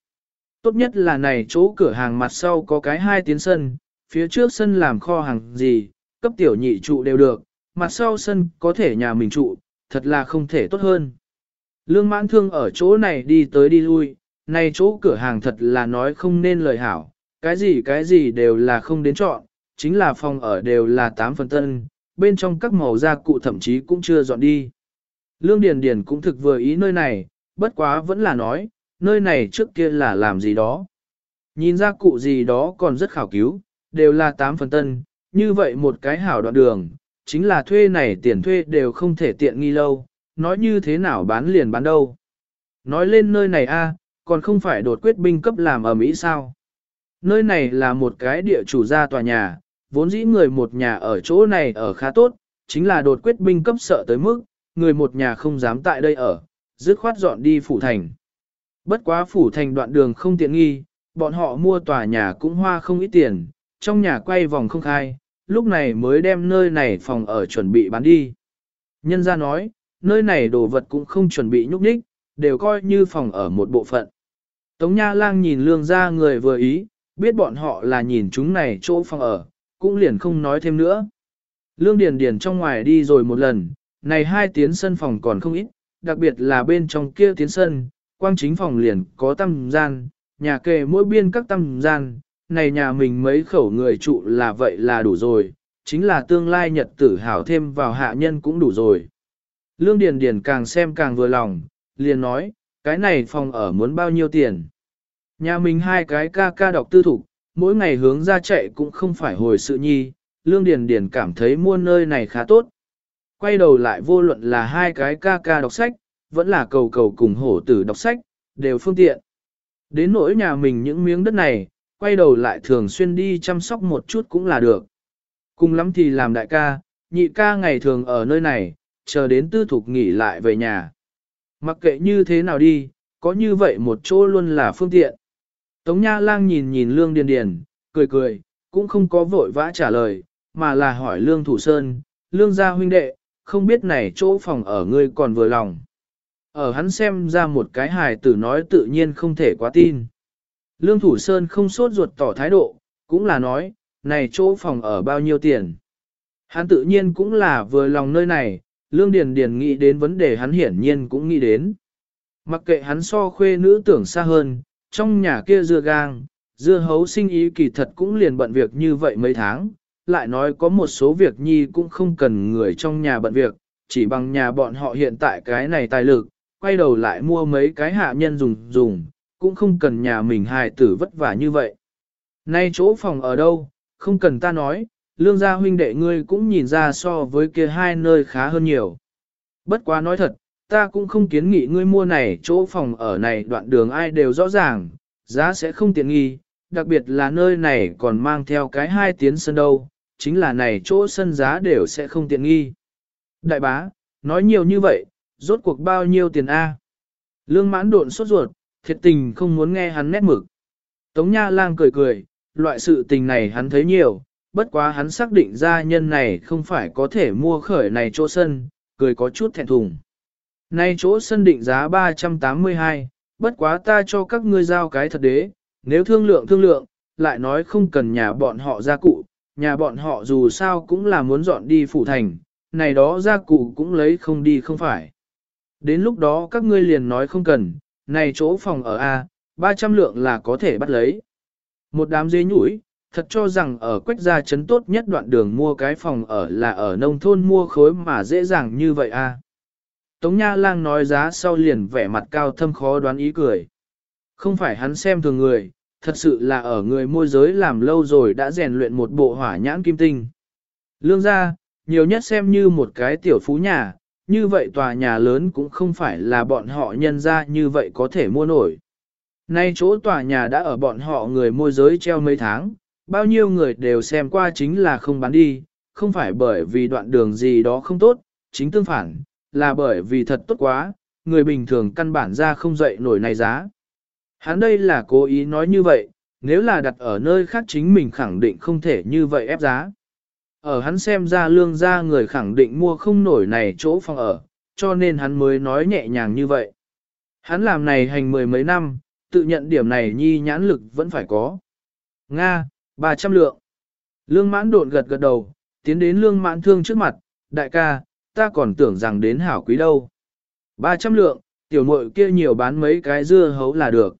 tốt nhất là này chỗ cửa hàng mặt sau có cái hai tiến sân, phía trước sân làm kho hàng gì, cấp tiểu nhị trụ đều được, mặt sau sân có thể nhà mình trụ, thật là không thể tốt hơn. Lương mãn thương ở chỗ này đi tới đi lui, này chỗ cửa hàng thật là nói không nên lời hảo, cái gì cái gì đều là không đến chọn, chính là phòng ở đều là 8 phần tân, bên trong các màu gia cụ thậm chí cũng chưa dọn đi. Lương Điền Điền cũng thực vừa ý nơi này, bất quá vẫn là nói, nơi này trước kia là làm gì đó. Nhìn ra cụ gì đó còn rất khảo cứu, đều là 8 phần tân, như vậy một cái hảo đoạn đường, chính là thuê này tiền thuê đều không thể tiện nghi lâu, nói như thế nào bán liền bán đâu. Nói lên nơi này a, còn không phải đột quyết binh cấp làm ở Mỹ sao. Nơi này là một cái địa chủ gia tòa nhà, vốn dĩ người một nhà ở chỗ này ở khá tốt, chính là đột quyết binh cấp sợ tới mức, người một nhà không dám tại đây ở, dứt khoát dọn đi phủ thành. Bất quá phủ thành đoạn đường không tiện nghi, bọn họ mua tòa nhà cũng hoa không ít tiền, trong nhà quay vòng không khai, lúc này mới đem nơi này phòng ở chuẩn bị bán đi. Nhân ra nói, nơi này đồ vật cũng không chuẩn bị nhúc nhích, đều coi như phòng ở một bộ phận. Tống Nha Lang nhìn lương ra người vừa ý, biết bọn họ là nhìn chúng này chỗ phòng ở, cũng liền không nói thêm nữa. Lương Điền Điền trong ngoài đi rồi một lần, này hai tiến sân phòng còn không ít, đặc biệt là bên trong kia tiến sân, quang chính phòng liền có tăm gian, nhà kề mỗi biên các tăm gian, này nhà mình mấy khẩu người trụ là vậy là đủ rồi, chính là tương lai nhật tử hảo thêm vào hạ nhân cũng đủ rồi. Lương Điền Điền càng xem càng vừa lòng, liền nói, cái này phòng ở muốn bao nhiêu tiền. Nhà mình hai cái ca ca đọc tư thục, mỗi ngày hướng ra chạy cũng không phải hồi sự nhi, Lương Điền Điền cảm thấy mua nơi này khá tốt. Quay đầu lại vô luận là hai cái ca ca đọc sách, vẫn là cầu cầu cùng hổ tử đọc sách, đều phương tiện. Đến nỗi nhà mình những miếng đất này, quay đầu lại thường xuyên đi chăm sóc một chút cũng là được. Cùng lắm thì làm đại ca, nhị ca ngày thường ở nơi này, chờ đến tư thục nghỉ lại về nhà. Mặc kệ như thế nào đi, có như vậy một chỗ luôn là phương tiện. Tống Nha Lang nhìn nhìn Lương Điền Điền, cười cười, cũng không có vội vã trả lời, mà là hỏi Lương Thủ Sơn, Lương gia huynh đệ, không biết này chỗ phòng ở ngươi còn vừa lòng. Ở hắn xem ra một cái hài tử nói tự nhiên không thể quá tin. Lương Thủ Sơn không sốt ruột tỏ thái độ, cũng là nói, này chỗ phòng ở bao nhiêu tiền. Hắn tự nhiên cũng là vừa lòng nơi này, Lương Điền Điền nghĩ đến vấn đề hắn hiển nhiên cũng nghĩ đến. Mặc kệ hắn so khuê nữ tưởng xa hơn, trong nhà kia dưa gang, dưa hấu sinh ý kỳ thật cũng liền bận việc như vậy mấy tháng, lại nói có một số việc nhi cũng không cần người trong nhà bận việc, chỉ bằng nhà bọn họ hiện tại cái này tài lực, quay đầu lại mua mấy cái hạ nhân dùng dùng, cũng không cần nhà mình hài tử vất vả như vậy. Nay chỗ phòng ở đâu, không cần ta nói, lương gia huynh đệ ngươi cũng nhìn ra so với kia hai nơi khá hơn nhiều. Bất quá nói thật, ta cũng không kiến nghị ngươi mua này chỗ phòng ở này đoạn đường ai đều rõ ràng, giá sẽ không tiện nghi, đặc biệt là nơi này còn mang theo cái hai tiến sân đâu, chính là này chỗ sân giá đều sẽ không tiện nghi. Đại bá, nói nhiều như vậy, rốt cuộc bao nhiêu tiền A? Lương mãn độn sốt ruột, thiệt tình không muốn nghe hắn nét mực. Tống Nha Lang cười cười, loại sự tình này hắn thấy nhiều, bất quá hắn xác định ra nhân này không phải có thể mua khởi này chỗ sân, cười có chút thẹn thùng. Nay chỗ sân định giá 382, bất quá ta cho các ngươi giao cái thật đế, nếu thương lượng thương lượng, lại nói không cần nhà bọn họ gia cụ, nhà bọn họ dù sao cũng là muốn dọn đi phủ thành, này đó gia cụ cũng lấy không đi không phải. Đến lúc đó các ngươi liền nói không cần, này chỗ phòng ở A, 300 lượng là có thể bắt lấy. Một đám dế nhủi, thật cho rằng ở quách gia chấn tốt nhất đoạn đường mua cái phòng ở là ở nông thôn mua khối mà dễ dàng như vậy à Tống Nha Lang nói giá sau liền vẻ mặt cao thâm khó đoán ý cười. Không phải hắn xem thường người, thật sự là ở người môi giới làm lâu rồi đã rèn luyện một bộ hỏa nhãn kim tinh. Lương gia, nhiều nhất xem như một cái tiểu phú nhà, như vậy tòa nhà lớn cũng không phải là bọn họ nhân ra như vậy có thể mua nổi. Nay chỗ tòa nhà đã ở bọn họ người môi giới treo mấy tháng, bao nhiêu người đều xem qua chính là không bán đi, không phải bởi vì đoạn đường gì đó không tốt, chính tương phản, là bởi vì thật tốt quá, người bình thường căn bản ra không dậy nổi này giá. Hắn đây là cố ý nói như vậy, nếu là đặt ở nơi khác chính mình khẳng định không thể như vậy ép giá. Ở hắn xem ra lương ra người khẳng định mua không nổi này chỗ phòng ở, cho nên hắn mới nói nhẹ nhàng như vậy. Hắn làm này hành mười mấy năm, tự nhận điểm này nhi nhãn lực vẫn phải có. Nga, 300 lượng. Lương mãn độn gật gật đầu, tiến đến lương mãn thương trước mặt, đại ca, ta còn tưởng rằng đến hảo quý đâu. 300 lượng, tiểu muội kia nhiều bán mấy cái dưa hấu là được.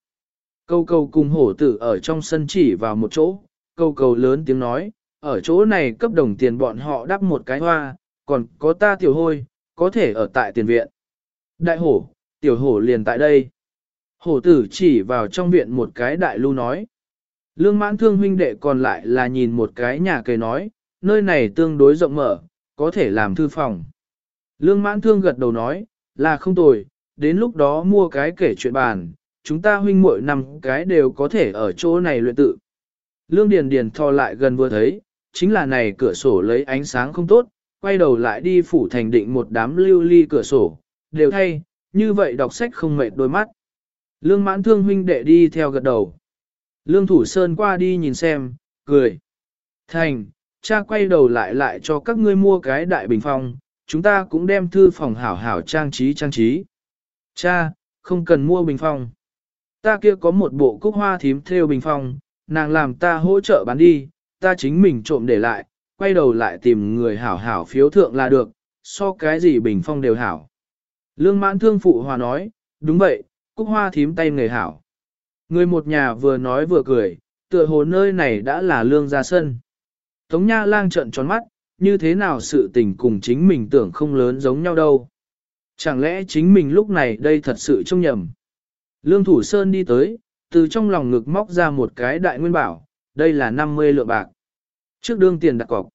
Câu câu cùng hổ tử ở trong sân chỉ vào một chỗ, câu câu lớn tiếng nói, ở chỗ này cấp đồng tiền bọn họ đắp một cái hoa, còn có ta tiểu hôi, có thể ở tại tiền viện. Đại hổ, tiểu hổ liền tại đây. Hổ tử chỉ vào trong viện một cái đại lưu nói. Lương mãn thương huynh đệ còn lại là nhìn một cái nhà kề nói, nơi này tương đối rộng mở, có thể làm thư phòng. Lương mãn thương gật đầu nói, là không tồi, đến lúc đó mua cái kể chuyện bàn, chúng ta huynh muội năm cái đều có thể ở chỗ này luyện tự. Lương Điền Điền thò lại gần vừa thấy, chính là này cửa sổ lấy ánh sáng không tốt, quay đầu lại đi phủ thành định một đám lưu ly cửa sổ, đều thay, như vậy đọc sách không mệt đôi mắt. Lương mãn thương huynh đệ đi theo gật đầu. Lương thủ sơn qua đi nhìn xem, cười. Thành, cha quay đầu lại lại cho các ngươi mua cái đại bình phong, chúng ta cũng đem thư phòng hảo hảo trang trí trang trí. Cha, không cần mua bình phong. Ta kia có một bộ cúc hoa thím theo bình phong, nàng làm ta hỗ trợ bán đi, ta chính mình trộm để lại, quay đầu lại tìm người hảo hảo phiếu thượng là được, so cái gì bình phong đều hảo. Lương mãn thương phụ hòa nói, đúng vậy, cúc hoa thím tay người hảo. Người một nhà vừa nói vừa cười, tựa hồ nơi này đã là lương ra sân. Tống Nha lang trợn tròn mắt, như thế nào sự tình cùng chính mình tưởng không lớn giống nhau đâu. Chẳng lẽ chính mình lúc này đây thật sự trông nhầm. Lương Thủ Sơn đi tới, từ trong lòng ngực móc ra một cái đại nguyên bảo, đây là 50 lượng bạc. Trước đương tiền đặt cọc.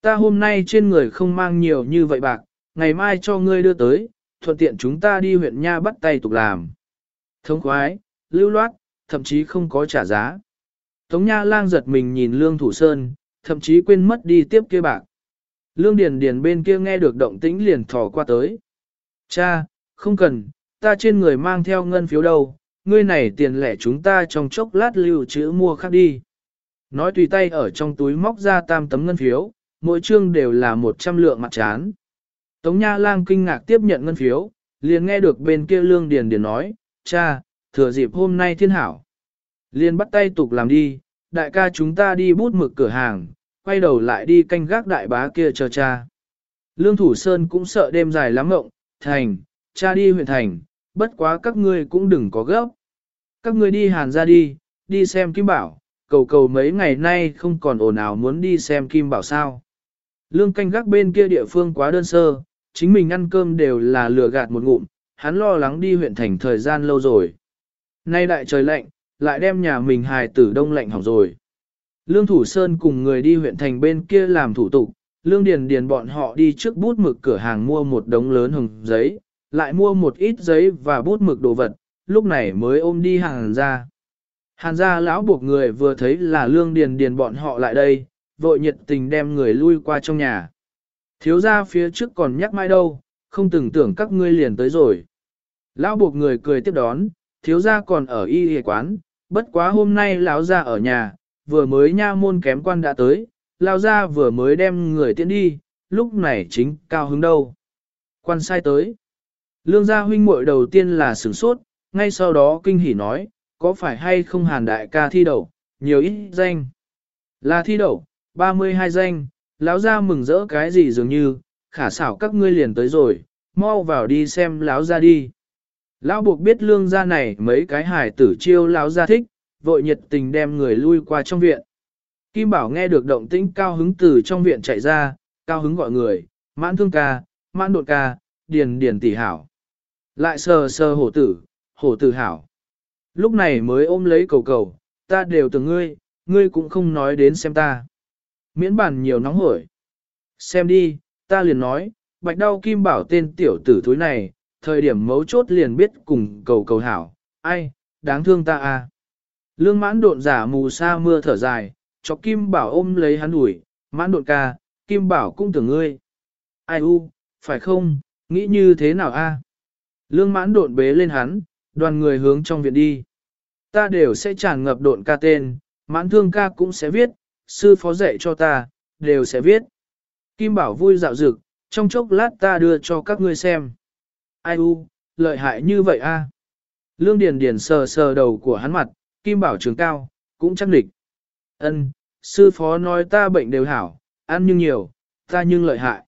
Ta hôm nay trên người không mang nhiều như vậy bạc, ngày mai cho ngươi đưa tới, thuận tiện chúng ta đi huyện Nha bắt tay tục làm. Thông khoái, lưu loát, thậm chí không có trả giá. Tống Nha lang giật mình nhìn Lương Thủ Sơn, thậm chí quên mất đi tiếp kia bạc. Lương Điền Điền bên kia nghe được động tĩnh liền thò qua tới. Cha, không cần, ta trên người mang theo ngân phiếu đâu, ngươi này tiền lẻ chúng ta trong chốc lát lưu trữ mua khác đi. Nói tùy tay ở trong túi móc ra tam tấm ngân phiếu, mỗi chương đều là 100 lượng mặt chán. Tống Nha Lang kinh ngạc tiếp nhận ngân phiếu, liền nghe được bên kia Lương Điền Điền nói, cha, thừa dịp hôm nay thiên hảo. Liền bắt tay tục làm đi, đại ca chúng ta đi bút mực cửa hàng, quay đầu lại đi canh gác đại bá kia chờ cha. Lương Thủ Sơn cũng sợ đêm dài lắm ngộng, thành, cha đi huyện thành, bất quá các ngươi cũng đừng có gấp. Các ngươi đi hàn ra đi, đi xem Kim Bảo, cầu cầu mấy ngày nay không còn ồn ào muốn đi xem Kim Bảo sao. Lương canh gác bên kia địa phương quá đơn sơ, chính mình ăn cơm đều là lừa gạt một ngụm, hắn lo lắng đi huyện thành thời gian lâu rồi. Nay đại trời lạnh, lại đem nhà mình hài tử đông lạnh hỏng rồi. Lương Thủ Sơn cùng người đi huyện thành bên kia làm thủ tục, Lương Điền Điền bọn họ đi trước bút mực cửa hàng mua một đống lớn hồng giấy, lại mua một ít giấy và bút mực đồ vật, lúc này mới ôm đi hàng ra. Hàn gia lão buộc người vừa thấy là Lương Điền Điền bọn họ lại đây, vội nhiệt tình đem người lui qua trong nhà. Thiếu gia phía trước còn nhắc mai đâu, không từng tưởng các ngươi liền tới rồi. Lão buộc người cười tiếp đón, thiếu gia còn ở y y quán, bất quá hôm nay lão gia ở nhà, vừa mới nha môn kém quan đã tới, lão gia vừa mới đem người tiễn đi, lúc này chính cao hứng đâu. Quan sai tới. Lương gia huynh muội đầu tiên là sửng sốt, ngay sau đó kinh hỉ nói, có phải hay không hàn đại ca thi đậu, nhiều ít danh. Là thi đậu, 32 danh, lão gia mừng rỡ cái gì dường như, khả xảo các ngươi liền tới rồi, mau vào đi xem lão gia đi. Lão buộc biết lương gia này mấy cái hài tử chiêu lão gia thích, vội nhiệt tình đem người lui qua trong viện. Kim Bảo nghe được động tĩnh cao hứng từ trong viện chạy ra, cao hứng gọi người, mãn thương ca, mãn đột ca, điền điền tỷ hảo. Lại sờ sờ hổ tử, hổ tử hảo. Lúc này mới ôm lấy cầu cầu, ta đều từng ngươi, ngươi cũng không nói đến xem ta. Miễn bản nhiều nóng hổi. Xem đi, ta liền nói, bạch đau kim bảo tên tiểu tử thúi này, thời điểm mấu chốt liền biết cùng cầu cầu hảo, ai, đáng thương ta à. Lương mãn độn giả mù sa mưa thở dài, cho Kim Bảo ôm lấy hắn ủi, mãn độn ca, Kim Bảo cũng tưởng ngươi. Ai u, phải không, nghĩ như thế nào a? Lương mãn độn bế lên hắn, đoàn người hướng trong viện đi. Ta đều sẽ tràn ngập độn ca tên, mãn thương ca cũng sẽ viết, sư phó dạy cho ta, đều sẽ viết. Kim Bảo vui dạo dực, trong chốc lát ta đưa cho các ngươi xem. Ai u, lợi hại như vậy a? Lương Điền Điền sờ sờ đầu của hắn mặt, Kim Bảo trường cao, cũng chắc địch. Ân, sư phó nói ta bệnh đều hảo, ăn nhưng nhiều, ta nhưng lợi hại.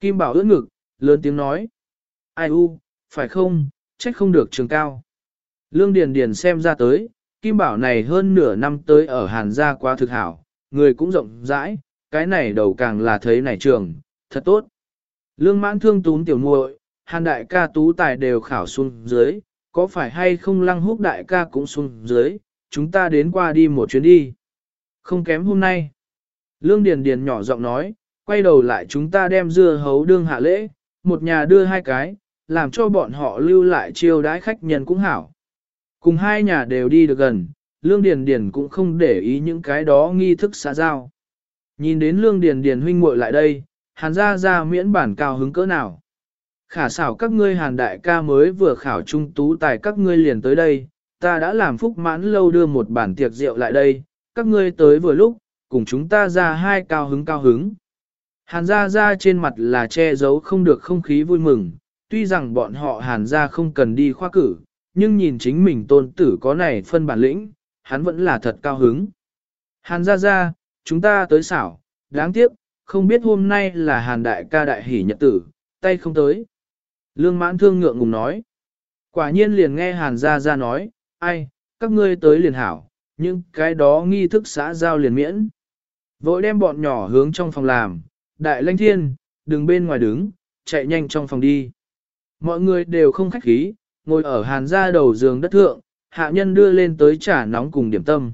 Kim Bảo ướt ngực, lớn tiếng nói. Ai u, phải không, trách không được trường cao. Lương Điền Điền xem ra tới, Kim Bảo này hơn nửa năm tới ở Hàn gia quá thực hảo, người cũng rộng rãi, cái này đầu càng là thấy này trường, thật tốt. Lương mãn thương tún tiểu muội, Hàn đại ca tú tài đều khảo xuống dưới, có phải hay không lăng húc đại ca cũng xuống dưới, chúng ta đến qua đi một chuyến đi. Không kém hôm nay. Lương Điền Điền nhỏ giọng nói, quay đầu lại chúng ta đem dưa hấu đương hạ lễ, một nhà đưa hai cái, làm cho bọn họ lưu lại chiêu đãi khách nhân cũng hảo. Cùng hai nhà đều đi được gần, Lương Điền Điền cũng không để ý những cái đó nghi thức xã giao. Nhìn đến lương điền điền huynh muội lại đây, hàn Gia Gia miễn bản cao hứng cỡ nào. Khả xảo các ngươi hàn đại ca mới vừa khảo trung tú tài các ngươi liền tới đây, ta đã làm phúc mãn lâu đưa một bản tiệc rượu lại đây, các ngươi tới vừa lúc, cùng chúng ta ra hai cao hứng cao hứng. Hàn gia gia trên mặt là che giấu không được không khí vui mừng, tuy rằng bọn họ hàn gia không cần đi khoa cử, nhưng nhìn chính mình tôn tử có này phân bản lĩnh, hắn vẫn là thật cao hứng. Hàn gia gia, chúng ta tới xảo, đáng tiếc, không biết hôm nay là hàn đại ca đại hỷ nhật tử, tay không tới. Lương mãn thương ngượng ngùng nói. Quả nhiên liền nghe hàn Gia Gia nói, ai, các ngươi tới liền hảo, nhưng cái đó nghi thức xã giao liền miễn. Vội đem bọn nhỏ hướng trong phòng làm, đại lanh thiên, đừng bên ngoài đứng, chạy nhanh trong phòng đi. Mọi người đều không khách khí, ngồi ở hàn gia đầu giường đất thượng, hạ nhân đưa lên tới trả nóng cùng điểm tâm.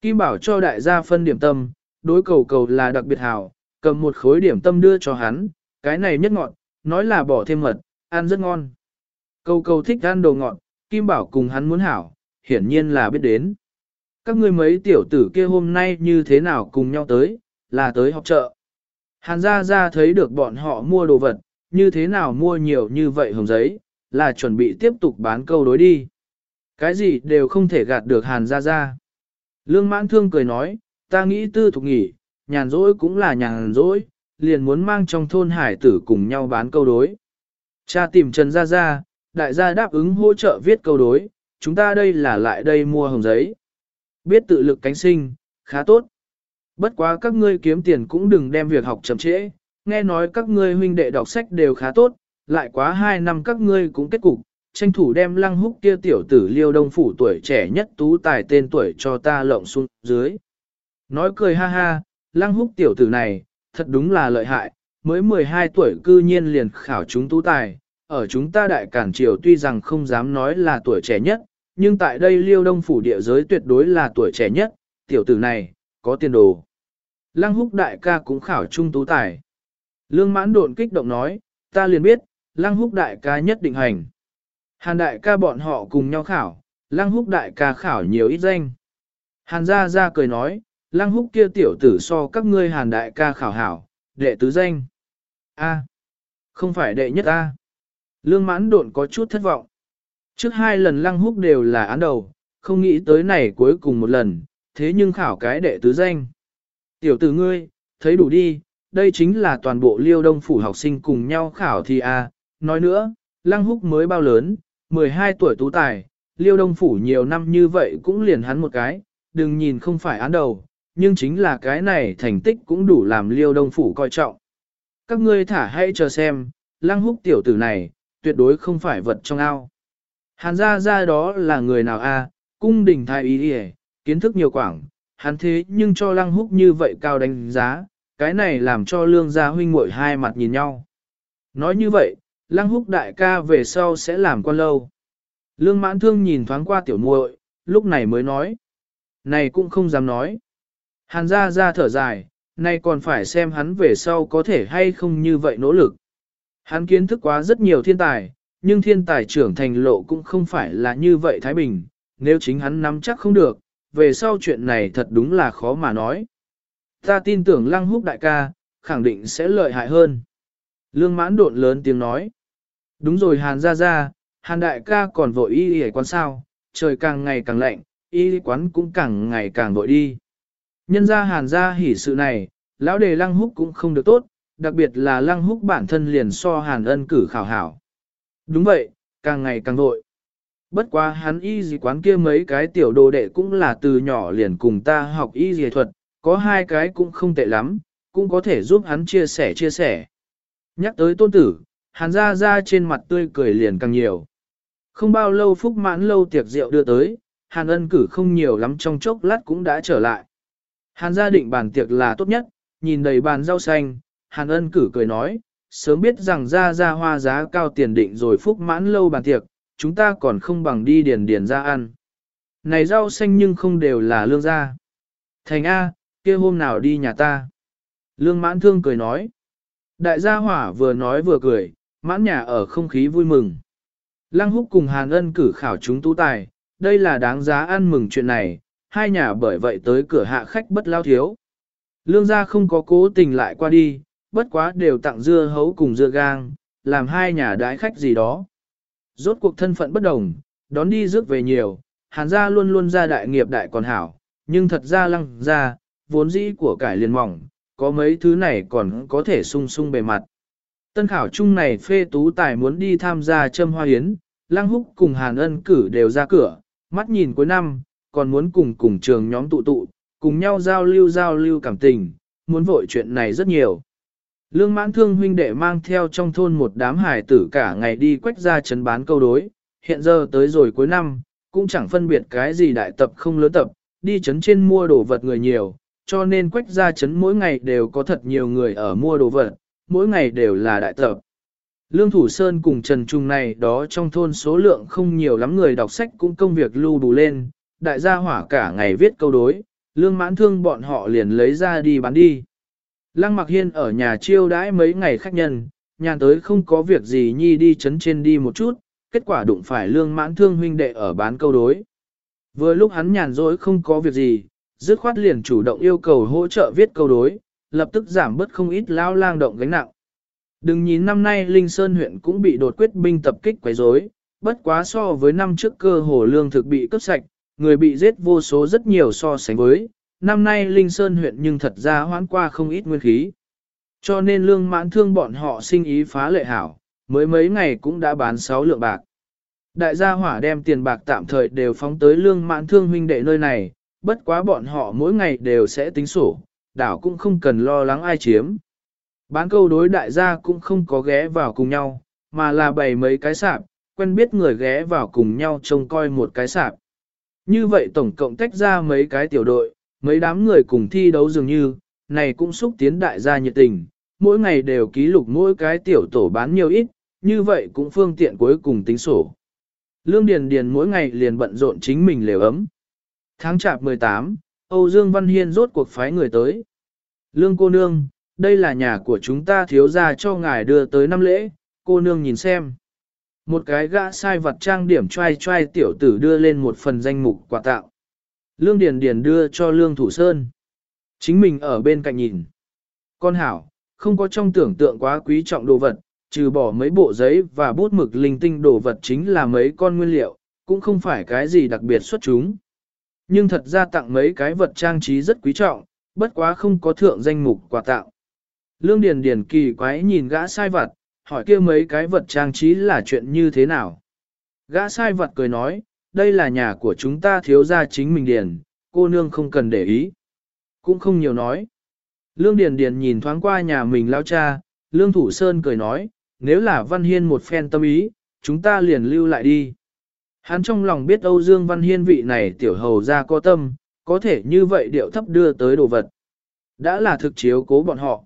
Kim bảo cho đại gia phân điểm tâm, đối cầu cầu là đặc biệt hảo, cầm một khối điểm tâm đưa cho hắn, cái này nhất ngọn, nói là bỏ thêm mật, ăn rất ngon. Cầu cầu thích ăn đồ ngọt, Kim bảo cùng hắn muốn hảo, hiển nhiên là biết đến. Các ngươi mấy tiểu tử kia hôm nay như thế nào cùng nhau tới, là tới học chợ. Hàn gia gia thấy được bọn họ mua đồ vật, như thế nào mua nhiều như vậy hồng giấy, là chuẩn bị tiếp tục bán câu đối đi. Cái gì đều không thể gạt được hàn gia gia. Lương mãn thương cười nói, ta nghĩ tư thục nghỉ, nhàn rỗi cũng là nhàn rỗi, liền muốn mang trong thôn hải tử cùng nhau bán câu đối. Cha tìm Trần Gia Gia, đại gia đáp ứng hỗ trợ viết câu đối, chúng ta đây là lại đây mua hồng giấy. Biết tự lực cánh sinh, khá tốt. Bất quá các ngươi kiếm tiền cũng đừng đem việc học chậm trễ, nghe nói các ngươi huynh đệ đọc sách đều khá tốt, lại quá hai năm các ngươi cũng kết cục, tranh thủ đem lăng húc kia tiểu tử liêu đông phủ tuổi trẻ nhất tú tài tên tuổi cho ta lộng xuống dưới. Nói cười ha ha, lăng húc tiểu tử này, thật đúng là lợi hại, mới 12 tuổi cư nhiên liền khảo chúng tú tài, ở chúng ta đại cản triều tuy rằng không dám nói là tuổi trẻ nhất, nhưng tại đây liêu đông phủ địa giới tuyệt đối là tuổi trẻ nhất, tiểu tử này, có tiền đồ. Lăng húc đại ca cũng khảo trung tú tài. Lương mãn độn kích động nói, ta liền biết, lăng húc đại ca nhất định hành. Hàn đại ca bọn họ cùng nhau khảo, lăng húc đại ca khảo nhiều ít danh. Hàn gia gia cười nói, lăng húc kia tiểu tử so các ngươi hàn đại ca khảo hảo, đệ tứ danh. A, không phải đệ nhất A. Lương mãn độn có chút thất vọng. Trước hai lần lăng húc đều là án đầu, không nghĩ tới này cuối cùng một lần, thế nhưng khảo cái đệ tứ danh. Tiểu tử ngươi, thấy đủ đi, đây chính là toàn bộ liêu đông phủ học sinh cùng nhau khảo thi A. Nói nữa, lăng húc mới bao lớn, 12 tuổi tú tài, liêu đông phủ nhiều năm như vậy cũng liền hắn một cái, đừng nhìn không phải án đầu, nhưng chính là cái này thành tích cũng đủ làm liêu đông phủ coi trọng. Các ngươi thả hãy chờ xem, lăng húc tiểu tử này, tuyệt đối không phải vật trong ao. Hàn gia gia đó là người nào a? cung đình thái ý đi kiến thức nhiều quảng, hắn thế nhưng cho lăng húc như vậy cao đánh giá, cái này làm cho lương gia huynh muội hai mặt nhìn nhau. Nói như vậy, lăng húc đại ca về sau sẽ làm quan lâu. Lương mãn thương nhìn thoáng qua tiểu muội, lúc này mới nói. Này cũng không dám nói. Hàn gia gia thở dài, nay còn phải xem hắn về sau có thể hay không như vậy nỗ lực. Hắn kiến thức quá rất nhiều thiên tài, nhưng thiên tài trưởng thành lộ cũng không phải là như vậy Thái Bình, nếu chính hắn nắm chắc không được, về sau chuyện này thật đúng là khó mà nói. Ta tin tưởng lăng húc đại ca, khẳng định sẽ lợi hại hơn. Lương mãn đột lớn tiếng nói. Đúng rồi hàn ra ra, hàn đại ca còn vội y y quán sao, trời càng ngày càng lạnh, y quán cũng càng ngày càng vội đi. Nhân ra hàn ra hỉ sự này, lão đề lăng húc cũng không được tốt, đặc biệt là lăng húc bản thân liền so hàn ân cử khảo hảo. Đúng vậy, càng ngày càng vội. Bất quá hắn y gì quán kia mấy cái tiểu đồ đệ cũng là từ nhỏ liền cùng ta học y gì thuật, có hai cái cũng không tệ lắm, cũng có thể giúp hắn chia sẻ chia sẻ. Nhắc tới tôn tử, hàn ra ra trên mặt tươi cười liền càng nhiều. Không bao lâu phúc mãn lâu tiệc rượu đưa tới, hàn ân cử không nhiều lắm trong chốc lát cũng đã trở lại. Hàn gia định bàn tiệc là tốt nhất, nhìn đầy bàn rau xanh, hàn ân cử cười nói, sớm biết rằng ra ra hoa giá cao tiền định rồi phúc mãn lâu bàn tiệc, chúng ta còn không bằng đi điền điền ra ăn. Này rau xanh nhưng không đều là lương gia. Thành A, kia hôm nào đi nhà ta. Lương mãn thương cười nói. Đại gia hỏa vừa nói vừa cười, mãn nhà ở không khí vui mừng. Lăng húc cùng Hàn ân cử khảo chúng tú tài, đây là đáng giá ăn mừng chuyện này, hai nhà bởi vậy tới cửa hạ khách bất lao thiếu. Lương gia không có cố tình lại qua đi, bất quá đều tặng dưa hấu cùng dưa gang, làm hai nhà đái khách gì đó. Rốt cuộc thân phận bất đồng, đón đi rước về nhiều, hàn gia luôn luôn ra đại nghiệp đại còn hảo, nhưng thật ra lăng ra, vốn dĩ của cải liền mỏng, có mấy thứ này còn có thể sung sung bề mặt. Tân khảo chung này phê tú tài muốn đi tham gia châm hoa hiến, lăng húc cùng hàn ân cử đều ra cửa, mắt nhìn cuối năm, còn muốn cùng cùng trường nhóm tụ tụ, cùng nhau giao lưu giao lưu cảm tình, muốn vội chuyện này rất nhiều. Lương mãn thương huynh đệ mang theo trong thôn một đám hải tử cả ngày đi quách ra chấn bán câu đối, hiện giờ tới rồi cuối năm, cũng chẳng phân biệt cái gì đại tập không lớn tập, đi chấn trên mua đồ vật người nhiều, cho nên quách ra chấn mỗi ngày đều có thật nhiều người ở mua đồ vật, mỗi ngày đều là đại tập. Lương Thủ Sơn cùng Trần Trung này đó trong thôn số lượng không nhiều lắm người đọc sách cũng công việc lưu đủ lên, đại gia hỏa cả ngày viết câu đối, lương mãn thương bọn họ liền lấy ra đi bán đi. Lăng Mặc Hiên ở nhà chiêu đãi mấy ngày khách nhân, nhàn tới không có việc gì nhi đi chấn trên đi một chút, kết quả đụng phải lương mãn thương huynh đệ ở bán câu đối. Vừa lúc hắn nhàn rỗi không có việc gì, dứt khoát liền chủ động yêu cầu hỗ trợ viết câu đối, lập tức giảm bớt không ít lao lang động gánh nặng. Đừng nhìn năm nay Linh Sơn huyện cũng bị đột quyết binh tập kích quấy rối, bất quá so với năm trước cơ hồ lương thực bị cướp sạch, người bị giết vô số rất nhiều so sánh với, năm nay Linh Sơn huyện nhưng thật ra hoãn qua không ít nguyên khí. Cho nên lương mãn thương bọn họ sinh ý phá lệ hảo, mới mấy ngày cũng đã bán 6 lượng bạc. Đại gia hỏa đem tiền bạc tạm thời đều phóng tới lương mãn thương huynh đệ nơi này, bất quá bọn họ mỗi ngày đều sẽ tính sổ, đảo cũng không cần lo lắng ai chiếm. Bán câu đối đại gia cũng không có ghé vào cùng nhau, mà là bày mấy cái sạp, quen biết người ghé vào cùng nhau trông coi một cái sạp. Như vậy tổng cộng tách ra mấy cái tiểu đội, mấy đám người cùng thi đấu dường như, này cũng xúc tiến đại gia nhiệt tình, mỗi ngày đều ký lục mỗi cái tiểu tổ bán nhiều ít, như vậy cũng phương tiện cuối cùng tính sổ. Lương Điền Điền mỗi ngày liền bận rộn chính mình lều ấm. Tháng chạp 18, Âu Dương Văn Hiên rốt cuộc phái người tới. Lương cô nương, đây là nhà của chúng ta thiếu gia cho ngài đưa tới năm lễ, cô nương nhìn xem. Một cái gã sai vật trang điểm trai trai tiểu tử đưa lên một phần danh mục quà tặng. Lương Điền Điền đưa cho Lương Thủ Sơn. Chính mình ở bên cạnh nhìn. Con hảo, không có trong tưởng tượng quá quý trọng đồ vật, trừ bỏ mấy bộ giấy và bút mực linh tinh đồ vật chính là mấy con nguyên liệu, cũng không phải cái gì đặc biệt xuất chúng. Nhưng thật ra tặng mấy cái vật trang trí rất quý trọng, bất quá không có thượng danh mục quà tặng. Lương Điền Điền kỳ quái nhìn gã sai vật, hỏi kia mấy cái vật trang trí là chuyện như thế nào. Gã sai vật cười nói, đây là nhà của chúng ta thiếu gia chính mình điền, cô nương không cần để ý. Cũng không nhiều nói. Lương Điền Điền nhìn thoáng qua nhà mình lao cha, Lương Thủ Sơn cười nói, nếu là Văn Hiên một phen tâm ý, chúng ta liền lưu lại đi. Hắn trong lòng biết Âu Dương Văn Hiên vị này tiểu hầu ra có tâm, có thể như vậy điệu thấp đưa tới đồ vật. Đã là thực chiếu cố bọn họ.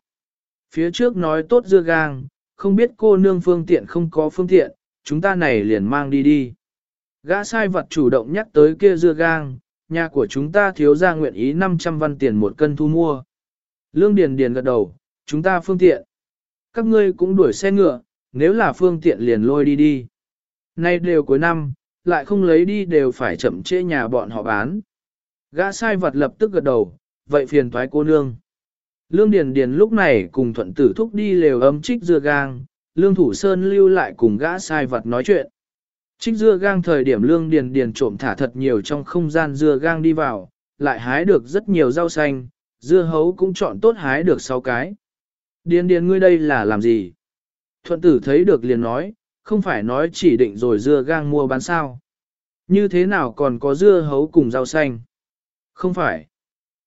Phía trước nói tốt dưa gang, không biết cô nương phương tiện không có phương tiện, chúng ta này liền mang đi đi. Gã sai vật chủ động nhắc tới kia dưa gang, nhà của chúng ta thiếu ra nguyện ý 500 văn tiền một cân thu mua. Lương Điền Điền gật đầu, chúng ta phương tiện. Các ngươi cũng đuổi xe ngựa, nếu là phương tiện liền lôi đi đi. Nay đều cuối năm, lại không lấy đi đều phải chậm trễ nhà bọn họ bán. Gã sai vật lập tức gật đầu, vậy phiền thoái cô nương. Lương Điền Điền lúc này cùng thuận tử thúc đi lều ấm trích dưa gang, Lương Thủ Sơn lưu lại cùng gã sai vật nói chuyện. Trích dưa gang thời điểm Lương Điền Điền trộm thả thật nhiều trong không gian dưa gang đi vào, lại hái được rất nhiều rau xanh, dưa hấu cũng chọn tốt hái được 6 cái. Điền Điền ngươi đây là làm gì? Thuận tử thấy được liền nói, không phải nói chỉ định rồi dưa gang mua bán sao. Như thế nào còn có dưa hấu cùng rau xanh? Không phải.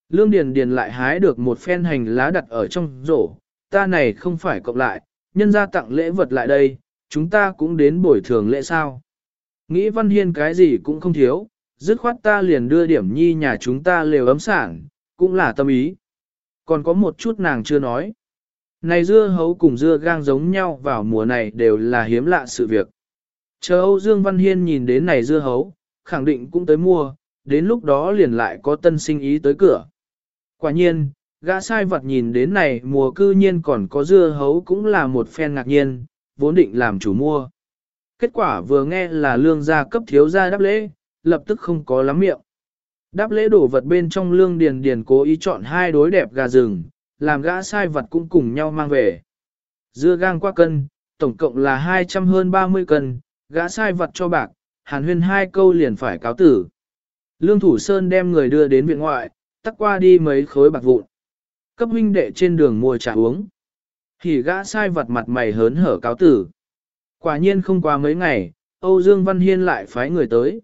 Lương Điền Điền lại hái được một phen hành lá đặt ở trong rổ, ta này không phải cộng lại, nhân gia tặng lễ vật lại đây, chúng ta cũng đến bồi thường lễ sao. Nghĩ Văn Hiên cái gì cũng không thiếu, dứt khoát ta liền đưa điểm nhi nhà chúng ta lều ấm sản, cũng là tâm ý. Còn có một chút nàng chưa nói. Này dưa hấu cùng dưa gang giống nhau vào mùa này đều là hiếm lạ sự việc. Chờ Âu Dương Văn Hiên nhìn đến này dưa hấu, khẳng định cũng tới mua, đến lúc đó liền lại có tân sinh ý tới cửa. Quả nhiên, gã sai vật nhìn đến này mùa cư nhiên còn có dưa hấu cũng là một phen ngạc nhiên, vốn định làm chủ mua. Kết quả vừa nghe là lương gia cấp thiếu gia đáp lễ, lập tức không có lắm miệng. Đáp lễ đổ vật bên trong lương điền điền cố ý chọn hai đối đẹp gà rừng, làm gã sai vật cũng cùng nhau mang về. Dưa gang qua cân, tổng cộng là 200 hơn 30 cân, gã sai vật cho bạc, hàn huyên hai câu liền phải cáo tử. Lương Thủ Sơn đem người đưa đến viện ngoại, tắt qua đi mấy khối bạc vụn. Cấp huynh đệ trên đường mua trà uống. Thì gã sai vật mặt mày hớn hở cáo tử. Quả nhiên không qua mấy ngày, Âu Dương Văn Hiên lại phái người tới.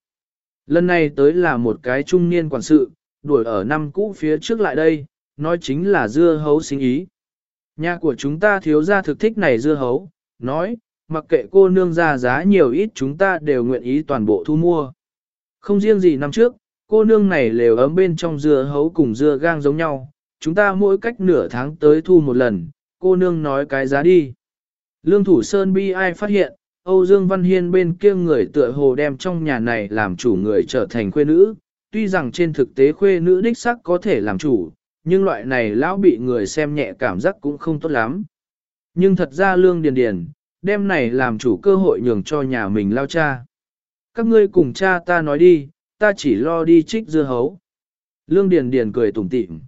Lần này tới là một cái trung niên quản sự, đuổi ở năm cũ phía trước lại đây, nói chính là dưa hấu sinh ý. Nhà của chúng ta thiếu gia thực thích này dưa hấu, nói, mặc kệ cô nương ra giá nhiều ít chúng ta đều nguyện ý toàn bộ thu mua. Không riêng gì năm trước, cô nương này lều ấm bên trong dưa hấu cùng dưa gang giống nhau, chúng ta mỗi cách nửa tháng tới thu một lần, cô nương nói cái giá đi. Lương Thủ Sơn bi ai phát hiện, Âu Dương Văn Hiên bên kia người tựa hồ đem trong nhà này làm chủ người trở thành khuê nữ, tuy rằng trên thực tế khuê nữ đích sắc có thể làm chủ, nhưng loại này lão bị người xem nhẹ cảm giác cũng không tốt lắm. Nhưng thật ra Lương Điền Điền, đem này làm chủ cơ hội nhường cho nhà mình lao cha. Các ngươi cùng cha ta nói đi, ta chỉ lo đi trích dưa hấu. Lương Điền Điền cười tủm tỉm.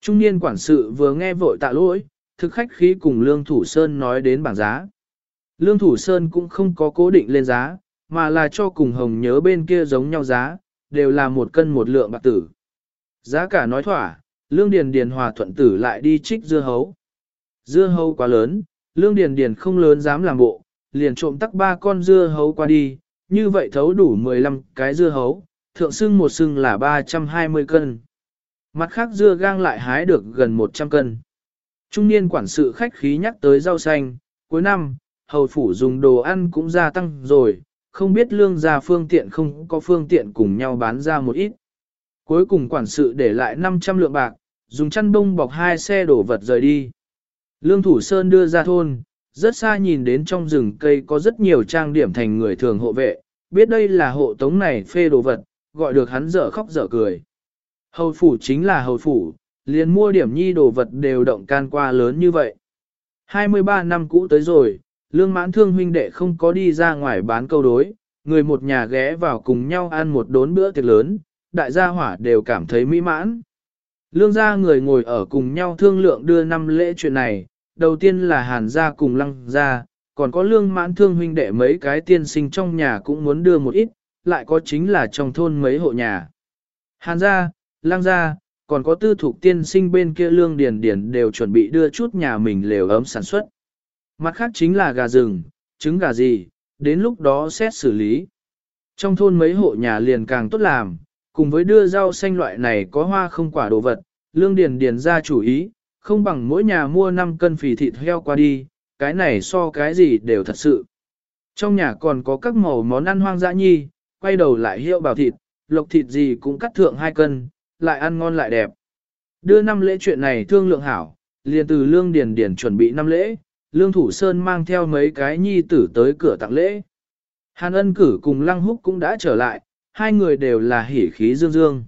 Trung niên quản sự vừa nghe vội tạ lỗi, thực khách khí cùng Lương Thủ Sơn nói đến bảng giá. Lương Thủ Sơn cũng không có cố định lên giá, mà là cho cùng hồng nhớ bên kia giống nhau giá, đều là một cân một lượng bạc tử. Giá cả nói thỏa, Lương Điền Điền hòa thuận tử lại đi trích dưa hấu. Dưa hấu quá lớn, Lương Điền Điền không lớn dám làm bộ, liền trộm tắc ba con dưa hấu qua đi, như vậy thấu đủ 15 cái dưa hấu, thượng sưng một sưng là 320 cân. Mặt khác dưa gang lại hái được gần 100 cân. Trung niên quản sự khách khí nhắc tới rau xanh, cuối năm, hầu phủ dùng đồ ăn cũng gia tăng rồi, không biết lương gia phương tiện không có phương tiện cùng nhau bán ra một ít. Cuối cùng quản sự để lại 500 lượng bạc, dùng chăn bông bọc hai xe đổ vật rời đi. Lương Thủ Sơn đưa ra thôn, rất xa nhìn đến trong rừng cây có rất nhiều trang điểm thành người thường hộ vệ, biết đây là hộ tống này phê đồ vật, gọi được hắn dở khóc dở cười. Hầu phủ chính là hầu phủ, liền mua điểm nhi đồ vật đều động can qua lớn như vậy. 23 năm cũ tới rồi, lương mãn thương huynh đệ không có đi ra ngoài bán câu đối, người một nhà ghé vào cùng nhau ăn một đốn bữa tiệc lớn, đại gia hỏa đều cảm thấy mỹ mãn. Lương gia người ngồi ở cùng nhau thương lượng đưa năm lễ chuyện này, đầu tiên là hàn gia cùng lăng gia, còn có lương mãn thương huynh đệ mấy cái tiên sinh trong nhà cũng muốn đưa một ít, lại có chính là trong thôn mấy hộ nhà. Hàn gia, Lang gia, còn có tư thục tiên sinh bên kia lương điền điền đều chuẩn bị đưa chút nhà mình lều ấm sản xuất. Mặt khác chính là gà rừng, trứng gà gì, đến lúc đó xét xử lý. Trong thôn mấy hộ nhà liền càng tốt làm, cùng với đưa rau xanh loại này có hoa không quả đồ vật, lương điền điền ra chủ ý, không bằng mỗi nhà mua 5 cân phì thịt heo qua đi, cái này so cái gì đều thật sự. Trong nhà còn có các màu món ăn hoang dã nhi, quay đầu lại hiệu bảo thịt, lộc thịt gì cũng cắt thượng hai cân, lại ăn ngon lại đẹp. Đưa năm lễ chuyện này thương lượng hảo, liền từ lương điền điền chuẩn bị năm lễ, lương thủ sơn mang theo mấy cái nhi tử tới cửa tặng lễ. Hàn ân cử cùng lăng húc cũng đã trở lại, hai người đều là hỉ khí dương dương.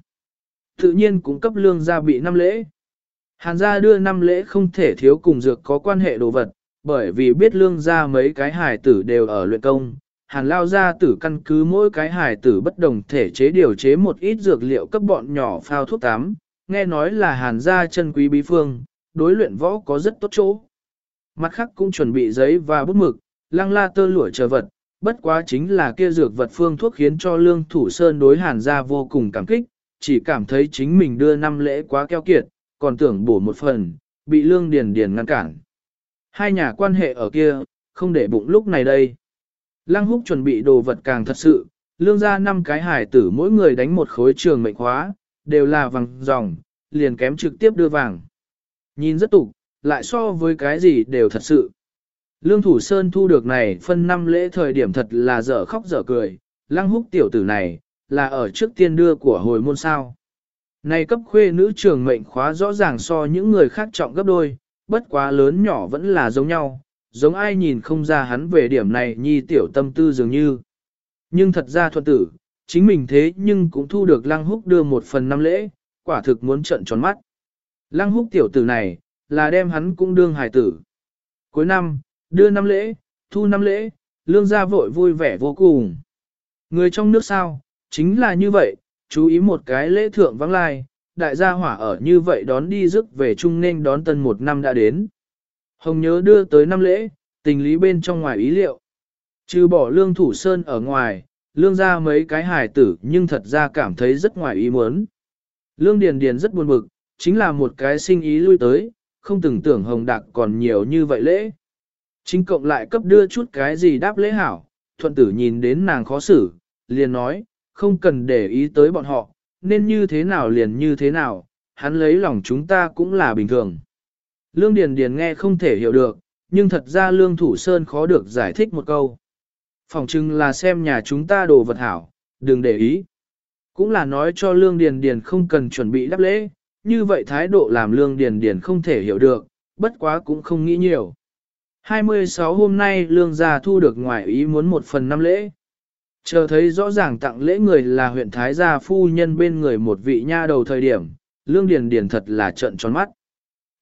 Tự nhiên cũng cấp lương gia bị năm lễ. Hàn gia đưa năm lễ không thể thiếu cùng dược có quan hệ đồ vật, bởi vì biết lương gia mấy cái hài tử đều ở luyện công. Hàn lao ra tử căn cứ mỗi cái hài tử bất đồng thể chế điều chế một ít dược liệu cấp bọn nhỏ phao thuốc tám, nghe nói là hàn gia chân quý bí phương, đối luyện võ có rất tốt chỗ. Mặt khác cũng chuẩn bị giấy và bút mực, lăng la tơ lụa chờ vật, bất quá chính là kia dược vật phương thuốc khiến cho lương thủ sơn đối hàn gia vô cùng cảm kích, chỉ cảm thấy chính mình đưa năm lễ quá keo kiệt, còn tưởng bổ một phần, bị lương điền điền ngăn cản. Hai nhà quan hệ ở kia, không để bụng lúc này đây. Lăng húc chuẩn bị đồ vật càng thật sự, lương ra năm cái hải tử mỗi người đánh một khối trường mệnh khóa, đều là vàng dòng, liền kém trực tiếp đưa vàng. Nhìn rất tục, lại so với cái gì đều thật sự. Lương Thủ Sơn thu được này phân năm lễ thời điểm thật là dở khóc dở cười, lăng húc tiểu tử này, là ở trước tiên đưa của hồi môn sao. Này cấp khuê nữ trường mệnh khóa rõ ràng so những người khác trọng gấp đôi, bất quá lớn nhỏ vẫn là giống nhau, giống ai nhìn không ra hắn về điểm này nhi tiểu tâm tư dường như. Nhưng thật ra thuận tử, chính mình thế nhưng cũng thu được lăng húc đưa một phần năm lễ, quả thực muốn trợn tròn mắt. Lăng húc tiểu tử này, là đem hắn cũng đương hài tử. Cuối năm, đưa năm lễ, thu năm lễ, lương gia vội vui vẻ vô cùng. Người trong nước sao, chính là như vậy, chú ý một cái lễ thượng vắng lai, đại gia hỏa ở như vậy đón đi rước về chung nên đón tân một năm đã đến. Hồng nhớ đưa tới năm lễ, tình lý bên trong ngoài ý liệu. Trừ bỏ lương thủ sơn ở ngoài, lương ra mấy cái hài tử nhưng thật ra cảm thấy rất ngoài ý muốn. Lương Điền Điền rất buồn bực, chính là một cái sinh ý lui tới, không từng tưởng hồng đặc còn nhiều như vậy lễ. Chính cộng lại cấp đưa chút cái gì đáp lễ hảo, thuận tử nhìn đến nàng khó xử, liền nói, không cần để ý tới bọn họ, nên như thế nào liền như thế nào, hắn lấy lòng chúng ta cũng là bình thường. Lương Điền Điền nghe không thể hiểu được, nhưng thật ra Lương Thủ Sơn khó được giải thích một câu. Phòng chừng là xem nhà chúng ta đồ vật hảo, đừng để ý. Cũng là nói cho Lương Điền Điền không cần chuẩn bị đáp lễ, như vậy thái độ làm Lương Điền Điền không thể hiểu được, bất quá cũng không nghĩ nhiều. 26 hôm nay Lương gia thu được ngoài ý muốn một phần năm lễ. Chờ thấy rõ ràng tặng lễ người là huyện Thái gia phu nhân bên người một vị nha đầu thời điểm, Lương Điền Điền thật là trợn tròn mắt.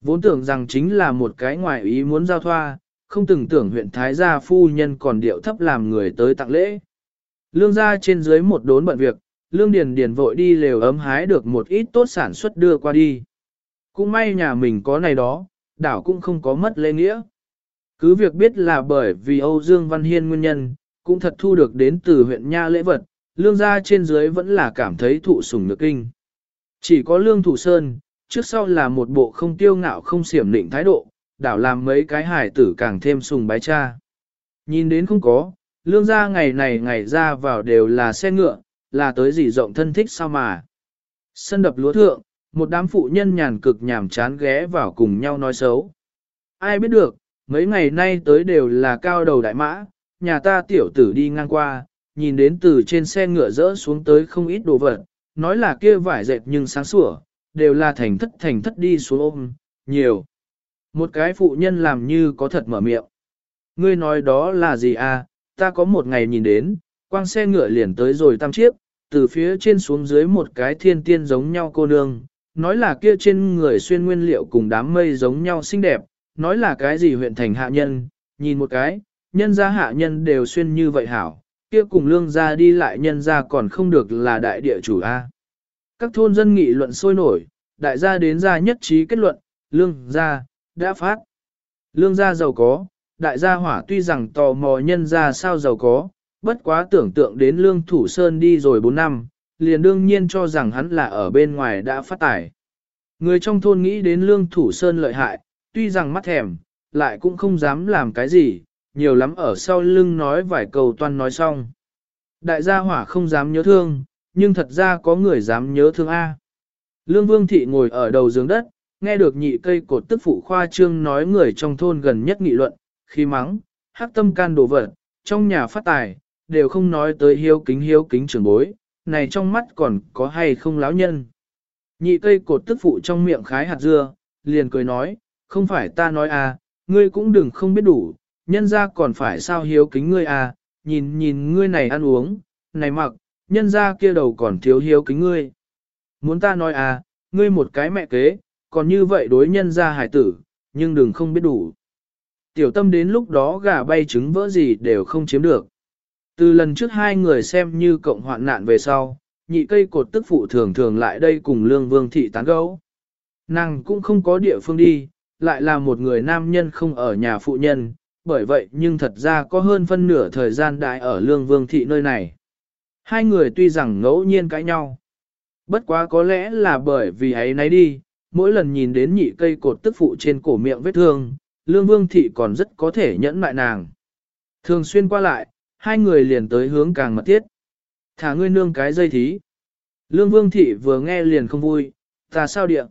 Vốn tưởng rằng chính là một cái ngoài ý muốn giao thoa, không từng tưởng huyện Thái gia phu nhân còn điệu thấp làm người tới tặng lễ. Lương gia trên dưới một đốn bận việc, Lương Điền Điền vội đi lều ấm hái được một ít tốt sản xuất đưa qua đi. Cũng may nhà mình có này đó, đảo cũng không có mất lễ nghĩa. Cứ việc biết là bởi vì Âu Dương Văn Hiên nguyên nhân, cũng thật thu được đến từ huyện Nha lễ vật, lương gia trên dưới vẫn là cảm thấy thụ sủng nước kinh. Chỉ có lương thủ sơn, trước sau là một bộ không tiêu ngạo không xiểm định thái độ, đảo làm mấy cái hải tử càng thêm sùng bái cha. Nhìn đến không có, lương gia ngày này ngày ra vào đều là xe ngựa, là tới gì rộng thân thích sao mà. Sân đập lúa thượng, một đám phụ nhân nhàn cực nhàm chán ghé vào cùng nhau nói xấu. Ai biết được, mấy ngày nay tới đều là cao đầu đại mã, nhà ta tiểu tử đi ngang qua, nhìn đến từ trên xe ngựa rỡ xuống tới không ít đồ vật, nói là kia vải dệt nhưng sáng sủa, đều là thành thất thành thất đi xuống ôm, nhiều. Một cái phụ nhân làm như có thật mở miệng. Ngươi nói đó là gì à, ta có một ngày nhìn đến, quang xe ngựa liền tới rồi tam chiếc, từ phía trên xuống dưới một cái thiên tiên giống nhau cô nương, nói là kia trên người xuyên nguyên liệu cùng đám mây giống nhau xinh đẹp, nói là cái gì huyện thành hạ nhân, nhìn một cái, nhân gia hạ nhân đều xuyên như vậy hảo, kia cùng lương gia đi lại nhân gia còn không được là đại địa chủ A. Các thôn dân nghị luận sôi nổi, đại gia đến gia nhất trí kết luận, lương gia, đã phát. Lương gia giàu có, đại gia hỏa tuy rằng tò mò nhân gia sao giàu có, bất quá tưởng tượng đến lương thủ sơn đi rồi 4 năm, liền đương nhiên cho rằng hắn là ở bên ngoài đã phát tài. Người trong thôn nghĩ đến lương thủ sơn lợi hại, tuy rằng mắt thèm, lại cũng không dám làm cái gì, nhiều lắm ở sau lưng nói vài câu toan nói xong. Đại gia hỏa không dám nhớ thương, nhưng thật ra có người dám nhớ thương A. Lương Vương Thị ngồi ở đầu giường đất, nghe được nhị cây cột tức phụ khoa trương nói người trong thôn gần nhất nghị luận, khi mắng, hắc tâm can đồ vật, trong nhà phát tài, đều không nói tới hiếu kính hiếu kính trưởng bối, này trong mắt còn có hay không láo nhân. Nhị cây cột tức phụ trong miệng khái hạt dưa, liền cười nói, không phải ta nói à, ngươi cũng đừng không biết đủ, nhân ra còn phải sao hiếu kính ngươi à, nhìn nhìn ngươi này ăn uống, này mặc, nhân ra kia đầu còn thiếu hiếu kính ngươi. Muốn ta nói à, ngươi một cái mẹ kế, còn như vậy đối nhân ra hải tử, nhưng đừng không biết đủ. Tiểu tâm đến lúc đó gà bay trứng vỡ gì đều không chiếm được. Từ lần trước hai người xem như cộng hoạn nạn về sau, nhị cây cột tức phụ thường thường lại đây cùng lương vương thị tán gấu. Nàng cũng không có địa phương đi, lại là một người nam nhân không ở nhà phụ nhân, bởi vậy nhưng thật ra có hơn phân nửa thời gian đại ở lương vương thị nơi này. Hai người tuy rằng ngẫu nhiên cãi nhau, bất quá có lẽ là bởi vì ấy nấy đi, mỗi lần nhìn đến nhị cây cột tức phụ trên cổ miệng vết thương, lương vương thị còn rất có thể nhẫn mại nàng. Thường xuyên qua lại, hai người liền tới hướng càng mật thiết. Thả ngươi nương cái dây thí. Lương vương thị vừa nghe liền không vui, ta sao địa?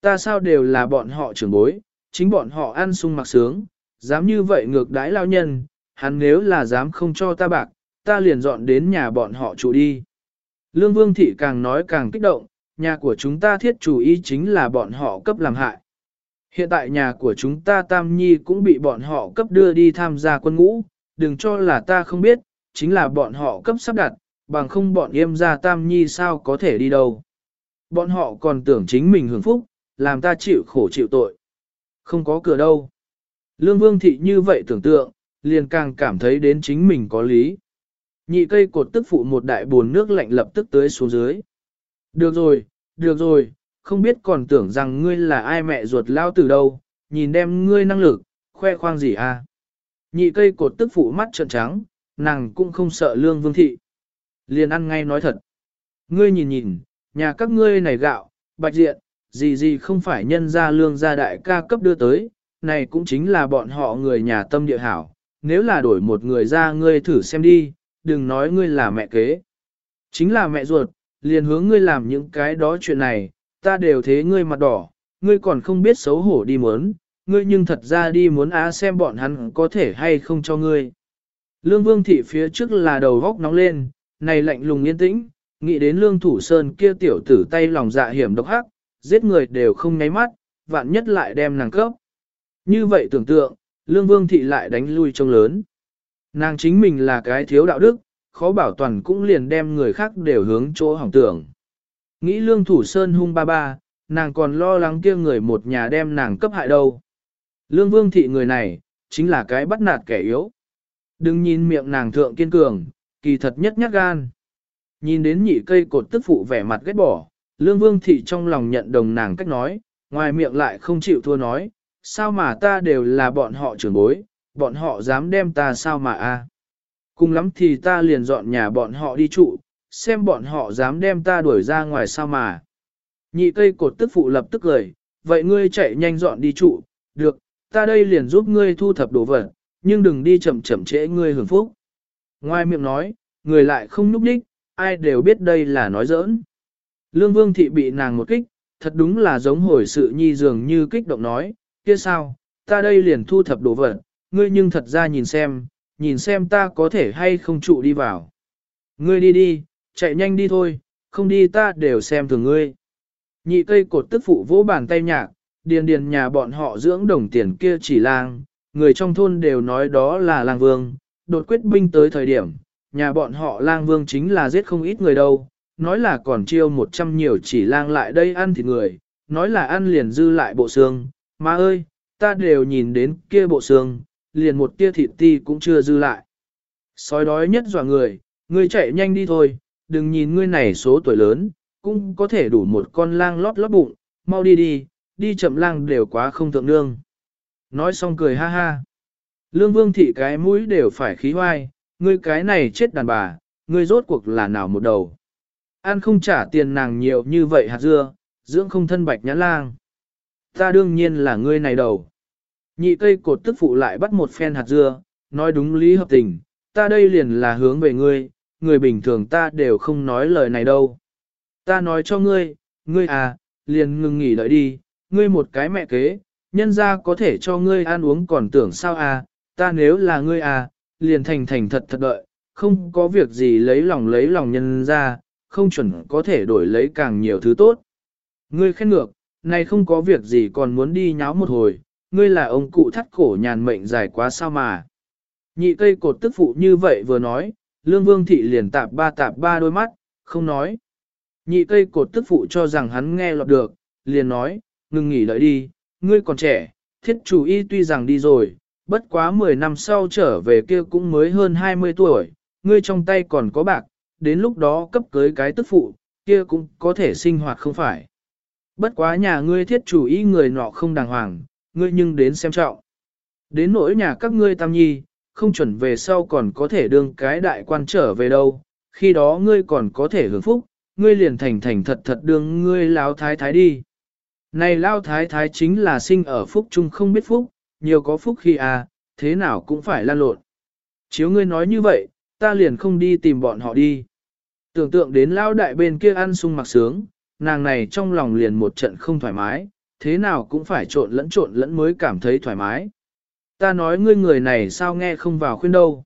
Ta sao đều là bọn họ trưởng bối, chính bọn họ ăn sung mặc sướng, dám như vậy ngược đãi lao nhân, hắn nếu là dám không cho ta bạc, ta liền dọn đến nhà bọn họ trụ đi. Lương Vương Thị càng nói càng kích động, nhà của chúng ta thiết chủ ý chính là bọn họ cấp làm hại. Hiện tại nhà của chúng ta Tam Nhi cũng bị bọn họ cấp đưa đi tham gia quân ngũ, đừng cho là ta không biết, chính là bọn họ cấp sắp đặt, bằng không bọn yêm ra Tam Nhi sao có thể đi đâu. Bọn họ còn tưởng chính mình hưởng phúc, làm ta chịu khổ chịu tội. Không có cửa đâu. Lương Vương Thị như vậy tưởng tượng, liền càng cảm thấy đến chính mình có lý. Nhị cây cột tức phụ một đại buồn nước lạnh lập tức tới xuống dưới. Được rồi, được rồi, không biết còn tưởng rằng ngươi là ai mẹ ruột lao từ đâu, nhìn đem ngươi năng lực, khoe khoang gì à. Nhị cây cột tức phụ mắt trợn trắng, nàng cũng không sợ lương vương thị. Liền ăn ngay nói thật. Ngươi nhìn nhìn, nhà các ngươi này gạo, bạch diện, gì gì không phải nhân ra lương gia đại ca cấp đưa tới, này cũng chính là bọn họ người nhà tâm địa hảo. Nếu là đổi một người ra ngươi thử xem đi, đừng nói ngươi là mẹ kế. Chính là mẹ ruột, liền hướng ngươi làm những cái đó chuyện này, ta đều thế ngươi mặt đỏ, ngươi còn không biết xấu hổ đi muốn, ngươi nhưng thật ra đi muốn á xem bọn hắn có thể hay không cho ngươi. Lương vương thị phía trước là đầu góc nóng lên, này lạnh lùng yên tĩnh, nghĩ đến lương thủ sơn kia tiểu tử tay lòng dạ hiểm độc hắc, giết người đều không nháy mắt, vạn nhất lại đem nàng cấp. Như vậy tưởng tượng, lương vương thị lại đánh lui trông lớn. Nàng chính mình là cái thiếu đạo đức, khó bảo toàn cũng liền đem người khác đều hướng chỗ hỏng tưởng. Nghĩ lương thủ sơn hung ba ba, nàng còn lo lắng kia người một nhà đem nàng cấp hại đâu. Lương vương thị người này, chính là cái bắt nạt kẻ yếu. Đừng nhìn miệng nàng thượng kiên cường, kỳ thật nhất nhát gan. Nhìn đến nhị cây cột tức phụ vẻ mặt ghét bỏ, lương vương thị trong lòng nhận đồng nàng cách nói, ngoài miệng lại không chịu thua nói, sao mà ta đều là bọn họ trưởng bối, bọn họ dám đem ta sao mà a? Cùng lắm thì ta liền dọn nhà bọn họ đi trụ, xem bọn họ dám đem ta đuổi ra ngoài sao mà. Nhị cây cột tức phụ lập tức cười, vậy ngươi chạy nhanh dọn đi trụ, được, ta đây liền giúp ngươi thu thập đồ vật, nhưng đừng đi chậm chậm trễ ngươi hưởng phúc. Ngoài miệng nói, người lại không núp đích, ai đều biết đây là nói giỡn. Lương Vương Thị bị nàng một kích, thật đúng là giống hồi sự nhi dường như kích động nói, kia sao, ta đây liền thu thập đồ vật, ngươi nhưng thật ra nhìn xem, nhìn xem ta có thể hay không trụ đi vào. Ngươi đi đi, chạy nhanh đi thôi, không đi ta đều xem thường ngươi. Nhị cây cột tức phụ vỗ bàn tay nhạc, điền điền nhà bọn họ dưỡng đồng tiền kia chỉ lang, người trong thôn đều nói đó là lang vương, đột quyết binh tới thời điểm, nhà bọn họ lang vương chính là giết không ít người đâu, nói là còn chiêu một trăm nhiều chỉ lang lại đây ăn thịt người, nói là ăn liền dư lại bộ xương, mà ơi, ta đều nhìn đến kia bộ xương, liền một tia thịt ti cũng chưa dư lại. Sói đói nhất dọa người, ngươi chạy nhanh đi thôi, đừng nhìn ngươi này số tuổi lớn, cũng có thể đủ một con lang lót lót bụng, mau đi đi, đi chậm lang đều quá không thượng nương. Nói xong cười ha ha. Lương vương thị cái mũi đều phải khí hoai, ngươi cái này chết đàn bà, ngươi rốt cuộc là nào một đầu. An không trả tiền nàng nhiều như vậy hạt dưa, dưỡng không thân bạch nhãn lang. Ta đương nhiên là ngươi này đầu. Nhị cây cột tức phụ lại bắt một phen hạt dưa, nói đúng lý hợp tình, ta đây liền là hướng về ngươi, người bình thường ta đều không nói lời này đâu. Ta nói cho ngươi, ngươi à, liền ngừng nghỉ đợi đi, ngươi một cái mẹ kế, nhân ra có thể cho ngươi ăn uống còn tưởng sao à, ta nếu là ngươi à, liền thành thành thật thật đợi, không có việc gì lấy lòng lấy lòng nhân ra, không chuẩn có thể đổi lấy càng nhiều thứ tốt. Ngươi khen ngược, này không có việc gì còn muốn đi nháo một hồi, ngươi là ông cụ thắt cổ nhàn mệnh dài quá sao mà. Nhị cây cột tức phụ như vậy vừa nói, lương vương thị liền tạp ba tạp ba đôi mắt, không nói. Nhị cây cột tức phụ cho rằng hắn nghe lọt được, liền nói, ngừng nghỉ lợi đi, ngươi còn trẻ, thiết chủ y tuy rằng đi rồi, bất quá 10 năm sau trở về kia cũng mới hơn 20 tuổi, ngươi trong tay còn có bạc, đến lúc đó cấp cưới cái tức phụ, kia cũng có thể sinh hoạt không phải. Bất quá nhà ngươi thiết chủ y người nọ không đàng hoàng, ngươi nhưng đến xem trọng. Đến nỗi nhà các ngươi tam nhi, không chuẩn về sau còn có thể đương cái đại quan trở về đâu, khi đó ngươi còn có thể hưởng phúc, ngươi liền thành thành thật thật đương ngươi lao thái thái đi. Này lao thái thái chính là sinh ở phúc chung không biết phúc, nhiều có phúc khi à, thế nào cũng phải lan lộn. Chiếu ngươi nói như vậy, ta liền không đi tìm bọn họ đi. Tưởng tượng đến lao đại bên kia ăn sung mặc sướng, nàng này trong lòng liền một trận không thoải mái, thế nào cũng phải trộn lẫn trộn lẫn mới cảm thấy thoải mái. Ta nói ngươi người này sao nghe không vào khuyên đâu.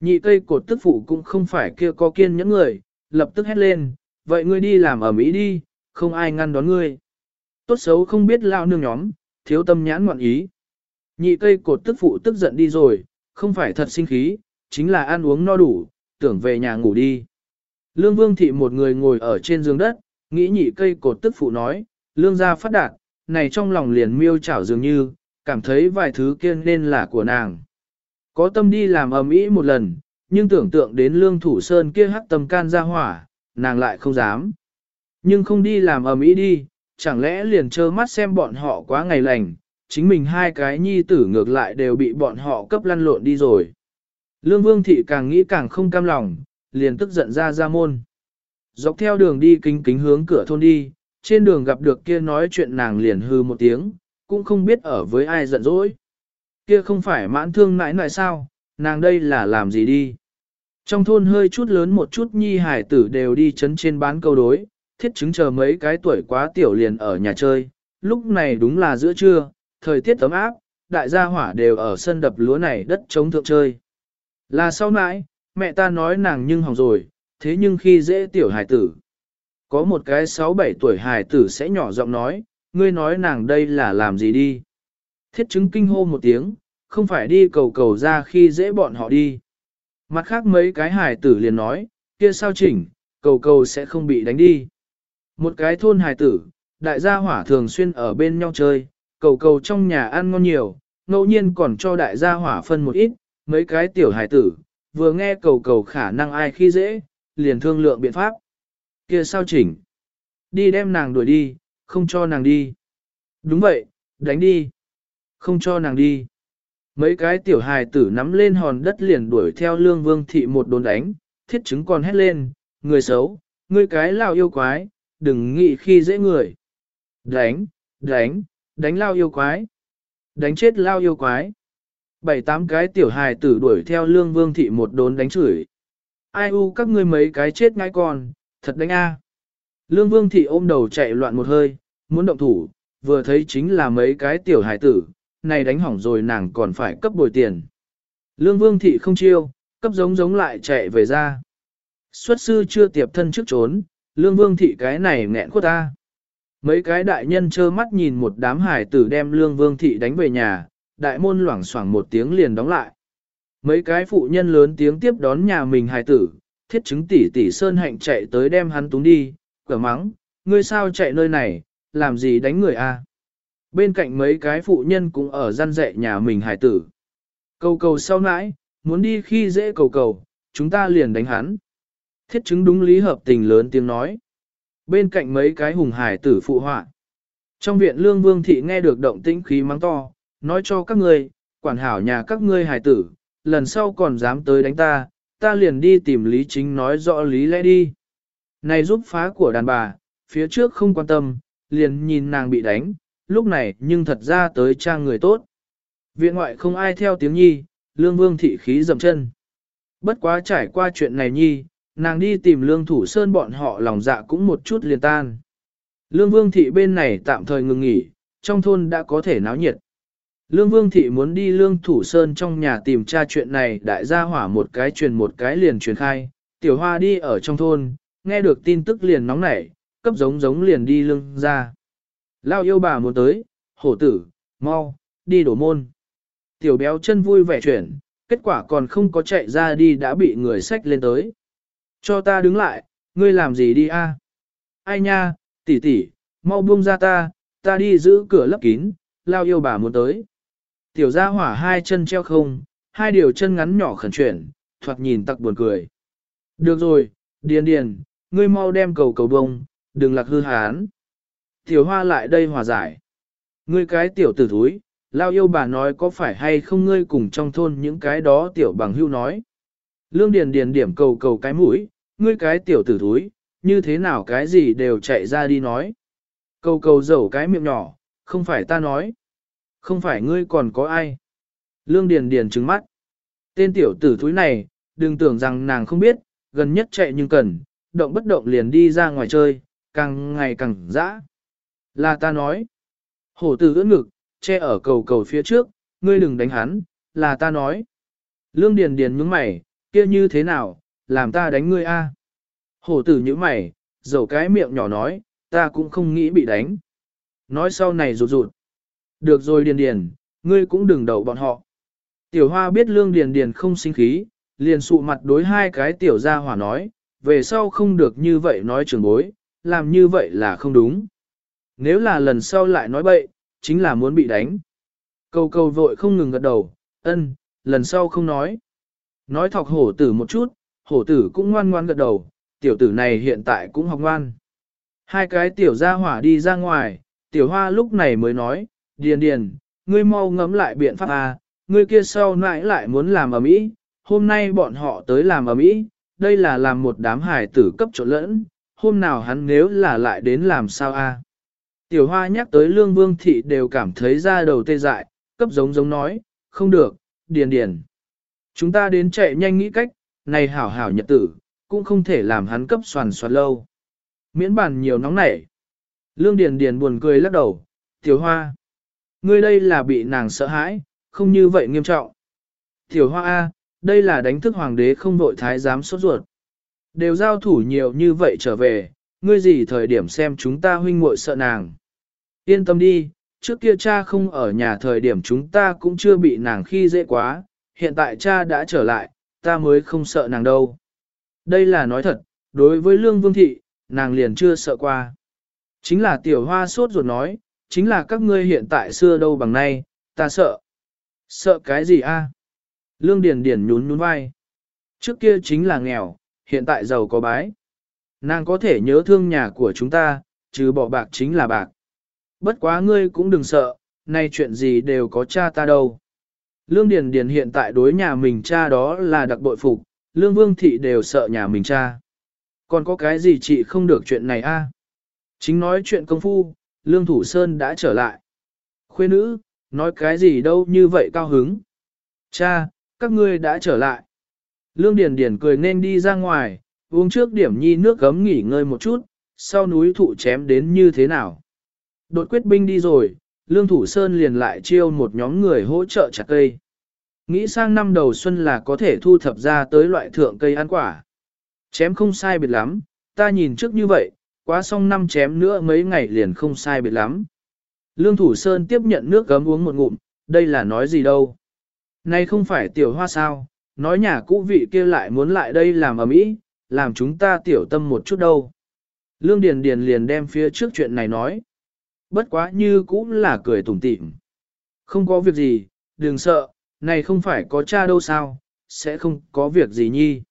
Nhị cây cột tức phụ cũng không phải kia có kiên những người, lập tức hét lên, vậy ngươi đi làm ở Mỹ đi, không ai ngăn đón ngươi. Tốt xấu không biết lao nương nhóm, thiếu tâm nhãn ngoạn ý. Nhị cây cột tức phụ tức giận đi rồi, không phải thật sinh khí, chính là ăn uống no đủ, tưởng về nhà ngủ đi. Lương Vương Thị một người ngồi ở trên giường đất, nghĩ nhị cây cột tức phụ nói, lương gia phát đạt, này trong lòng liền miêu chảo dường như, cảm thấy vài thứ kia nên là của nàng. Có tâm đi làm ầm ĩ một lần, nhưng tưởng tượng đến lương thủ sơn kia hắc tâm can ra hỏa, nàng lại không dám. Nhưng không đi làm ầm ĩ đi, chẳng lẽ liền trơ mắt xem bọn họ quá ngày lành, chính mình hai cái nhi tử ngược lại đều bị bọn họ cấp lăn lộn đi rồi. Lương Vương Thị càng nghĩ càng không cam lòng, liền tức giận ra ra môn. Dọc theo đường đi kính kính hướng cửa thôn đi, trên đường gặp được kia nói chuyện nàng liền hư một tiếng, cũng không biết ở với ai giận dỗi. Kia không phải mãn thương nãi nãi sao, nàng đây là làm gì đi. Trong thôn hơi chút lớn một chút nhi hải tử đều đi chấn trên bán câu đối, thiết chứng chờ mấy cái tuổi quá tiểu liền ở nhà chơi, lúc này đúng là giữa trưa, thời tiết ấm áp, đại gia hỏa đều ở sân đập lúa này đất chống thượng chơi. Là sau nãi, mẹ ta nói nàng nhưng hỏng rồi, thế nhưng khi dễ tiểu hải tử. Có một cái 6-7 tuổi hải tử sẽ nhỏ giọng nói, ngươi nói nàng đây là làm gì đi. Thiết chứng kinh hô một tiếng, không phải đi cầu cầu ra khi dễ bọn họ đi. Mặt khác mấy cái hải tử liền nói, kia sao chỉnh, cầu cầu sẽ không bị đánh đi. Một cái thôn hải tử, đại gia hỏa thường xuyên ở bên nhau chơi, cầu cầu trong nhà ăn ngon nhiều, ngẫu nhiên còn cho đại gia hỏa phân một ít, mấy cái tiểu hải tử, vừa nghe cầu cầu khả năng ai khi dễ, liền thương lượng biện pháp kia sao chỉnh? Đi đem nàng đuổi đi, không cho nàng đi. Đúng vậy, đánh đi. Không cho nàng đi. Mấy cái tiểu hài tử nắm lên hòn đất liền đuổi theo lương vương thị một đồn đánh, thiết chứng còn hét lên, người xấu, người cái lao yêu quái, đừng nghĩ khi dễ người. Đánh, đánh, đánh lao yêu quái. Đánh chết lao yêu quái. Bảy tám cái tiểu hài tử đuổi theo lương vương thị một đốn đánh chửi. Ai u các ngươi mấy cái chết ngay con, thật đánh a. Lương vương thị ôm đầu chạy loạn một hơi, muốn động thủ, vừa thấy chính là mấy cái tiểu hải tử, này đánh hỏng rồi nàng còn phải cấp bồi tiền. Lương vương thị không chiêu, cấp giống giống lại chạy về ra. Xuất sư chưa tiệp thân trước trốn, lương vương thị cái này nghẹn khuất ta. Mấy cái đại nhân trơ mắt nhìn một đám hải tử đem lương vương thị đánh về nhà, đại môn loảng xoảng một tiếng liền đóng lại. Mấy cái phụ nhân lớn tiếng tiếp đón nhà mình hải tử, thiết chứng tỷ tỷ sơn hạnh chạy tới đem hắn túng đi, cửa mắng, ngươi sao chạy nơi này, làm gì đánh người a? Bên cạnh mấy cái phụ nhân cũng ở gian dạy nhà mình hải tử. Cầu cầu sau nãi, muốn đi khi dễ cầu cầu, chúng ta liền đánh hắn. Thiết chứng đúng lý hợp tình lớn tiếng nói. Bên cạnh mấy cái hùng hải tử phụ họa. Trong viện lương vương thị nghe được động tĩnh khí mắng to, nói cho các ngươi, quản hảo nhà các ngươi hải tử, lần sau còn dám tới đánh ta, ta liền đi tìm lý chính nói rõ lý lẽ đi. Này giúp phá của đàn bà, phía trước không quan tâm, liền nhìn nàng bị đánh, lúc này nhưng thật ra tới trang người tốt. Viện ngoại không ai theo tiếng nhi, lương vương thị khí dầm chân. Bất quá trải qua chuyện này nhi, nàng đi tìm lương thủ sơn bọn họ lòng dạ cũng một chút liền tan. Lương vương thị bên này tạm thời ngừng nghỉ, trong thôn đã có thể náo nhiệt. Lương vương thị muốn đi lương thủ sơn trong nhà tìm tra chuyện này đại gia hỏa một cái truyền một cái liền truyền khai, tiểu hoa đi ở trong thôn, nghe được tin tức liền nóng nảy, cấp giống giống liền đi lương ra. Lao yêu bà muốn tới, hổ tử, mau, đi đổ môn. Tiểu béo chân vui vẻ chuyển, kết quả còn không có chạy ra đi đã bị người xách lên tới. Cho ta đứng lại, ngươi làm gì đi a? Ai nha, tỷ tỷ, mau buông ra ta, ta đi giữ cửa lấp kín, lao yêu bà muốn tới. Tiểu gia hỏa hai chân treo không, hai điều chân ngắn nhỏ khẩn chuyển, thoạt nhìn tặc buồn cười. Được rồi, điền điền, ngươi mau đem cầu cầu bông, đừng lạc hư hán. Tiểu hoa lại đây hòa giải. Ngươi cái tiểu tử thúi, lao yêu bà nói có phải hay không ngươi cùng trong thôn những cái đó tiểu bằng hưu nói. Lương Điền Điền điểm cầu cầu cái mũi, ngươi cái tiểu tử thúi, như thế nào cái gì đều chạy ra đi nói. Cầu cầu dẩu cái miệng nhỏ, không phải ta nói. Không phải ngươi còn có ai. Lương Điền Điền trừng mắt. Tên tiểu tử thúi này, đừng tưởng rằng nàng không biết, gần nhất chạy nhưng cần, động bất động liền đi ra ngoài chơi, càng ngày càng dã. Là ta nói. Hổ tử ưỡn ngực, che ở cầu cầu phía trước, ngươi đừng đánh hắn, là ta nói. Lương Điền Điền nhướng mày, kia như thế nào, làm ta đánh ngươi a? Hổ tử nhíu mày, dầu cái miệng nhỏ nói, ta cũng không nghĩ bị đánh. Nói sau này rụt rụt. Được rồi điền điền, ngươi cũng đừng đậu bọn họ. Tiểu hoa biết lương điền điền không sinh khí, liền sụ mặt đối hai cái tiểu gia hỏa nói, về sau không được như vậy nói trường bối, làm như vậy là không đúng. Nếu là lần sau lại nói bậy, chính là muốn bị đánh. Cầu cầu vội không ngừng gật đầu, ân, lần sau không nói. Nói thọc hổ tử một chút, hổ tử cũng ngoan ngoan gật đầu, tiểu tử này hiện tại cũng học ngoan. Hai cái tiểu gia hỏa đi ra ngoài, tiểu hoa lúc này mới nói, điền điền, ngươi mau ngẫm lại biện pháp à, ngươi kia sau nãy lại muốn làm ở mỹ, hôm nay bọn họ tới làm ở mỹ, đây là làm một đám hải tử cấp trộn lẫn, hôm nào hắn nếu là lại đến làm sao a? À? Tiểu hoa nhắc tới lương vương thị đều cảm thấy ra đầu tê dại, cấp giống giống nói, không được, điền điền. Chúng ta đến chạy nhanh nghĩ cách, này hảo hảo nhật tử, cũng không thể làm hắn cấp soàn soạt lâu. Miễn bàn nhiều nóng nảy. Lương Điền Điền buồn cười lắc đầu, Tiểu Hoa. Ngươi đây là bị nàng sợ hãi, không như vậy nghiêm trọng. Tiểu Hoa A, đây là đánh thức hoàng đế không đội thái giám sốt ruột. Đều giao thủ nhiều như vậy trở về, ngươi gì thời điểm xem chúng ta huynh muội sợ nàng. Yên tâm đi, trước kia cha không ở nhà thời điểm chúng ta cũng chưa bị nàng khi dễ quá, hiện tại cha đã trở lại, ta mới không sợ nàng đâu. Đây là nói thật, đối với Lương Vương Thị, nàng liền chưa sợ qua. Chính là tiểu hoa sốt ruột nói, chính là các ngươi hiện tại xưa đâu bằng nay, ta sợ. Sợ cái gì a? Lương Điền Điền nhún nhún vai. Trước kia chính là nghèo, hiện tại giàu có bái. Nàng có thể nhớ thương nhà của chúng ta, chứ bỏ bạc chính là bạc. Bất quá ngươi cũng đừng sợ, nay chuyện gì đều có cha ta đâu. Lương Điền Điền hiện tại đối nhà mình cha đó là đặc bội phục, Lương Vương Thị đều sợ nhà mình cha. Còn có cái gì chị không được chuyện này a? Chính nói chuyện công phu, Lương Thủ Sơn đã trở lại. Khuê nữ, nói cái gì đâu như vậy cao hứng. Cha, các ngươi đã trở lại. Lương Điền Điền cười nên đi ra ngoài, uống trước điểm nhi nước gấm nghỉ ngơi một chút, sau núi thụ chém đến như thế nào. Đột quyết binh đi rồi, Lương Thủ Sơn liền lại chiêu một nhóm người hỗ trợ chặt cây. Nghĩ sang năm đầu xuân là có thể thu thập ra tới loại thượng cây ăn quả. Chém không sai biệt lắm, ta nhìn trước như vậy, quá xong năm chém nữa mấy ngày liền không sai biệt lắm. Lương Thủ Sơn tiếp nhận nước gấm uống một ngụm, đây là nói gì đâu. Này không phải tiểu hoa sao, nói nhà cũ vị kia lại muốn lại đây làm ở mỹ, làm chúng ta tiểu tâm một chút đâu. Lương Điền Điền liền đem phía trước chuyện này nói. Bất quá như cũng là cười tủm tỉm. Không có việc gì, đừng sợ, này không phải có cha đâu sao, sẽ không có việc gì nhi.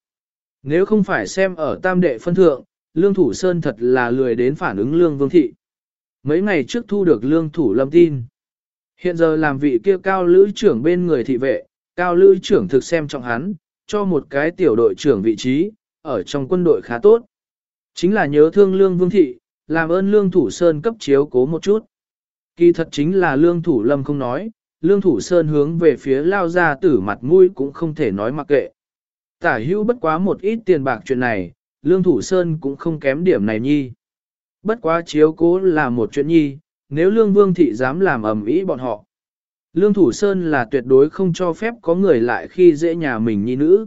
Nếu không phải xem ở tam đệ phân thượng, Lương Thủ Sơn thật là lười đến phản ứng Lương Vương Thị. Mấy ngày trước thu được Lương Thủ Lâm tin. Hiện giờ làm vị kia cao lữ trưởng bên người thị vệ, cao lữ trưởng thực xem trọng hắn, cho một cái tiểu đội trưởng vị trí, ở trong quân đội khá tốt. Chính là nhớ thương Lương Vương Thị, làm ơn Lương Thủ Sơn cấp chiếu cố một chút. Kỳ thật chính là Lương Thủ Lâm không nói, Lương Thủ Sơn hướng về phía lao ra tử mặt mũi cũng không thể nói mặc kệ. Tả hữu bất quá một ít tiền bạc chuyện này, Lương Thủ Sơn cũng không kém điểm này nhi. Bất quá chiếu cố là một chuyện nhi, nếu Lương Vương Thị dám làm ầm ĩ bọn họ. Lương Thủ Sơn là tuyệt đối không cho phép có người lại khi dễ nhà mình nhi nữ.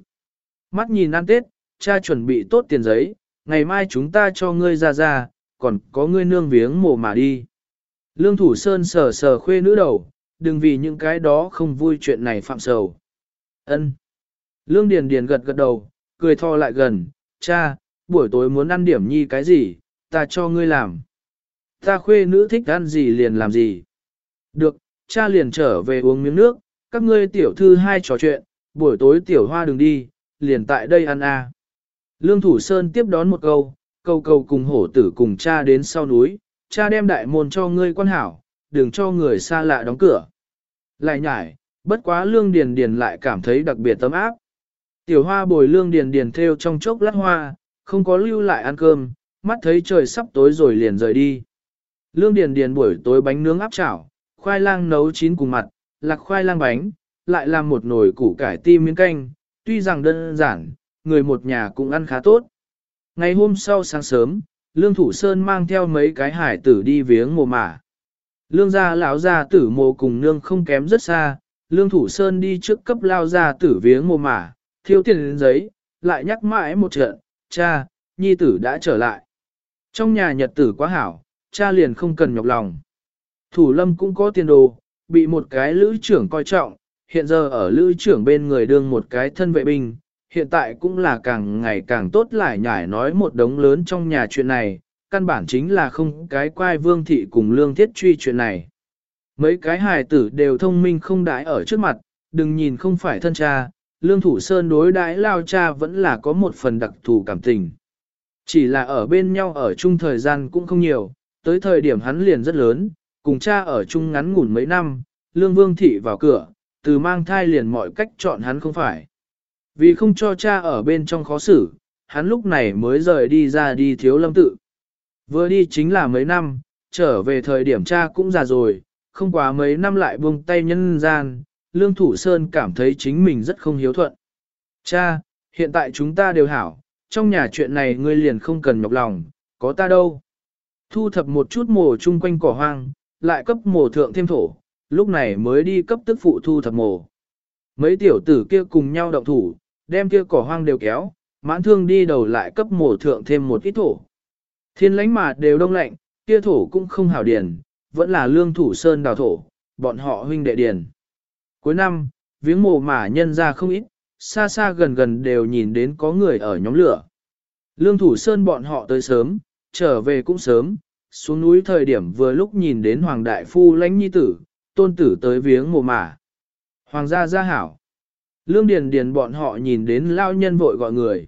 Mắt nhìn ăn Tết, cha chuẩn bị tốt tiền giấy, ngày mai chúng ta cho ngươi ra ra, còn có ngươi nương viếng mồ mà đi. Lương Thủ Sơn sờ sờ khuê nữ đầu, đừng vì những cái đó không vui chuyện này phạm sầu. Ân. Lương Điền Điền gật gật đầu, cười thò lại gần, cha, buổi tối muốn ăn điểm nhi cái gì, ta cho ngươi làm. Ta khuê nữ thích ăn gì liền làm gì. Được, cha liền trở về uống miếng nước, các ngươi tiểu thư hai trò chuyện, buổi tối tiểu hoa đừng đi, liền tại đây ăn a. Lương Thủ Sơn tiếp đón một câu, câu câu cùng hổ tử cùng cha đến sau núi, cha đem đại môn cho ngươi quan hảo, đừng cho người xa lạ đóng cửa. Lại nhải, bất quá lương điền điền lại cảm thấy đặc biệt tấm áp. Tiểu hoa bồi lương điền điền theo trong chốc lát hoa, không có lưu lại ăn cơm, mắt thấy trời sắp tối rồi liền rời đi. Lương điền điền buổi tối bánh nướng áp chảo, khoai lang nấu chín cùng mặt, lạc khoai lang bánh, lại làm một nồi củ cải tim miếng canh, tuy rằng đơn giản, người một nhà cũng ăn khá tốt. Ngày hôm sau sáng sớm, Lương Thủ Sơn mang theo mấy cái hải tử đi viếng mồ mả. Lương gia lão gia tử mồ cùng nương không kém rất xa, Lương Thủ Sơn đi trước cấp lao gia tử viếng mồ mả, thiếu tiền đến giấy, lại nhắc mãi một trận, cha, nhi tử đã trở lại. Trong nhà nhật tử quá hảo, cha liền không cần nhọc lòng. Thủ lâm cũng có tiền đồ, bị một cái lữ trưởng coi trọng, hiện giờ ở lữ trưởng bên người đương một cái thân vệ binh, hiện tại cũng là càng ngày càng tốt lại nhải nói một đống lớn trong nhà chuyện này, căn bản chính là không cái quai vương thị cùng lương thiết truy chuyện này. Mấy cái hài tử đều thông minh không đãi ở trước mặt, đừng nhìn không phải thân cha, lương thủ sơn đối đãi lao cha vẫn là có một phần đặc thù cảm tình. Chỉ là ở bên nhau ở chung thời gian cũng không nhiều, tới thời điểm hắn liền rất lớn, cùng cha ở chung ngắn ngủn mấy năm, lương vương thị vào cửa, từ mang thai liền mọi cách chọn hắn không phải. Vì không cho cha ở bên trong khó xử, hắn lúc này mới rời đi ra đi thiếu lâm tự. Vừa đi chính là mấy năm, trở về thời điểm cha cũng già rồi, không quá mấy năm lại buông tay nhân gian, Lương Thủ Sơn cảm thấy chính mình rất không hiếu thuận. Cha, hiện tại chúng ta đều hảo, trong nhà chuyện này ngươi liền không cần nhọc lòng, có ta đâu. Thu thập một chút mồ chung quanh cỏ hoang, lại cấp mồ thượng thêm thổ, lúc này mới đi cấp tức phụ thu thập mồ. Mấy tiểu tử kia cùng nhau động thủ, đem kia cỏ hoang đều kéo, mãn thương đi đầu lại cấp mồ thượng thêm một ít thổ. Thiên lánh mà đều đông lạnh, kia thổ cũng không hảo điền, vẫn là lương thủ sơn đào thổ, bọn họ huynh đệ điền. Cuối năm, viếng mồ mả nhân ra không ít, xa xa gần gần đều nhìn đến có người ở nhóm lửa. Lương thủ sơn bọn họ tới sớm, trở về cũng sớm, xuống núi thời điểm vừa lúc nhìn đến Hoàng Đại Phu lãnh nhi tử, tôn tử tới viếng mồ mả. Hoàng gia gia hảo. Lương Điền Điền bọn họ nhìn đến lao nhân vội gọi người.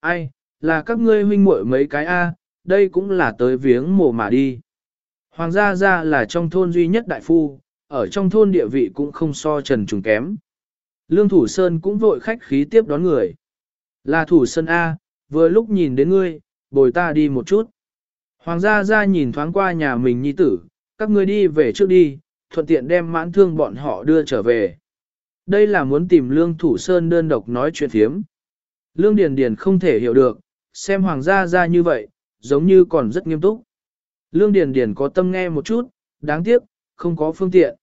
Ai, là các ngươi huynh muội mấy cái A, đây cũng là tới viếng mồ mả đi. Hoàng gia gia là trong thôn duy nhất đại phu, ở trong thôn địa vị cũng không so trần trùng kém. Lương Thủ Sơn cũng vội khách khí tiếp đón người. Là Thủ Sơn A, vừa lúc nhìn đến ngươi, bồi ta đi một chút. Hoàng gia gia nhìn thoáng qua nhà mình nhi tử, các ngươi đi về trước đi, thuận tiện đem mãn thương bọn họ đưa trở về. Đây là muốn tìm Lương Thủ Sơn đơn độc nói chuyện phiếm. Lương Điền Điền không thể hiểu được, xem Hoàng gia gia như vậy, giống như còn rất nghiêm túc. Lương Điền Điền có tâm nghe một chút, đáng tiếc, không có phương tiện.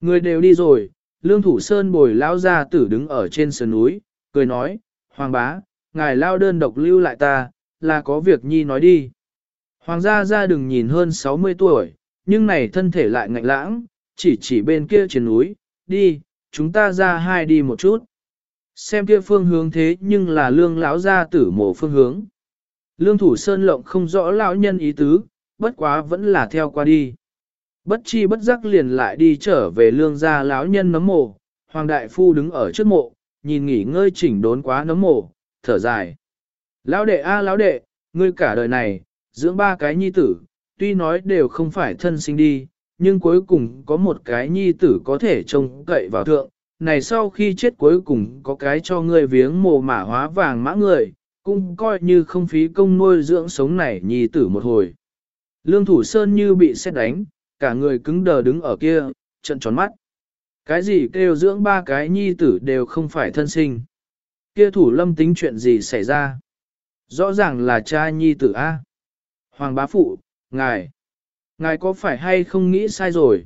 Người đều đi rồi, Lương Thủ Sơn bồi lão gia tử đứng ở trên sườn núi, cười nói, Hoàng bá, ngài lao đơn độc lưu lại ta, là có việc nhi nói đi. Hoàng gia gia đừng nhìn hơn 60 tuổi, nhưng này thân thể lại ngạnh lãng, chỉ chỉ bên kia trên núi, đi, chúng ta ra hai đi một chút. Xem kia phương hướng thế nhưng là lương lão gia tử mổ phương hướng. Lương thủ sơn lộng không rõ lão nhân ý tứ, bất quá vẫn là theo qua đi. Bất chi bất giác liền lại đi trở về lương gia lão nhân nấm mộ, hoàng đại phu đứng ở trước mộ, nhìn nghỉ ngơi chỉnh đốn quá nấm mộ, thở dài. Lão đệ a lão đệ, ngươi cả đời này, dưỡng ba cái nhi tử, tuy nói đều không phải thân sinh đi, nhưng cuối cùng có một cái nhi tử có thể trông cậy vào thượng, này sau khi chết cuối cùng có cái cho ngươi viếng mồ mả hóa vàng mã người, cũng coi như không phí công nuôi dưỡng sống này nhi tử một hồi. Lương Thủ Sơn như bị xét đánh, cả người cứng đờ đứng ở kia, trận tròn mắt. Cái gì kêu dưỡng ba cái nhi tử đều không phải thân sinh. Kia thủ lâm tính chuyện gì xảy ra? Rõ ràng là cha nhi tử A. Hoàng bá phụ, ngài, ngài có phải hay không nghĩ sai rồi?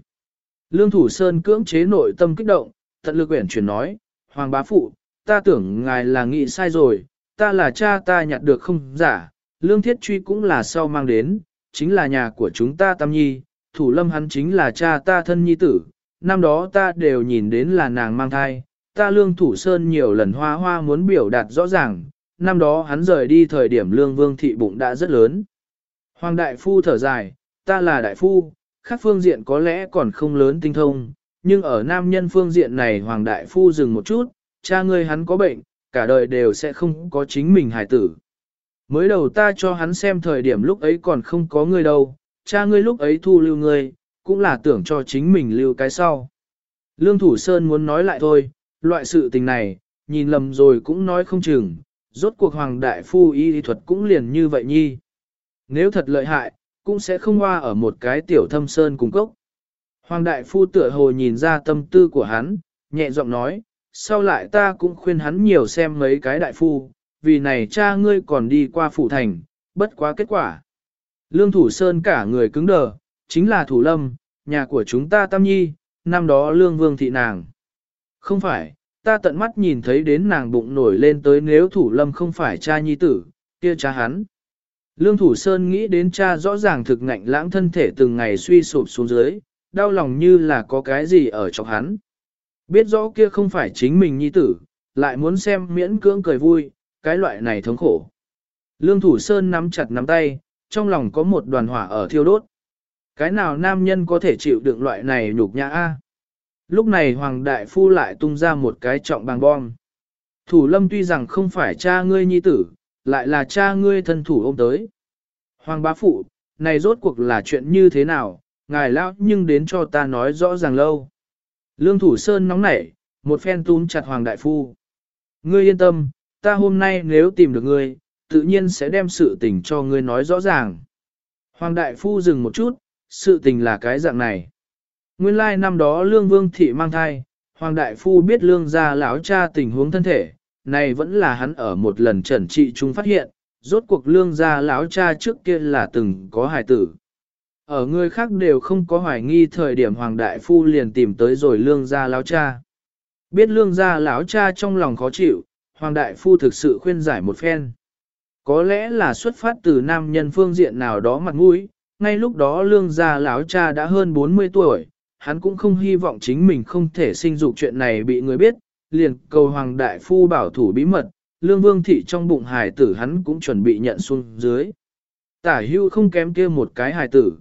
Lương Thủ Sơn cưỡng chế nội tâm kích động, tận lực quyển chuyển nói, Hoàng bá phụ, ta tưởng ngài là nghĩ sai rồi, ta là cha ta nhặt được không giả, Lương Thiết Truy cũng là sau mang đến, chính là nhà của chúng ta Tam Nhi, Thủ Lâm hắn chính là cha ta thân nhi tử, năm đó ta đều nhìn đến là nàng mang thai, ta Lương Thủ Sơn nhiều lần hoa hoa muốn biểu đạt rõ ràng, năm đó hắn rời đi thời điểm Lương Vương thị bụng đã rất lớn. Hoàng Đại Phu thở dài, ta là Đại Phu, khác phương diện có lẽ còn không lớn tinh thông, nhưng ở nam nhân phương diện này Hoàng Đại Phu dừng một chút, cha ngươi hắn có bệnh, cả đời đều sẽ không có chính mình hài tử. Mới đầu ta cho hắn xem thời điểm lúc ấy còn không có ngươi đâu, cha ngươi lúc ấy thu lưu ngươi, cũng là tưởng cho chính mình lưu cái sau. Lương Thủ Sơn muốn nói lại thôi, loại sự tình này, nhìn lầm rồi cũng nói không chừng, rốt cuộc Hoàng Đại Phu y thuật cũng liền như vậy nhi. Nếu thật lợi hại, cũng sẽ không hoa ở một cái tiểu thâm sơn cùng cốc. Hoàng Đại Phu tựa hồ nhìn ra tâm tư của hắn, nhẹ giọng nói, sau lại ta cũng khuyên hắn nhiều xem mấy cái đại phu, vì này cha ngươi còn đi qua phủ thành, bất quá kết quả. Lương Thủ Sơn cả người cứng đờ, chính là Thủ Lâm, nhà của chúng ta Tam Nhi, năm đó Lương Vương thị nàng. Không phải, ta tận mắt nhìn thấy đến nàng bụng nổi lên tới nếu Thủ Lâm không phải cha nhi tử, kia cha hắn. Lương Thủ Sơn nghĩ đến cha rõ ràng thực ngạnh lãng thân thể từng ngày suy sụp xuống dưới, đau lòng như là có cái gì ở trong hắn. Biết rõ kia không phải chính mình nhi tử, lại muốn xem miễn cưỡng cười vui, cái loại này thống khổ. Lương Thủ Sơn nắm chặt nắm tay, trong lòng có một đoàn hỏa ở thiêu đốt. Cái nào nam nhân có thể chịu đựng loại này nhục nhã a? Lúc này Hoàng Đại Phu lại tung ra một cái trọng bằng bom. Thủ lâm tuy rằng không phải cha ngươi nhi tử, lại là cha ngươi thân thủ ôm tới. Hoàng bá phụ, này rốt cuộc là chuyện như thế nào, ngài lão nhưng đến cho ta nói rõ ràng lâu. Lương Thủ Sơn nóng nảy, một phen túm chặt Hoàng Đại Phu. Ngươi yên tâm, ta hôm nay nếu tìm được ngươi, tự nhiên sẽ đem sự tình cho ngươi nói rõ ràng. Hoàng Đại Phu dừng một chút, sự tình là cái dạng này. Nguyên lai năm đó Lương Vương Thị mang thai, Hoàng Đại Phu biết Lương gia lão cha tình huống thân thể, này vẫn là hắn ở một lần trần trị chúng phát hiện, rốt cuộc Lương gia lão cha trước kia là từng có hài tử. Ở người khác đều không có hoài nghi thời điểm Hoàng Đại Phu liền tìm tới rồi Lương gia lão cha. Biết Lương gia lão cha trong lòng khó chịu, Hoàng Đại Phu thực sự khuyên giải một phen. Có lẽ là xuất phát từ nam nhân phương diện nào đó mặt mũi, ngay lúc đó lương gia lão cha đã hơn 40 tuổi, hắn cũng không hy vọng chính mình không thể sinh dục chuyện này bị người biết, liền cầu hoàng đại phu bảo thủ bí mật, lương vương thị trong bụng hài tử hắn cũng chuẩn bị nhận xuống dưới. Tả hưu không kém kia một cái hài tử.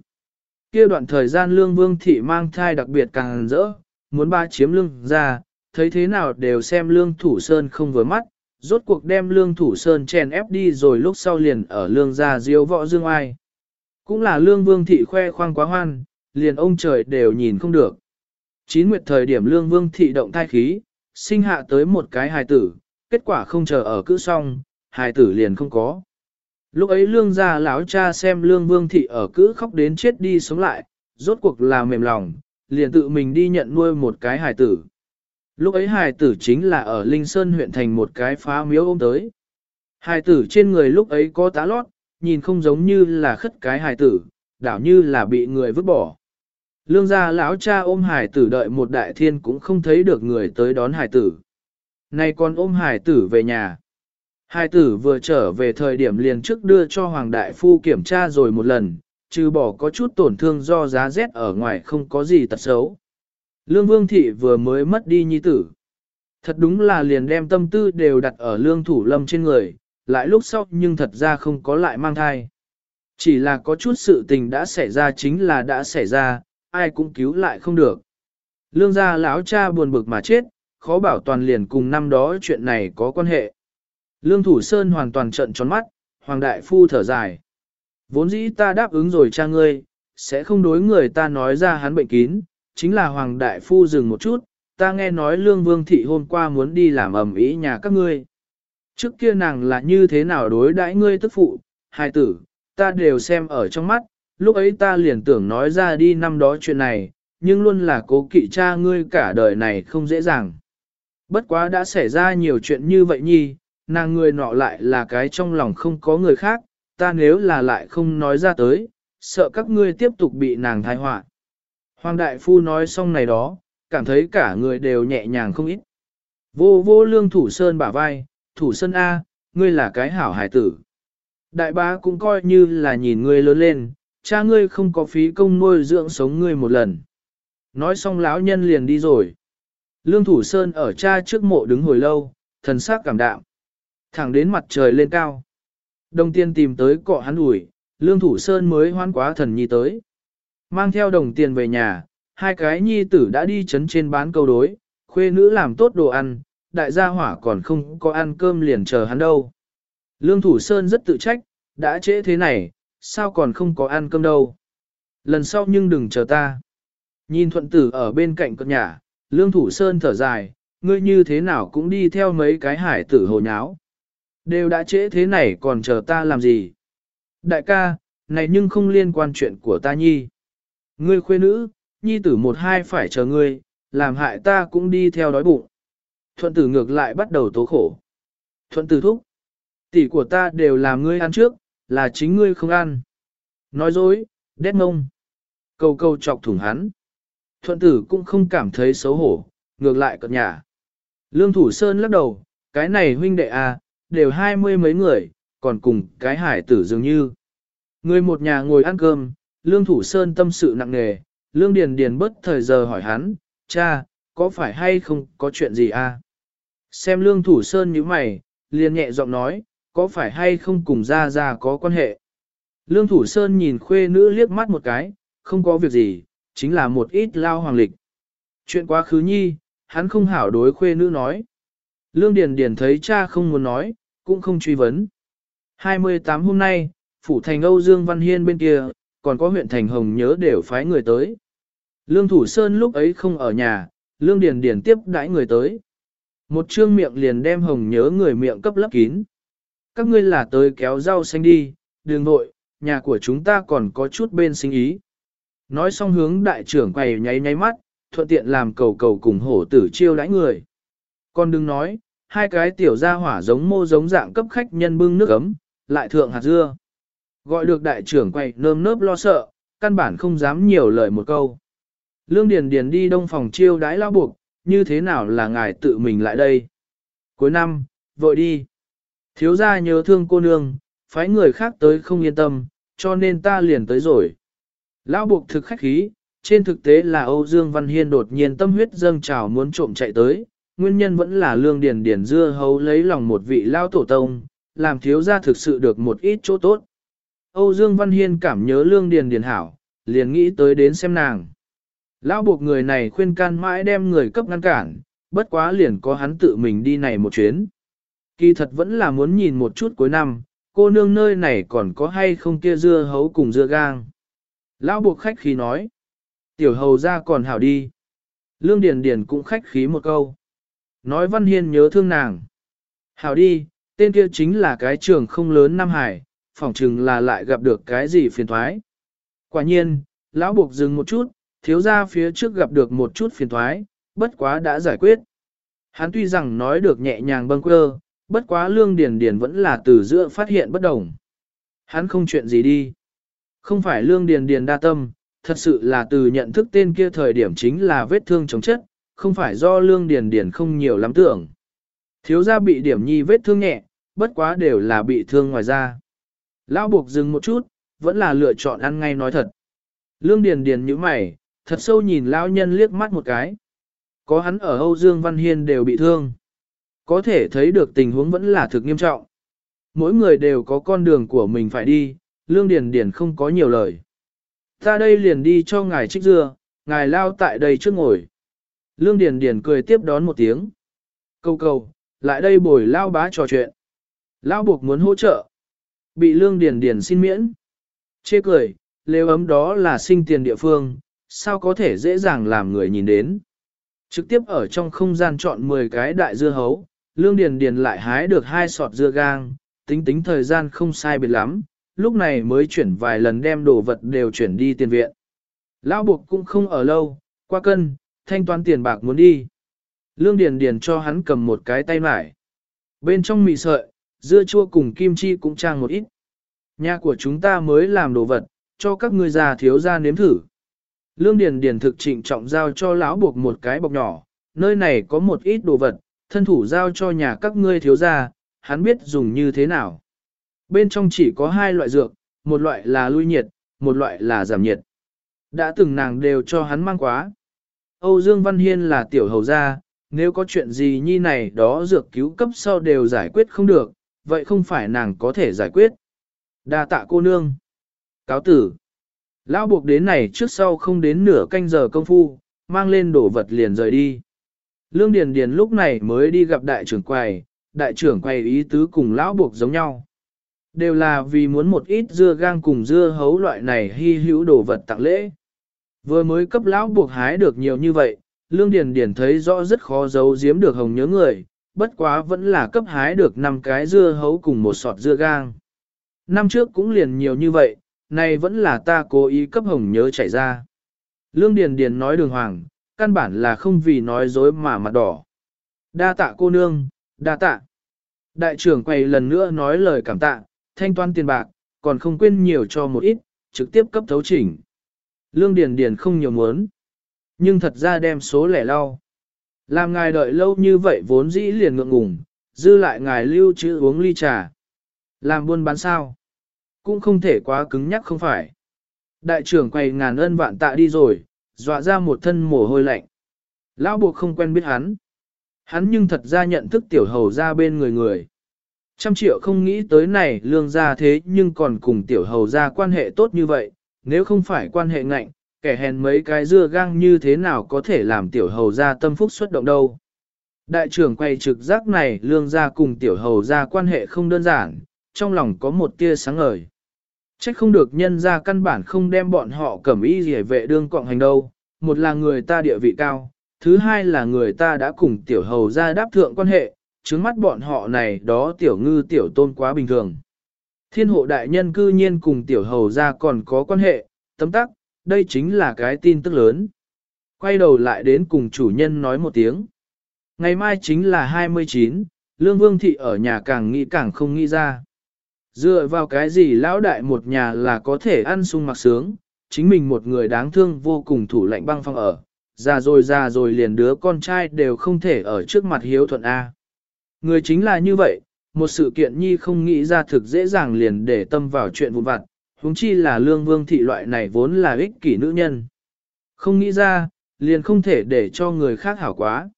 Kia đoạn thời gian lương vương thị mang thai đặc biệt càng rỡ, muốn ba chiếm lương ra, thấy thế nào đều xem lương thủ sơn không vừa mắt, rốt cuộc đem lương thủ sơn chèn ép đi rồi lúc sau liền ở lương gia diêu võ dương ai. Cũng là lương vương thị khoe khoang quá hoan, liền ông trời đều nhìn không được. Chín nguyệt thời điểm lương vương thị động thai khí, sinh hạ tới một cái hài tử, kết quả không chờ ở cữ xong, hài tử liền không có. Lúc ấy lương gia lão cha xem lương vương thị ở cữ khóc đến chết đi sống lại, rốt cuộc là mềm lòng, liền tự mình đi nhận nuôi một cái hài tử. Lúc ấy hài tử chính là ở Linh Sơn huyện thành một cái phá miếu ôm tới. Hài tử trên người lúc ấy có tá lót, nhìn không giống như là khất cái hài tử, đảo như là bị người vứt bỏ. Lương gia lão cha ôm hài tử đợi một đại thiên cũng không thấy được người tới đón hài tử. Nay còn ôm hài tử về nhà. Hài tử vừa trở về thời điểm liền trước đưa cho Hoàng Đại Phu kiểm tra rồi một lần, trừ bỏ có chút tổn thương do giá rét ở ngoài không có gì tật xấu. Lương Vương Thị vừa mới mất đi nhi tử. Thật đúng là liền đem tâm tư đều đặt ở lương thủ lâm trên người, lại lúc sau nhưng thật ra không có lại mang thai. Chỉ là có chút sự tình đã xảy ra chính là đã xảy ra, ai cũng cứu lại không được. Lương gia lão cha buồn bực mà chết, khó bảo toàn liền cùng năm đó chuyện này có quan hệ. Lương Thủ Sơn hoàn toàn trợn tròn mắt, Hoàng Đại Phu thở dài. Vốn dĩ ta đáp ứng rồi cha ngươi, sẽ không đối người ta nói ra hắn bệnh kín, chính là Hoàng Đại Phu dừng một chút, ta nghe nói Lương Vương Thị hôm qua muốn đi làm ẩm ý nhà các ngươi. Trước kia nàng là như thế nào đối đãi ngươi tức phụ, hai tử, ta đều xem ở trong mắt, lúc ấy ta liền tưởng nói ra đi năm đó chuyện này, nhưng luôn là cố kỵ cha ngươi cả đời này không dễ dàng. Bất quá đã xảy ra nhiều chuyện như vậy nhi, nàng người nọ lại là cái trong lòng không có người khác, ta nếu là lại không nói ra tới, sợ các ngươi tiếp tục bị nàng thai họa. Hoàng Đại Phu nói xong này đó, cảm thấy cả người đều nhẹ nhàng không ít. Vô vô lương thủ sơn bả vai, thủ sơn A, ngươi là cái hảo hải tử. Đại bá cũng coi như là nhìn ngươi lớn lên, cha ngươi không có phí công nuôi dưỡng sống ngươi một lần. Nói xong lão nhân liền đi rồi. Lương Thủ Sơn ở cha trước mộ đứng hồi lâu, thần sắc cảm đạm. Thẳng đến mặt trời lên cao. Đồng tiên tìm tới cọ hắn ủi, Lương Thủ Sơn mới hoan quá thần nhi tới. Mang theo đồng tiền về nhà, hai cái nhi tử đã đi chấn trên bán câu đối, khuê nữ làm tốt đồ ăn, đại gia hỏa còn không có ăn cơm liền chờ hắn đâu. Lương Thủ Sơn rất tự trách, đã trễ thế này, sao còn không có ăn cơm đâu. Lần sau nhưng đừng chờ ta. Nhìn thuận tử ở bên cạnh cất nhà, Lương Thủ Sơn thở dài, ngươi như thế nào cũng đi theo mấy cái hải tử hồ nháo. Đều đã trễ thế này còn chờ ta làm gì? Đại ca, này nhưng không liên quan chuyện của ta nhi. Ngươi khuê nữ, nhi tử một hai phải chờ ngươi, làm hại ta cũng đi theo đói bụng. Thuận tử ngược lại bắt đầu tố khổ. Thuận tử thúc. Tỷ của ta đều làm ngươi ăn trước, là chính ngươi không ăn. Nói dối, đét mông. Câu câu chọc thủng hắn. Thuận tử cũng không cảm thấy xấu hổ, ngược lại cợt nhả. Lương Thủ Sơn lắc đầu, cái này huynh đệ à, đều hai mươi mấy người, còn cùng cái hải tử dường như. Người một nhà ngồi ăn cơm, Lương Thủ Sơn tâm sự nặng nề, Lương Điền Điền bất thời giờ hỏi hắn, cha, có phải hay không có chuyện gì à? Xem Lương Thủ Sơn như mày, liền nhẹ giọng nói, có phải hay không cùng ra ra có quan hệ? Lương Thủ Sơn nhìn khuê nữ liếc mắt một cái, không có việc gì, chính là một ít lao hoàng lịch. Chuyện quá khứ nhi, hắn không hảo đối khuê nữ nói. Lương Điền Điền thấy cha không muốn nói, cũng không truy vấn. 28 hôm nay, phủ thành Âu Dương Văn Hiên bên kia, còn có huyện thành Hồng Nhớ đều phái người tới. Lương Thủ Sơn lúc ấy không ở nhà, Lương Điền Điền tiếp đãi người tới. Một trương miệng liền đem Hồng Nhớ người miệng cấp lấp kín. Các ngươi là tới kéo rau xanh đi, đường nội, nhà của chúng ta còn có chút bên sinh ý. Nói xong hướng đại trưởng quầy nháy nháy mắt, thuận tiện làm cầu cầu cùng hổ tử chiêu đãi người. Còn đừng nói, hai cái tiểu gia hỏa giống mô giống dạng cấp khách nhân bưng nước ấm, lại thượng hạt dưa. Gọi được đại trưởng quay nơm nớp lo sợ, căn bản không dám nhiều lời một câu. Lương Điền Điền đi đông phòng chiêu đãi lao buộc, như thế nào là ngài tự mình lại đây? Cuối năm, vội đi. Thiếu gia nhớ thương cô nương, phái người khác tới không yên tâm, cho nên ta liền tới rồi. Lão buộc thực khách khí, trên thực tế là Âu Dương Văn Hiên đột nhiên tâm huyết dâng trào muốn trộm chạy tới, nguyên nhân vẫn là lương điền điền dưa hấu lấy lòng một vị lao tổ tông, làm thiếu gia thực sự được một ít chỗ tốt. Âu Dương Văn Hiên cảm nhớ lương điền điền hảo, liền nghĩ tới đến xem nàng. Lão buộc người này khuyên can mãi đem người cấp ngăn cản, bất quá liền có hắn tự mình đi này một chuyến. Kỳ thật vẫn là muốn nhìn một chút cuối năm, cô nương nơi này còn có hay không kia dưa hấu cùng dưa gang. Lão buộc khách khí nói, tiểu hầu ra còn hảo đi. Lương Điền Điền cũng khách khí một câu. Nói Văn Hiên nhớ thương nàng. Hảo đi, tên kia chính là cái trường không lớn Nam Hải, phỏng chừng là lại gặp được cái gì phiền thoái. Quả nhiên, lão buộc dừng một chút, thiếu ra phía trước gặp được một chút phiền thoái, bất quá đã giải quyết. Hắn tuy rằng nói được nhẹ nhàng bâng quơ, bất quá lương điền điền vẫn là từ giữa phát hiện bất đồng. Hắn không chuyện gì đi. Không phải lương điền điền đa tâm, thật sự là từ nhận thức tên kia thời điểm chính là vết thương chống chất, không phải do lương điền điền không nhiều lắm tưởng. Thiếu gia bị điểm nhi vết thương nhẹ, bất quá đều là bị thương ngoài da. Lão buộc dừng một chút, vẫn là lựa chọn ăn ngay nói thật. Lương điền điền như mày, thật sâu nhìn lão nhân liếc mắt một cái. Có hắn ở Âu Dương Văn Hiên đều bị thương. Có thể thấy được tình huống vẫn là thực nghiêm trọng. Mỗi người đều có con đường của mình phải đi, Lương Điền Điền không có nhiều lời. Ta đây liền đi cho ngài trích dưa, ngài lao tại đây trước ngồi. Lương Điền Điền cười tiếp đón một tiếng. Câu cầu, lại đây bồi lao bá trò chuyện. Lao buộc muốn hỗ trợ. Bị Lương Điền Điền xin miễn. Chê cười, lều ấm đó là sinh tiền địa phương, sao có thể dễ dàng làm người nhìn đến. Trực tiếp ở trong không gian chọn 10 cái đại dưa hấu, Lương Điền Điền lại hái được hai sọt dưa gang, tính tính thời gian không sai biệt lắm, lúc này mới chuyển vài lần đem đồ vật đều chuyển đi tiền viện. Lão buộc cũng không ở lâu, qua cân, thanh toán tiền bạc muốn đi. Lương Điền Điền cho hắn cầm một cái tay mải. Bên trong mì sợi, dưa chua cùng kim chi cũng trang một ít. Nhà của chúng ta mới làm đồ vật, cho các ngươi già thiếu gia nếm thử. Lương Điền Điền thực trịnh trọng giao cho lão buộc một cái bọc nhỏ, nơi này có một ít đồ vật, thân thủ giao cho nhà các ngươi thiếu gia, hắn biết dùng như thế nào. Bên trong chỉ có hai loại dược, một loại là lui nhiệt, một loại là giảm nhiệt. Đã từng nàng đều cho hắn mang quá. Âu Dương Văn Hiên là tiểu hầu gia, nếu có chuyện gì nhi này đó dược cứu cấp sau đều giải quyết không được, vậy không phải nàng có thể giải quyết. đa tạ cô nương. Cáo tử. Lão buộc đến này trước sau không đến nửa canh giờ công phu, mang lên đổ vật liền rời đi. Lương Điền Điền lúc này mới đi gặp đại trưởng quầy, đại trưởng quầy ý tứ cùng lão buộc giống nhau. Đều là vì muốn một ít dưa gang cùng dưa hấu loại này hy hữu đồ vật tặng lễ. Vừa mới cấp lão buộc hái được nhiều như vậy, Lương Điền Điền thấy rõ rất khó giấu giếm được hồng nhớ người, bất quá vẫn là cấp hái được 5 cái dưa hấu cùng một sọt dưa gang. Năm trước cũng liền nhiều như vậy, nay vẫn là ta cố ý cấp hồng nhớ chảy ra. Lương Điền Điền nói đường hoàng, căn bản là không vì nói dối mà mặt đỏ. Đa tạ cô nương, đa tạ. Đại trưởng quầy lần nữa nói lời cảm tạ, thanh toán tiền bạc, còn không quên nhiều cho một ít, trực tiếp cấp thấu chỉnh. Lương Điền Điền không nhiều muốn, nhưng thật ra đem số lẻ lau. Làm ngài đợi lâu như vậy vốn dĩ liền ngượng ngùng, dư lại ngài lưu trữ uống ly trà. Làm buôn bán sao? Cũng không thể quá cứng nhắc không phải. Đại trưởng quầy ngàn ân vạn tạ đi rồi, dọa ra một thân mồ hôi lạnh. Lão buộc không quen biết hắn. Hắn nhưng thật ra nhận thức tiểu hầu ra bên người người. Trăm triệu không nghĩ tới này lương ra thế nhưng còn cùng tiểu hầu ra quan hệ tốt như vậy, nếu không phải quan hệ ngạnh, kẻ hèn mấy cái dưa gang như thế nào có thể làm tiểu hầu ra tâm phúc xuất động đâu. Đại trưởng quay trực giác này lương ra cùng tiểu hầu ra quan hệ không đơn giản, trong lòng có một tia sáng ngời. Trách không được nhân ra căn bản không đem bọn họ cẩm y rỉa vệ đương cộng hành đâu, một là người ta địa vị cao, thứ hai là người ta đã cùng tiểu hầu ra đáp thượng quan hệ, trước mắt bọn họ này đó tiểu ngư tiểu tôn quá bình thường. Thiên hộ đại nhân cư nhiên cùng tiểu hầu ra còn có quan hệ, tấm tắc, đây chính là cái tin tức lớn. Quay đầu lại đến cùng chủ nhân nói một tiếng. Ngày mai chính là 29, Lương Vương Thị ở nhà càng nghĩ càng không nghĩ ra. Dựa vào cái gì lão đại một nhà là có thể ăn sung mặc sướng, chính mình một người đáng thương vô cùng thủ lạnh băng phong ở, già rồi già rồi liền đứa con trai đều không thể ở trước mặt hiếu thuận A. Người chính là như vậy, một sự kiện nhi không nghĩ ra thực dễ dàng liền để tâm vào chuyện vụn vặt, huống chi là lương vương thị loại này vốn là ích kỷ nữ nhân. Không nghĩ ra, liền không thể để cho người khác hảo quá.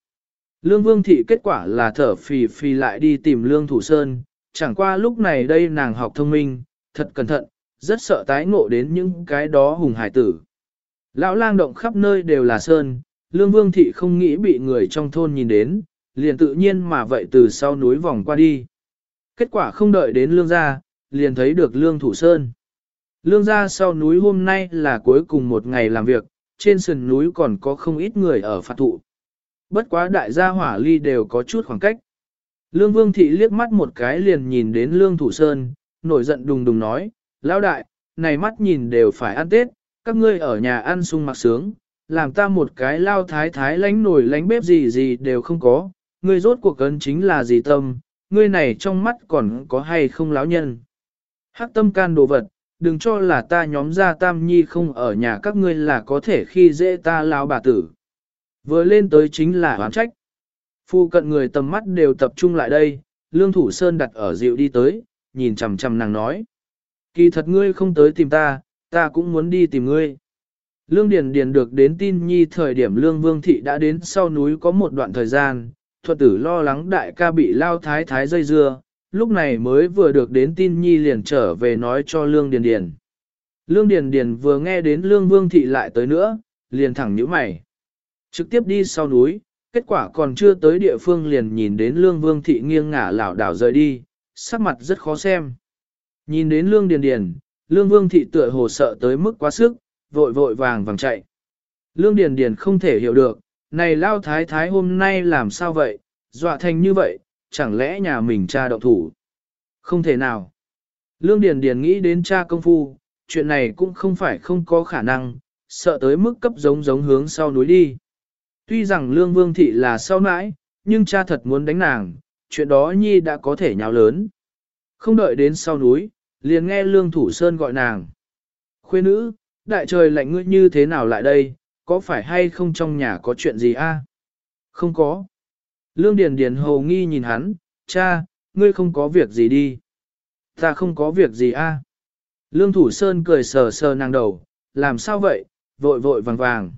Lương vương thị kết quả là thở phì phì lại đi tìm lương thủ sơn, chẳng qua lúc này đây nàng học thông minh, thật cẩn thận, rất sợ tái ngộ đến những cái đó hùng hải tử. Lão lang động khắp nơi đều là sơn, lương vương thị không nghĩ bị người trong thôn nhìn đến, liền tự nhiên mà vậy từ sau núi vòng qua đi. Kết quả không đợi đến lương gia, liền thấy được lương thủ sơn. Lương gia sau núi hôm nay là cuối cùng một ngày làm việc, trên sườn núi còn có không ít người ở phạt thụ. Bất quá đại gia hỏa ly đều có chút khoảng cách. Lương Vương Thị liếc mắt một cái liền nhìn đến Lương Thủ Sơn, nổi giận đùng đùng nói, Lão đại, này mắt nhìn đều phải ăn Tết, các ngươi ở nhà ăn sung mặc sướng, làm ta một cái lao thái thái lánh nổi lánh bếp gì gì đều không có, ngươi rốt cuộc cấn chính là gì tâm, ngươi này trong mắt còn có hay không lão nhân. Hắc tâm can đồ vật, đừng cho là ta nhóm ra tam nhi không ở nhà các ngươi là có thể khi dễ ta lao bà tử. Vừa lên tới chính là oán trách. Phu cận người tầm mắt đều tập trung lại đây, lương thủ sơn đặt ở dịu đi tới, nhìn chằm chằm nàng nói. Kỳ thật ngươi không tới tìm ta, ta cũng muốn đi tìm ngươi. Lương Điền Điền được đến tin nhi thời điểm Lương Vương Thị đã đến sau núi có một đoạn thời gian, thuật tử lo lắng đại ca bị lao thái thái dây dưa, lúc này mới vừa được đến tin nhi liền trở về nói cho Lương Điền Điền. Lương Điền Điền vừa nghe đến Lương Vương Thị lại tới nữa, liền thẳng nhíu mày. Trực tiếp đi sau núi, kết quả còn chưa tới địa phương liền nhìn đến Lương Vương Thị nghiêng ngả lảo đảo rời đi, sắc mặt rất khó xem. Nhìn đến Lương Điền Điền, Lương Vương Thị tựa hồ sợ tới mức quá sức, vội vội vàng vàng chạy. Lương Điền Điền không thể hiểu được, này lao thái thái hôm nay làm sao vậy, dọa thành như vậy, chẳng lẽ nhà mình cha động thủ? Không thể nào. Lương Điền Điền nghĩ đến cha công phu, chuyện này cũng không phải không có khả năng, sợ tới mức cấp giống giống hướng sau núi đi. Tuy rằng Lương Vương Thị là sau nãi, nhưng cha thật muốn đánh nàng, chuyện đó Nhi đã có thể nhào lớn. Không đợi đến sau núi, liền nghe Lương Thủ Sơn gọi nàng. Khuê nữ, đại trời lạnh ngươi như thế nào lại đây, có phải hay không trong nhà có chuyện gì a? Không có. Lương Điền Điền hầu nghi nhìn hắn, cha, ngươi không có việc gì đi. Ta không có việc gì a. Lương Thủ Sơn cười sờ sờ nàng đầu, làm sao vậy, vội vội vàng vàng.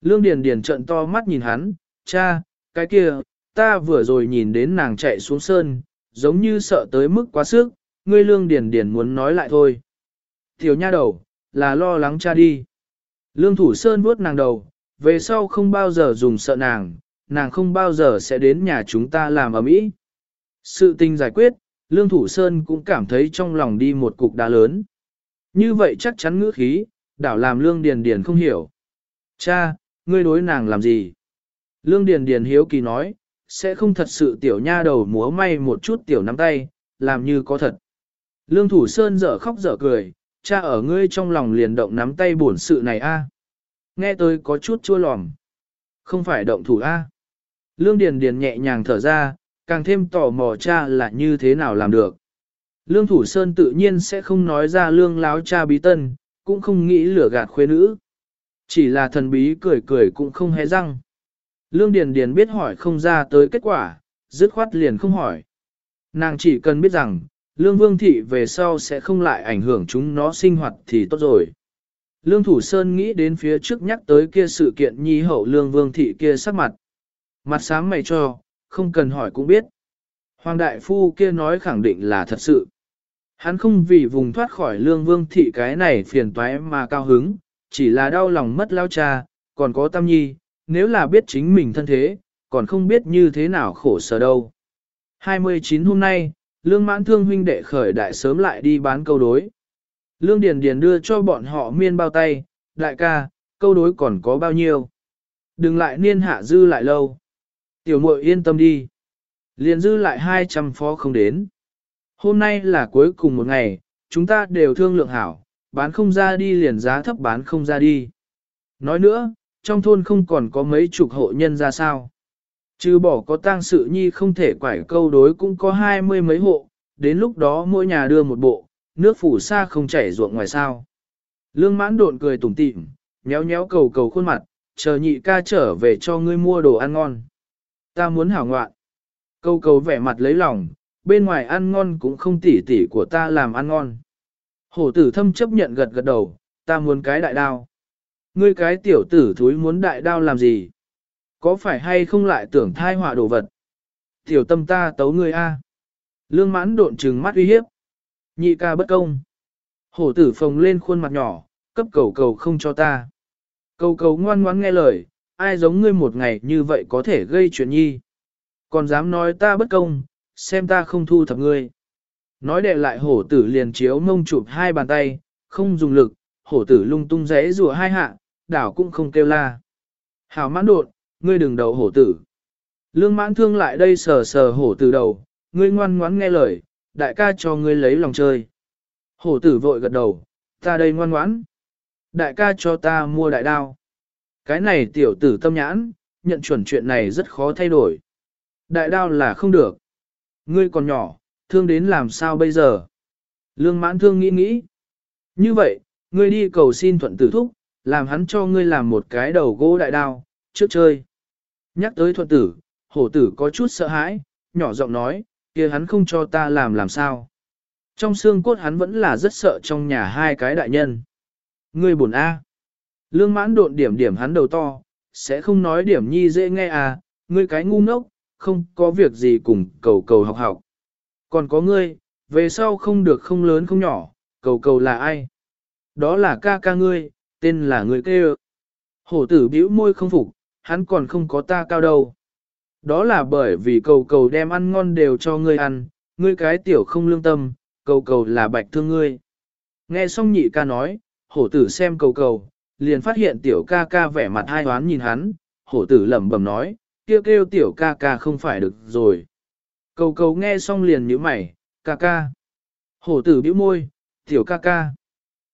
Lương Điền Điền trợn to mắt nhìn hắn, cha, cái kia, ta vừa rồi nhìn đến nàng chạy xuống sơn, giống như sợ tới mức quá sức, ngươi Lương Điền Điền muốn nói lại thôi. Tiểu nha đầu, là lo lắng cha đi. Lương Thủ Sơn vuốt nàng đầu, về sau không bao giờ dùng sợ nàng, nàng không bao giờ sẽ đến nhà chúng ta làm ở mỹ. Sự tình giải quyết, Lương Thủ Sơn cũng cảm thấy trong lòng đi một cục đá lớn. Như vậy chắc chắn ngữ khí, đảo làm Lương Điền Điền không hiểu. Cha, ngươi đối nàng làm gì? Lương Điền Điền hiếu kỳ nói, sẽ không thật sự tiểu nha đầu múa may một chút tiểu nắm tay, làm như có thật. Lương Thủ Sơn dở khóc dở cười, cha ở ngươi trong lòng liền động nắm tay buồn sự này a. Nghe tôi có chút chua lòm. Không phải động thủ a. Lương Điền Điền nhẹ nhàng thở ra, càng thêm tò mò cha là như thế nào làm được. Lương Thủ Sơn tự nhiên sẽ không nói ra lương láo cha bí tân, cũng không nghĩ lửa gạt khuê nữ. Chỉ là thần bí cười cười cũng không hé răng. Lương Điền Điền biết hỏi không ra tới kết quả, dứt khoát liền không hỏi. Nàng chỉ cần biết rằng, Lương Vương Thị về sau sẽ không lại ảnh hưởng chúng nó sinh hoạt thì tốt rồi. Lương Thủ Sơn nghĩ đến phía trước nhắc tới kia sự kiện nhi hậu Lương Vương Thị kia sắc mặt. Mặt sáng mày cho, không cần hỏi cũng biết. Hoàng Đại Phu kia nói khẳng định là thật sự. Hắn không vì vùng thoát khỏi Lương Vương Thị cái này phiền toái mà cao hứng, chỉ là đau lòng mất lao cha, còn có Tam Nhi, nếu là biết chính mình thân thế, còn không biết như thế nào khổ sở đâu. 29 hôm nay, lương mãn thương huynh đệ khởi đại sớm lại đi bán câu đối. Lương Điền Điền đưa cho bọn họ miên bao tay, đại ca, câu đối còn có bao nhiêu. Đừng lại niên hạ dư lại lâu. Tiểu muội yên tâm đi. Liền dư lại 200 phó không đến. Hôm nay là cuối cùng một ngày, chúng ta đều thương lượng hảo, bán không ra đi liền giá thấp bán không ra đi. Nói nữa, trong thôn không còn có mấy chục hộ nhân ra sao. Chứ bỏ có tang sự nhi không thể quải câu đối cũng có hai mươi mấy hộ, đến lúc đó mỗi nhà đưa một bộ, nước phủ xa không chảy ruộng ngoài sao. Lương mãn độn cười tủm tỉm, nhéo nhéo cầu cầu khuôn mặt, chờ nhị ca trở về cho ngươi mua đồ ăn ngon. Ta muốn hảo ngoạn. Câu cầu vẻ mặt lấy lòng, bên ngoài ăn ngon cũng không tỉ tỉ của ta làm ăn ngon. Hổ tử thâm chấp nhận gật gật đầu, ta muốn cái đại đao. Ngươi cái tiểu tử thúi muốn đại đao làm gì? Có phải hay không lại tưởng thai họa đồ vật? Tiểu tâm ta tấu ngươi a. Lương mãn độn trừng mắt uy hiếp. Nhị ca bất công. Hổ tử phồng lên khuôn mặt nhỏ, cấp cầu cầu không cho ta. Cầu cầu ngoan ngoãn nghe lời, ai giống ngươi một ngày như vậy có thể gây chuyện nhi. Còn dám nói ta bất công, xem ta không thu thập ngươi. Nói đệ lại hổ tử liền chiếu mông chụp hai bàn tay, không dùng lực, hổ tử lung tung rẽ rùa hai hạ, đảo cũng không kêu la. Hảo mãn đột, ngươi đừng đầu hổ tử. Lương mãn thương lại đây sờ sờ hổ tử đầu, ngươi ngoan ngoãn nghe lời, đại ca cho ngươi lấy lòng chơi. Hổ tử vội gật đầu, ta đây ngoan ngoãn. Đại ca cho ta mua đại đao. Cái này tiểu tử tâm nhãn, nhận chuẩn chuyện này rất khó thay đổi. Đại đao là không được. Ngươi còn nhỏ, thương đến làm sao bây giờ? Lương mãn thương nghĩ nghĩ. Như vậy, ngươi đi cầu xin thuận tử thúc, làm hắn cho ngươi làm một cái đầu gỗ đại đao, trước chơi. Nhắc tới thuận tử, hổ tử có chút sợ hãi, nhỏ giọng nói, kia hắn không cho ta làm làm sao. Trong xương cốt hắn vẫn là rất sợ trong nhà hai cái đại nhân. Ngươi buồn A. Lương mãn độn điểm điểm hắn đầu to, sẽ không nói điểm nhi dễ nghe à, ngươi cái ngu ngốc, không có việc gì cùng cầu cầu học học. Còn có ngươi, về sau không được không lớn không nhỏ, cầu cầu là ai? Đó là ca ca ngươi, tên là người kêu. Hổ tử bĩu môi không phục, hắn còn không có ta cao đâu. Đó là bởi vì cầu cầu đem ăn ngon đều cho ngươi ăn, ngươi cái tiểu không lương tâm, cầu cầu là bạch thương ngươi. Nghe xong nhị ca nói, hổ tử xem cầu cầu, liền phát hiện tiểu ca ca vẻ mặt hai hoán nhìn hắn, hổ tử lẩm bẩm nói, kêu kêu tiểu ca ca không phải được rồi. Cầu cầu nghe xong liền nhíu mày, ca ca. Hổ tử bĩu môi, tiểu ca ca.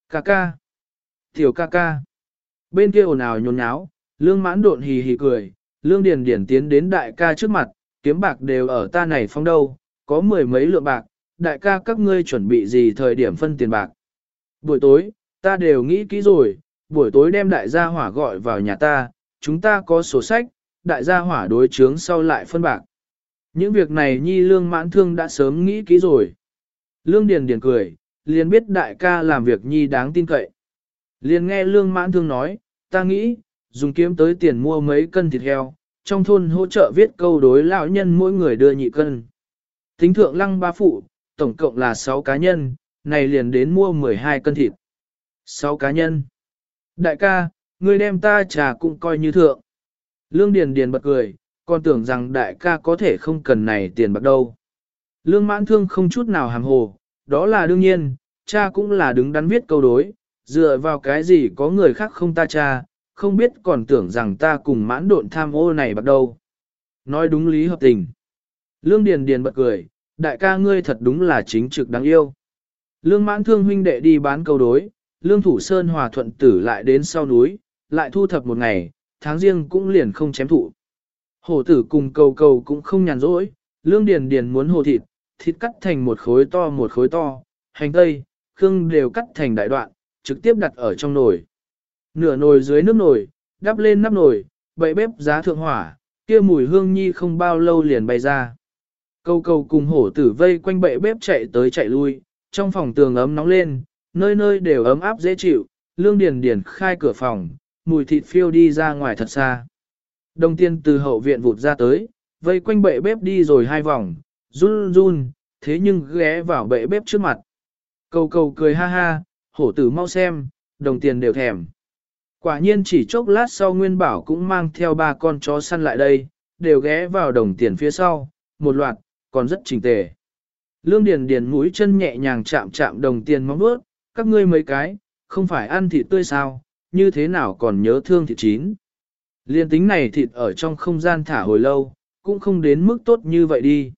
Ca ca. Tiểu ca ca. Bên kia ồn ào nhốn nháo, lương mãn độn hì hì cười, lương điền điển tiến đến đại ca trước mặt, kiếm bạc đều ở ta này phong đâu, có mười mấy lượng bạc, đại ca các ngươi chuẩn bị gì thời điểm phân tiền bạc. Buổi tối, ta đều nghĩ kỹ rồi, buổi tối đem đại gia hỏa gọi vào nhà ta, chúng ta có sổ sách, đại gia hỏa đối chướng sau lại phân bạc. Những việc này nhi lương mãn thương đã sớm nghĩ kỹ rồi. Lương Điền Điền cười, liền biết đại ca làm việc nhi đáng tin cậy. Liền nghe lương mãn thương nói, ta nghĩ, dùng kiếm tới tiền mua mấy cân thịt heo, trong thôn hỗ trợ viết câu đối lão nhân mỗi người đưa nhị cân. Tính thượng lăng ba phụ, tổng cộng là 6 cá nhân, này liền đến mua 12 cân thịt. 6 cá nhân. Đại ca, ngươi đem ta trà cũng coi như thượng. Lương Điền Điền bật cười, còn tưởng rằng đại ca có thể không cần này tiền bạc đâu. Lương mãn thương không chút nào hàm hồ, đó là đương nhiên, cha cũng là đứng đắn viết câu đối, dựa vào cái gì có người khác không ta cha, không biết còn tưởng rằng ta cùng mãn độn tham ô này bắt đầu. Nói đúng lý hợp tình. Lương Điền Điền bật cười, đại ca ngươi thật đúng là chính trực đáng yêu. Lương mãn thương huynh đệ đi bán câu đối, lương thủ sơn hòa thuận tử lại đến sau núi, lại thu thập một ngày, tháng riêng cũng liền không chém thụ. Hổ tử cùng cầu cầu cũng không nhàn rỗi, lương điền điền muốn hồ thịt, thịt cắt thành một khối to một khối to, hành tây, khương đều cắt thành đại đoạn, trực tiếp đặt ở trong nồi. Nửa nồi dưới nước nồi, đắp lên nắp nồi, bậy bếp giá thượng hỏa, kia mùi hương nhi không bao lâu liền bay ra. Cầu cầu cùng hổ tử vây quanh bậy bếp chạy tới chạy lui, trong phòng tường ấm nóng lên, nơi nơi đều ấm áp dễ chịu, lương điền điền khai cửa phòng, mùi thịt phiêu đi ra ngoài thật xa. Đồng tiên từ hậu viện vụt ra tới, vây quanh bệ bếp đi rồi hai vòng, run run, thế nhưng ghé vào bệ bếp trước mặt. Cầu cầu cười ha ha, hổ tử mau xem, đồng tiền đều thèm. Quả nhiên chỉ chốc lát sau Nguyên Bảo cũng mang theo ba con chó săn lại đây, đều ghé vào đồng tiền phía sau, một loạt, còn rất chỉnh tề. Lương Điền Điền mũi chân nhẹ nhàng chạm chạm đồng tiền móng vuốt, các ngươi mấy cái, không phải ăn thịt tươi sao, như thế nào còn nhớ thương thịt chín. Liên tính này thịt ở trong không gian thả hồi lâu, cũng không đến mức tốt như vậy đi.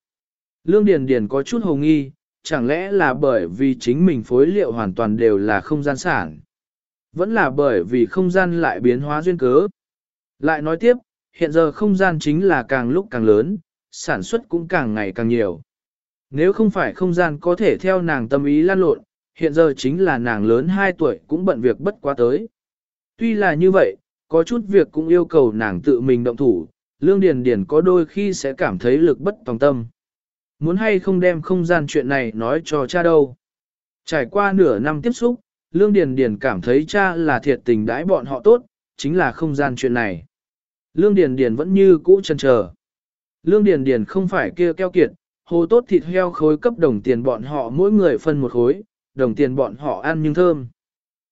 Lương Điền Điền có chút hồ nghi, chẳng lẽ là bởi vì chính mình phối liệu hoàn toàn đều là không gian sản. Vẫn là bởi vì không gian lại biến hóa duyên cớ. Lại nói tiếp, hiện giờ không gian chính là càng lúc càng lớn, sản xuất cũng càng ngày càng nhiều. Nếu không phải không gian có thể theo nàng tâm ý lan lộn, hiện giờ chính là nàng lớn 2 tuổi cũng bận việc bất quá tới. Tuy là như vậy, có chút việc cũng yêu cầu nàng tự mình động thủ, Lương Điền Điền có đôi khi sẽ cảm thấy lực bất tòng tâm. Muốn hay không đem không gian chuyện này nói cho cha đâu. Trải qua nửa năm tiếp xúc, Lương Điền Điền cảm thấy cha là thiệt tình đãi bọn họ tốt, chính là không gian chuyện này. Lương Điền Điền vẫn như cũ chần chờ. Lương Điền Điền không phải kia keo kiệt, hồ tốt thịt heo khối cấp đồng tiền bọn họ mỗi người phân một khối, đồng tiền bọn họ ăn nhưng thơm.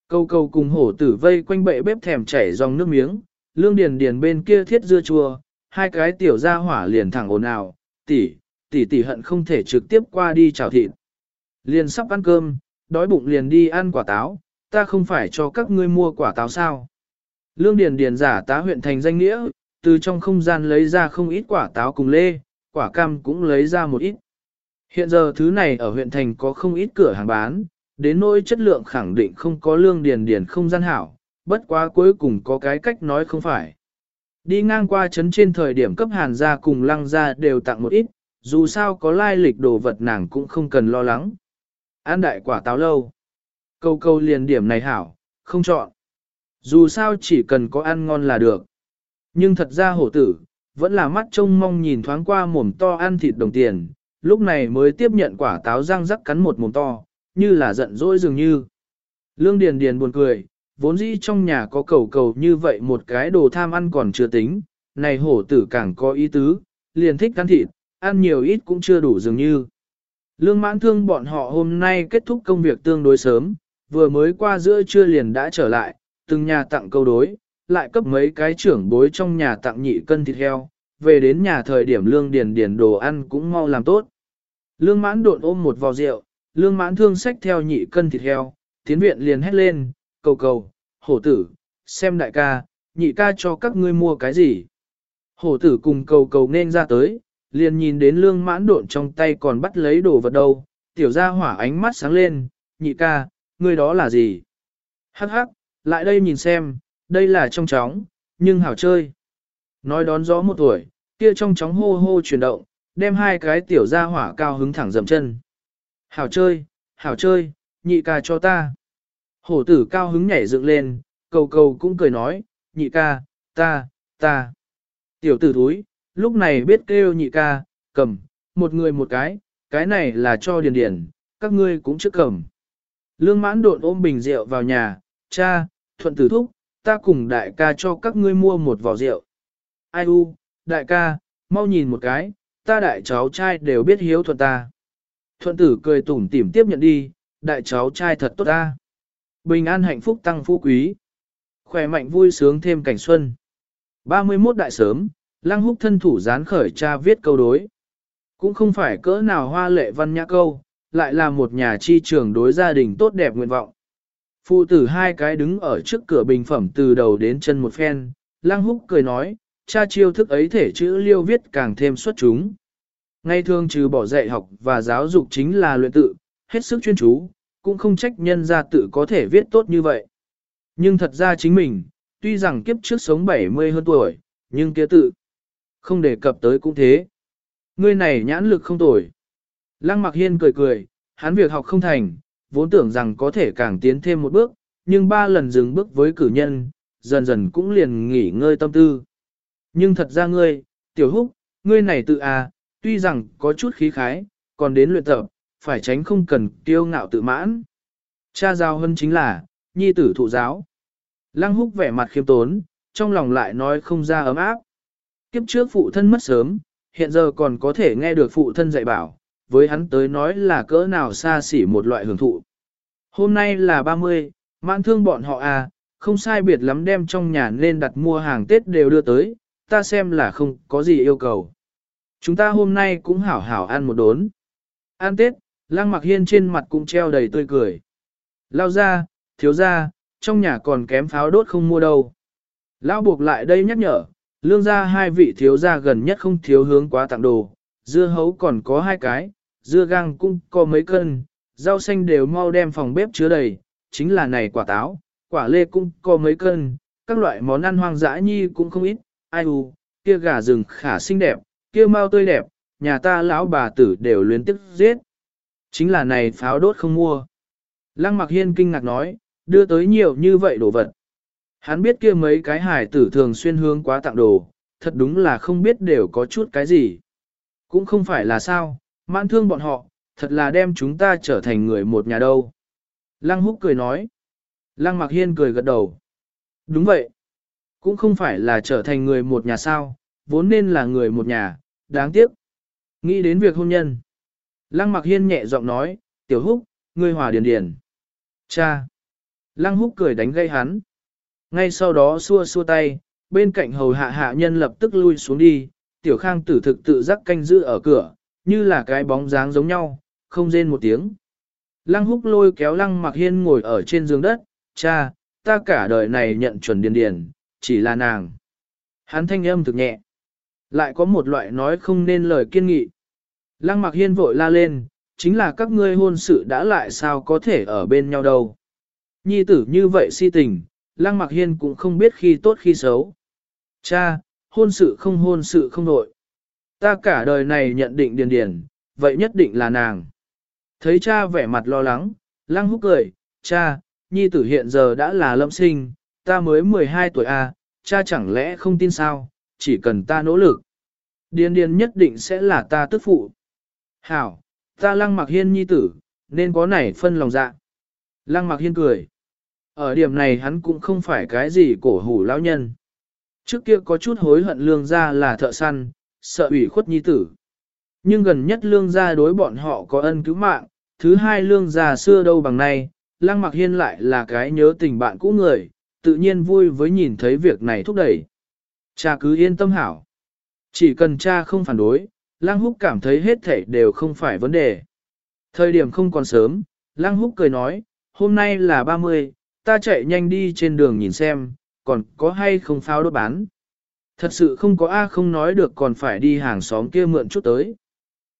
Câu câu cùng hổ tử vây quanh bệ bếp thèm chảy dòng nước miếng, Lương Điền Điền bên kia thiết dưa chua, hai cái tiểu gia hỏa liền thẳng ồn ào, tỷ, tỷ tỷ hận không thể trực tiếp qua đi chào thịt. Liền sắp ăn cơm, đói bụng liền đi ăn quả táo, ta không phải cho các ngươi mua quả táo sao. Lương Điền Điền giả tá huyện thành danh nghĩa, từ trong không gian lấy ra không ít quả táo cùng lê, quả cam cũng lấy ra một ít. Hiện giờ thứ này ở huyện thành có không ít cửa hàng bán, đến nỗi chất lượng khẳng định không có lương điền điền không gian hảo, bất quá cuối cùng có cái cách nói không phải. Đi ngang qua trấn trên thời điểm cấp hàn gia cùng lăng gia đều tặng một ít, dù sao có lai lịch đồ vật nàng cũng không cần lo lắng. An đại quả táo lâu. Câu câu liền điểm này hảo, không chọn. Dù sao chỉ cần có ăn ngon là được. Nhưng thật ra hổ tử, vẫn là mắt trông mong nhìn thoáng qua mồm to ăn thịt đồng tiền, lúc này mới tiếp nhận quả táo răng rắc cắn một mồm to, như là giận dỗi dường như. Lương Điền Điền buồn cười, vốn dĩ trong nhà có cầu cầu như vậy một cái đồ tham ăn còn chưa tính, này hổ tử càng có ý tứ, liền thích ăn thịt, ăn nhiều ít cũng chưa đủ dường như. Lương mãn thương bọn họ hôm nay kết thúc công việc tương đối sớm, vừa mới qua giữa trưa liền đã trở lại, từng nhà tặng câu đối, lại cấp mấy cái trưởng bối trong nhà tặng nhị cân thịt heo, về đến nhà thời điểm lương điền điền đồ ăn cũng mau làm tốt. Lương mãn đột ôm một vò rượu, lương mãn thương sách theo nhị cân thịt heo, tiến viện liền hét lên, cầu cầu, hổ tử, xem đại ca, nhị ca cho các ngươi mua cái gì. Hổ tử cùng cầu cầu nên ra tới, liền nhìn đến lương mãn độn trong tay còn bắt lấy đồ vật đâu, tiểu ra hỏa ánh mắt sáng lên, nhị ca, ngươi đó là gì? Hắc hắc, lại đây nhìn xem, đây là trong chóng, nhưng hảo chơi. Nói đón gió một tuổi, kia trong chóng hô hô chuyển động, đem hai cái tiểu ra hỏa cao hứng thẳng dầm chân. Hảo chơi, hảo chơi, nhị ca cho ta. Hổ tử cao hứng nhảy dựng lên, cầu cầu cũng cười nói, nhị ca, ta, ta. Tiểu tử thúi, lúc này biết kêu nhị ca, cầm, một người một cái, cái này là cho điền điền, các ngươi cũng trước cầm. Lương mãn độn ôm bình rượu vào nhà, cha, thuận tử thúc, ta cùng đại ca cho các ngươi mua một vỏ rượu. Ai u, đại ca, mau nhìn một cái, ta đại cháu trai đều biết hiếu thuận ta. Thuận tử cười tủm tỉm tiếp nhận đi, đại cháu trai thật tốt ta. Bình an hạnh phúc tăng phú quý. Khỏe mạnh vui sướng thêm cảnh xuân. 31 đại sớm, lăng húc thân thủ dán khởi cha viết câu đối. Cũng không phải cỡ nào hoa lệ văn nhã câu, lại là một nhà chi trường đối gia đình tốt đẹp nguyện vọng. Phụ tử hai cái đứng ở trước cửa bình phẩm từ đầu đến chân một phen, lăng húc cười nói, cha chiêu thức ấy thể chữ liêu viết càng thêm xuất chúng. Ngay thường trừ bỏ dạy học và giáo dục chính là luyện tự, hết sức chuyên chú, cũng không trách nhân ra tự có thể viết tốt như vậy. Nhưng thật ra chính mình, tuy rằng kiếp trước sống 70 hơn tuổi, nhưng kia tự, không đề cập tới cũng thế. Ngươi này nhãn lực không tồi. Lăng Mặc Hiên cười cười, hắn việc học không thành, vốn tưởng rằng có thể càng tiến thêm một bước, nhưng ba lần dừng bước với cử nhân, dần dần cũng liền nghỉ ngơi tâm tư. Nhưng thật ra ngươi, tiểu húc, ngươi này tự à, tuy rằng có chút khí khái, còn đến luyện tập, phải tránh không cần kiêu ngạo tự mãn. Cha giao hơn chính là, nhi tử thụ giáo. Lăng húc vẻ mặt khiêm tốn, trong lòng lại nói không ra ấm áp. Kiếp trước phụ thân mất sớm, hiện giờ còn có thể nghe được phụ thân dạy bảo, với hắn tới nói là cỡ nào xa xỉ một loại hưởng thụ. Hôm nay là 30, mãn thương bọn họ à, không sai biệt lắm đem trong nhà nên đặt mua hàng Tết đều đưa tới, ta xem là không có gì yêu cầu. Chúng ta hôm nay cũng hảo hảo ăn một đốn. ăn Tết, Lăng Mặc Hiên trên mặt cũng treo đầy tươi cười. Lao ra, thiếu ra, trong nhà còn kém pháo đốt không mua đâu. Lão buộc lại đây nhắc nhở, lương ra hai vị thiếu gia gần nhất không thiếu hướng quá tặng đồ, dưa hấu còn có hai cái, dưa gang cũng có mấy cân, rau xanh đều mau đem phòng bếp chứa đầy, chính là này quả táo, quả lê cũng có mấy cân, các loại món ăn hoang dã nhi cũng không ít, ai u, kia gà rừng khả xinh đẹp, kia mau tươi đẹp, nhà ta lão bà tử đều luyến tiếc giết. Chính là này pháo đốt không mua. Lăng Mặc Hiên kinh ngạc nói, đưa tới nhiều như vậy đồ vật. Hắn biết kia mấy cái hải tử thường xuyên hướng quá tặng đồ, thật đúng là không biết đều có chút cái gì. Cũng không phải là sao, mãn thương bọn họ, thật là đem chúng ta trở thành người một nhà đâu. Lăng húc cười nói. Lăng mặc hiên cười gật đầu. Đúng vậy. Cũng không phải là trở thành người một nhà sao, vốn nên là người một nhà, đáng tiếc. Nghĩ đến việc hôn nhân. Lăng mặc hiên nhẹ giọng nói, tiểu húc, ngươi hòa điền điền. Cha. Lăng húc cười đánh gây hắn. Ngay sau đó xua xua tay, bên cạnh hầu hạ hạ nhân lập tức lui xuống đi, tiểu khang tử thực tự giác canh giữ ở cửa, như là cái bóng dáng giống nhau, không rên một tiếng. Lăng húc lôi kéo lăng mặc hiên ngồi ở trên giường đất, cha, ta cả đời này nhận chuẩn điền điền, chỉ là nàng. Hắn thanh âm thực nhẹ. Lại có một loại nói không nên lời kiên nghị. Lăng mặc hiên vội la lên, chính là các ngươi hôn sự đã lại sao có thể ở bên nhau đâu. Nhi tử như vậy si tình, lăng mặc hiên cũng không biết khi tốt khi xấu. Cha, hôn sự không hôn sự không nội. Ta cả đời này nhận định điền điền, vậy nhất định là nàng. Thấy cha vẻ mặt lo lắng, lăng húc cười, cha, nhi tử hiện giờ đã là lâm sinh, ta mới 12 tuổi a, à, cha chẳng lẽ không tin sao, chỉ cần ta nỗ lực. Điền điền nhất định sẽ là ta tức phụ. Hảo, ta lăng mặc hiên nhi tử, nên có nảy phân lòng dạ. Lăng mặc hiên cười. Ở điểm này hắn cũng không phải cái gì cổ hủ lão nhân. Trước kia có chút hối hận lương gia là thợ săn, sợ ủy khuất nhi tử. Nhưng gần nhất lương gia đối bọn họ có ân cứu mạng, thứ hai lương gia xưa đâu bằng nay, lăng mặc hiên lại là cái nhớ tình bạn cũ người, tự nhiên vui với nhìn thấy việc này thúc đẩy. Cha cứ yên tâm hảo. Chỉ cần cha không phản đối, lăng húc cảm thấy hết thảy đều không phải vấn đề. Thời điểm không còn sớm, lăng húc cười nói, hôm nay là 30, ta chạy nhanh đi trên đường nhìn xem, còn có hay không pháo đốt bán. Thật sự không có A không nói được còn phải đi hàng xóm kia mượn chút tới.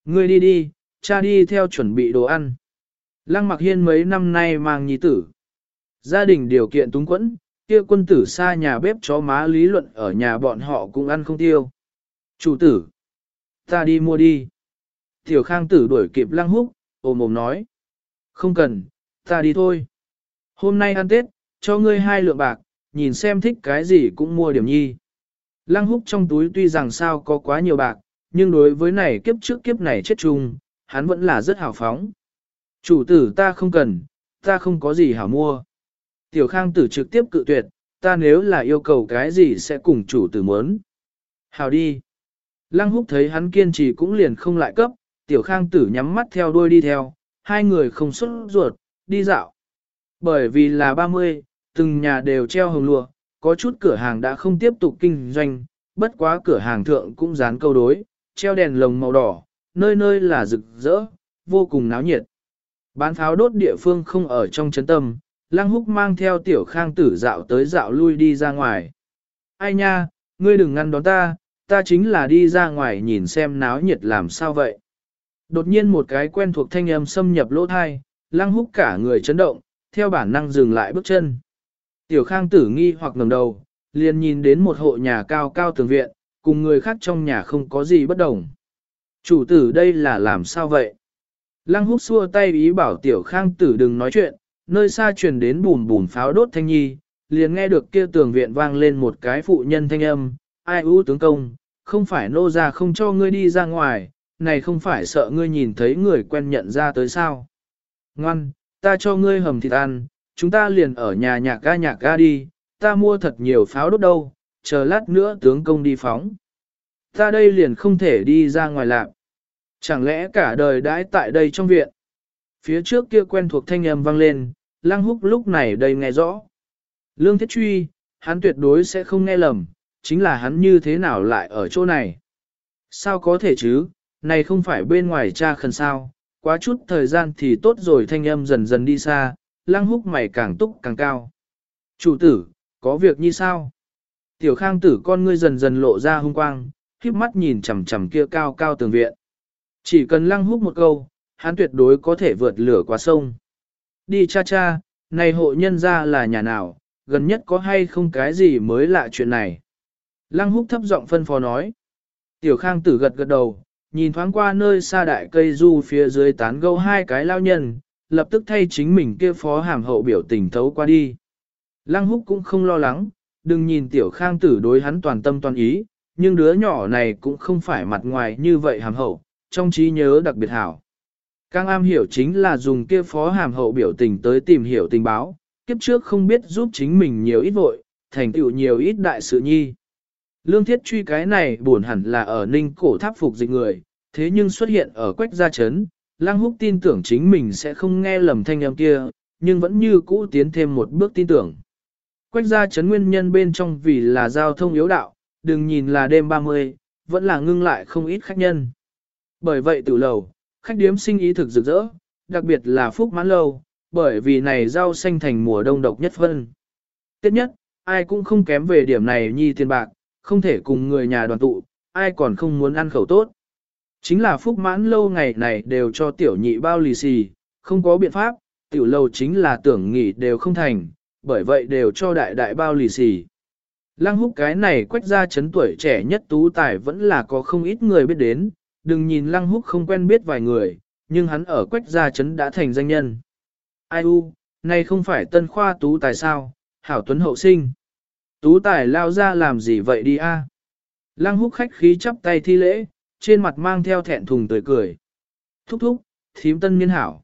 Ngươi đi đi, cha đi theo chuẩn bị đồ ăn. Lăng mặc hiên mấy năm nay mang nhi tử. Gia đình điều kiện túng quẫn, kia quân tử xa nhà bếp chó má lý luận ở nhà bọn họ cũng ăn không tiêu. Chủ tử, ta đi mua đi. Tiểu khang tử đuổi kịp lăng húc, ôm ôm nói. Không cần, ta đi thôi. Hôm nay ăn Tết, cho ngươi hai lượng bạc, nhìn xem thích cái gì cũng mua điểm nhi. Lăng húc trong túi tuy rằng sao có quá nhiều bạc, nhưng đối với này kiếp trước kiếp này chết chung, hắn vẫn là rất hào phóng. Chủ tử ta không cần, ta không có gì hảo mua. Tiểu khang tử trực tiếp cự tuyệt, ta nếu là yêu cầu cái gì sẽ cùng chủ tử muốn. Hào đi. Lăng húc thấy hắn kiên trì cũng liền không lại cấp, tiểu khang tử nhắm mắt theo đuôi đi theo, hai người không xuất ruột, đi dạo. Bởi vì là 30, từng nhà đều treo hồng lụa, có chút cửa hàng đã không tiếp tục kinh doanh, bất quá cửa hàng thượng cũng dán câu đối, treo đèn lồng màu đỏ, nơi nơi là rực rỡ, vô cùng náo nhiệt. Bán pháo đốt địa phương không ở trong chấn tâm, Lăng Húc mang theo tiểu khang tử dạo tới dạo lui đi ra ngoài. Ai nha, ngươi đừng ngăn đón ta, ta chính là đi ra ngoài nhìn xem náo nhiệt làm sao vậy. Đột nhiên một cái quen thuộc thanh âm xâm nhập lỗ thai, Lăng Húc cả người chấn động, theo bản năng dừng lại bước chân. Tiểu khang tử nghi hoặc ngẩng đầu, liền nhìn đến một hộ nhà cao cao tường viện, cùng người khác trong nhà không có gì bất đồng. Chủ tử đây là làm sao vậy? Lăng húc xua tay ý bảo tiểu khang tử đừng nói chuyện, nơi xa truyền đến bùn bùn pháo đốt thanh nhi, liền nghe được kia tường viện vang lên một cái phụ nhân thanh âm, ai ưu tướng công, không phải nô ra không cho ngươi đi ra ngoài, này không phải sợ ngươi nhìn thấy người quen nhận ra tới sao. Ngoan, ta cho ngươi hầm thịt ăn, chúng ta liền ở nhà nhạc ga nhạc ga đi, ta mua thật nhiều pháo đốt đâu, chờ lát nữa tướng công đi phóng. Ta đây liền không thể đi ra ngoài lạc. Chẳng lẽ cả đời đãi tại đây trong viện? Phía trước kia quen thuộc thanh âm vang lên, lang húc lúc này đây nghe rõ. Lương thiết truy, hắn tuyệt đối sẽ không nghe lầm, chính là hắn như thế nào lại ở chỗ này? Sao có thể chứ, này không phải bên ngoài cha khẩn sao, quá chút thời gian thì tốt rồi thanh âm dần dần đi xa, lăng húc mày càng túc càng cao. Chủ tử, có việc như sao? Tiểu khang tử con ngươi dần dần lộ ra hung quang, khiếp mắt nhìn chằm chằm kia cao cao tường viện. Chỉ cần lăng húc một câu, hắn tuyệt đối có thể vượt lửa qua sông. Đi cha cha, này hộ nhân ra là nhà nào, gần nhất có hay không cái gì mới lạ chuyện này. Lăng húc thấp giọng phân phó nói. Tiểu khang tử gật gật đầu, nhìn thoáng qua nơi xa đại cây du phía dưới tán gâu hai cái lao nhân, lập tức thay chính mình kia phó hàm hậu biểu tình thấu qua đi. Lăng húc cũng không lo lắng, đừng nhìn tiểu khang tử đối hắn toàn tâm toàn ý, nhưng đứa nhỏ này cũng không phải mặt ngoài như vậy hàm hậu, trong trí nhớ đặc biệt hảo. Càng am hiểu chính là dùng kia phó hàm hậu biểu tình tới tìm hiểu tình báo, kiếp trước không biết giúp chính mình nhiều ít vội, thành tựu nhiều ít đại sự nhi. Lương thiết truy cái này buồn hẳn là ở ninh cổ tháp phục dịch người, thế nhưng xuất hiện ở quách gia chấn, lang húc tin tưởng chính mình sẽ không nghe lầm thanh âm kia, nhưng vẫn như cũ tiến thêm một bước tin tưởng. Quách gia chấn nguyên nhân bên trong vì là giao thông yếu đạo, đừng nhìn là đêm 30, vẫn là ngưng lại không ít khách nhân. Bởi vậy từ lầu, khách điếm sinh ý thực rực rỡ, đặc biệt là phúc mãn lâu, bởi vì này rau xanh thành mùa đông độc nhất phân. Tiếp nhất, ai cũng không kém về điểm này nhi tiền bạc, không thể cùng người nhà đoàn tụ, ai còn không muốn ăn khẩu tốt. Chính là phúc mãn lâu ngày này đều cho tiểu nhị bao lì xì, không có biện pháp, tiểu lâu chính là tưởng nghỉ đều không thành, bởi vậy đều cho đại đại bao lì xì. Lăng húc cái này quách ra chấn tuổi trẻ nhất tú tài vẫn là có không ít người biết đến, đừng nhìn lăng húc không quen biết vài người, nhưng hắn ở quách gia chấn đã thành danh nhân. Ai u, này không phải tân khoa tú tài sao, hảo tuấn hậu sinh. Tú tài lao ra làm gì vậy đi a? Lăng húc khách khí chắp tay thi lễ, trên mặt mang theo thẹn thùng tươi cười. Thúc thúc, thím tân niên hảo.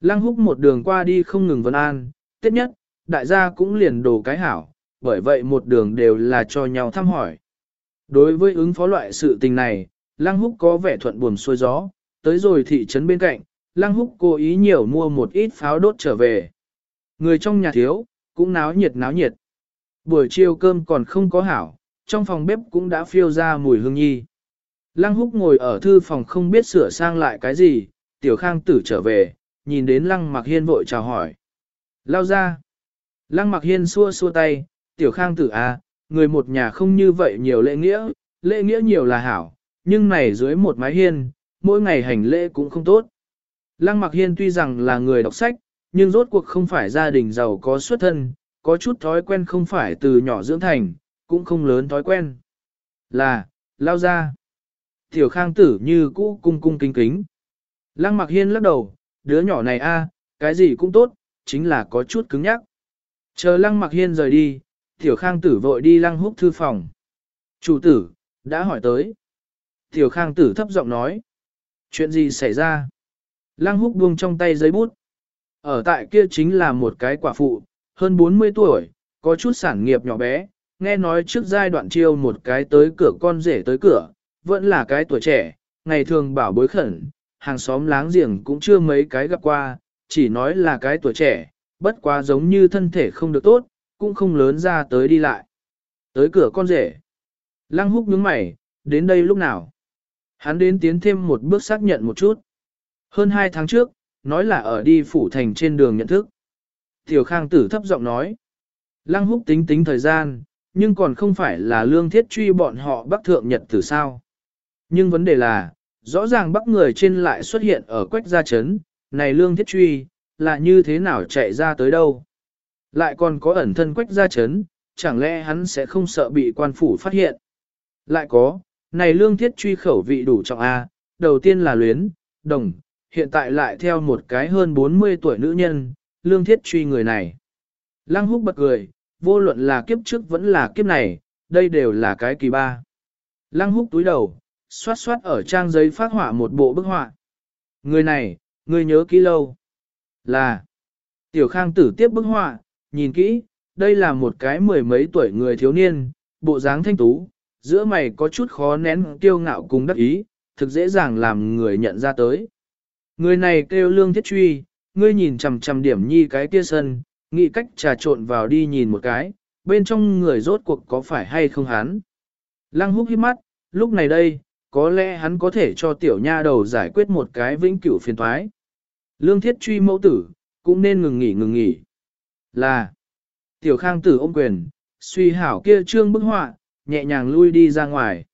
Lăng húc một đường qua đi không ngừng vấn an, tiết nhất, đại gia cũng liền đồ cái hảo, bởi vậy một đường đều là cho nhau thăm hỏi. Đối với ứng phó loại sự tình này, Lăng Húc có vẻ thuận buồm xuôi gió, tới rồi thị trấn bên cạnh, Lăng Húc cố ý nhiều mua một ít pháo đốt trở về. Người trong nhà thiếu, cũng náo nhiệt náo nhiệt. Buổi chiều cơm còn không có hảo, trong phòng bếp cũng đã phiêu ra mùi hương nhi. Lăng Húc ngồi ở thư phòng không biết sửa sang lại cái gì, Tiểu Khang tử trở về, nhìn đến Lăng Mặc Hiên vội chào hỏi. Lao ra. Lăng Mặc Hiên xua xua tay, Tiểu Khang tử à, người một nhà không như vậy nhiều lễ nghĩa, lễ nghĩa nhiều là hảo, nhưng này dưới một mái hiên, mỗi ngày hành lễ cũng không tốt. Lăng Mặc Hiên tuy rằng là người đọc sách, nhưng rốt cuộc không phải gia đình giàu có xuất thân, có chút thói quen không phải từ nhỏ dưỡng thành, cũng không lớn thói quen. Là, lao ra. Tiểu khang tử như cũ cung cung kính kính. Lăng Mặc Hiên lắc đầu, đứa nhỏ này a, cái gì cũng tốt, chính là có chút cứng nhắc. Chờ Lăng Mặc Hiên rời đi, Tiểu Khang tử vội đi Lăng Húc thư phòng. Chủ tử, đã hỏi tới. Tiểu khang tử thấp giọng nói. Chuyện gì xảy ra? Lăng húc buông trong tay giấy bút. Ở tại kia chính là một cái quả phụ, hơn 40 tuổi, có chút sản nghiệp nhỏ bé, nghe nói trước giai đoạn chiêu một cái tới cửa con rể tới cửa, vẫn là cái tuổi trẻ, ngày thường bảo bối khẩn, hàng xóm láng giềng cũng chưa mấy cái gặp qua, chỉ nói là cái tuổi trẻ, bất quá giống như thân thể không được tốt, cũng không lớn ra tới đi lại. Tới cửa con rể. Lăng húc nhướng mày, đến đây lúc nào? Hắn đến tiến thêm một bước xác nhận một chút. Hơn hai tháng trước, nói là ở đi phủ thành trên đường nhận thức. Tiểu Khang tử thấp giọng nói. Lăng húc tính tính thời gian, nhưng còn không phải là lương thiết truy bọn họ bắc thượng nhật tử sao. Nhưng vấn đề là, rõ ràng bắc người trên lại xuất hiện ở quách gia chấn, này lương thiết truy, là như thế nào chạy ra tới đâu. Lại còn có ẩn thân quách gia chấn, chẳng lẽ hắn sẽ không sợ bị quan phủ phát hiện. Lại có, này lương thiết truy khẩu vị đủ trọng A, đầu tiên là luyến, đồng, hiện tại lại theo một cái hơn 40 tuổi nữ nhân, lương thiết truy người này. Lăng húc bật cười, vô luận là kiếp trước vẫn là kiếp này, đây đều là cái kỳ ba. Lăng húc túi đầu, xoát xoát ở trang giấy phát họa một bộ bức họa. Người này, người nhớ kỹ lâu. Là, tiểu khang tử tiếp bức họa, nhìn kỹ, đây là một cái mười mấy tuổi người thiếu niên, bộ dáng thanh tú, giữa mày có chút khó nén kiêu ngạo cùng đắc ý, thực dễ dàng làm người nhận ra tới. Người này kêu lương thiết truy, ngươi nhìn chằm chằm điểm nhi cái kia sân, nghĩ cách trà trộn vào đi nhìn một cái, bên trong người rốt cuộc có phải hay không hắn. Lăng húc hít mắt, lúc này đây, có lẽ hắn có thể cho tiểu nha đầu giải quyết một cái vĩnh cửu phiền toái. Lương thiết truy mẫu tử, cũng nên ngừng nghỉ ngừng nghỉ. Là, tiểu khang tử ôm quyền, suy hảo kia trương bức họa, nhẹ nhàng lui đi ra ngoài.